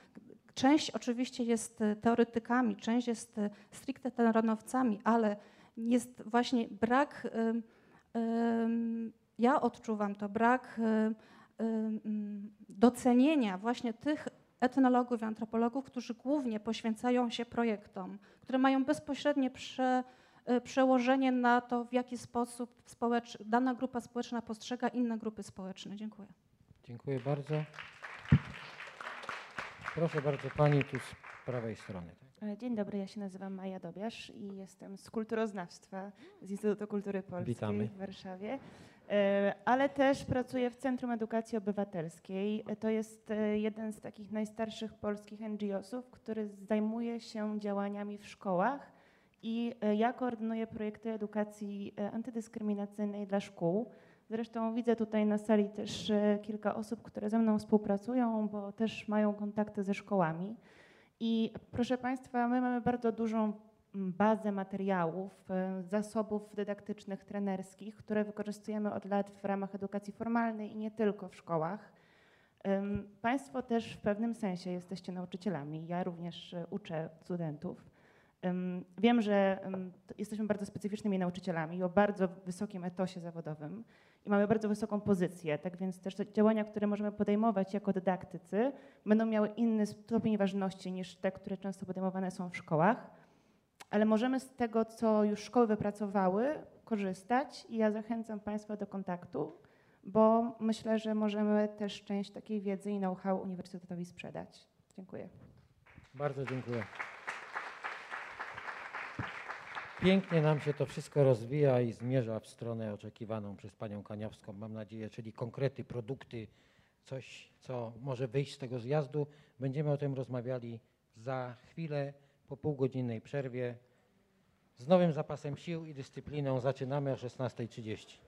Część oczywiście jest y, teoretykami, część jest y, stricte terenowcami, ale jest właśnie brak, ja odczuwam to, brak mm, docenienia właśnie tych etnologów i antropologów, którzy głównie poświęcają się projektom, które mają bezpośrednie prze, przełożenie na to, w jaki sposób społecz, dana grupa społeczna postrzega inne grupy społeczne. Dziękuję. Dziękuję bardzo. Proszę bardzo, pani tu z prawej strony. E, Dzień dobry, ja się nazywam Maja Dobiasz i jestem z kulturoznawstwa z Instytutu Kultury Polskiej Witamy. w Warszawie, E, ale też pracuję w Centrum Edukacji Obywatelskiej. E, To jest jeden z takich najstarszych polskich NGO-sów, który zajmuje się działaniami w szkołach i ja koordynuję projekty edukacji antydyskryminacyjnej dla szkół. Zresztą widzę tutaj na sali też e, kilka osób, które ze mną współpracują, bo też mają kontakty ze szkołami. I proszę Państwa, my mamy bardzo dużą bazę materiałów, e, zasobów dydaktycznych, trenerskich, które wykorzystujemy od lat w ramach edukacji formalnej i nie tylko w szkołach. Państwo też w pewnym sensie jesteście nauczycielami. Ja również e, uczę studentów. Wiem, że jesteśmy bardzo specyficznymi nauczycielami o bardzo wysokim etosie zawodowym i mamy bardzo wysoką pozycję. Tak więc też te działania, które możemy podejmować jako dydaktycy, będą miały inny stopień ważności niż te, które często podejmowane są w szkołach. Ale możemy z tego, co już szkoły wypracowały, korzystać i ja zachęcam Państwa do kontaktu, bo myślę, że możemy też część takiej wiedzy i know-how uniwersytetowi sprzedać. Dziękuję. Bardzo dziękuję. Pięknie nam się to wszystko rozwija i zmierza w stronę oczekiwaną przez panią Kaniawską, mam nadzieję, czyli konkrety, produkty, coś, co może wyjść z tego zjazdu. Będziemy o tym rozmawiali za chwilę, po półgodzinnej przerwie. Z nowym zapasem sił i dyscypliną zaczynamy o 16.30.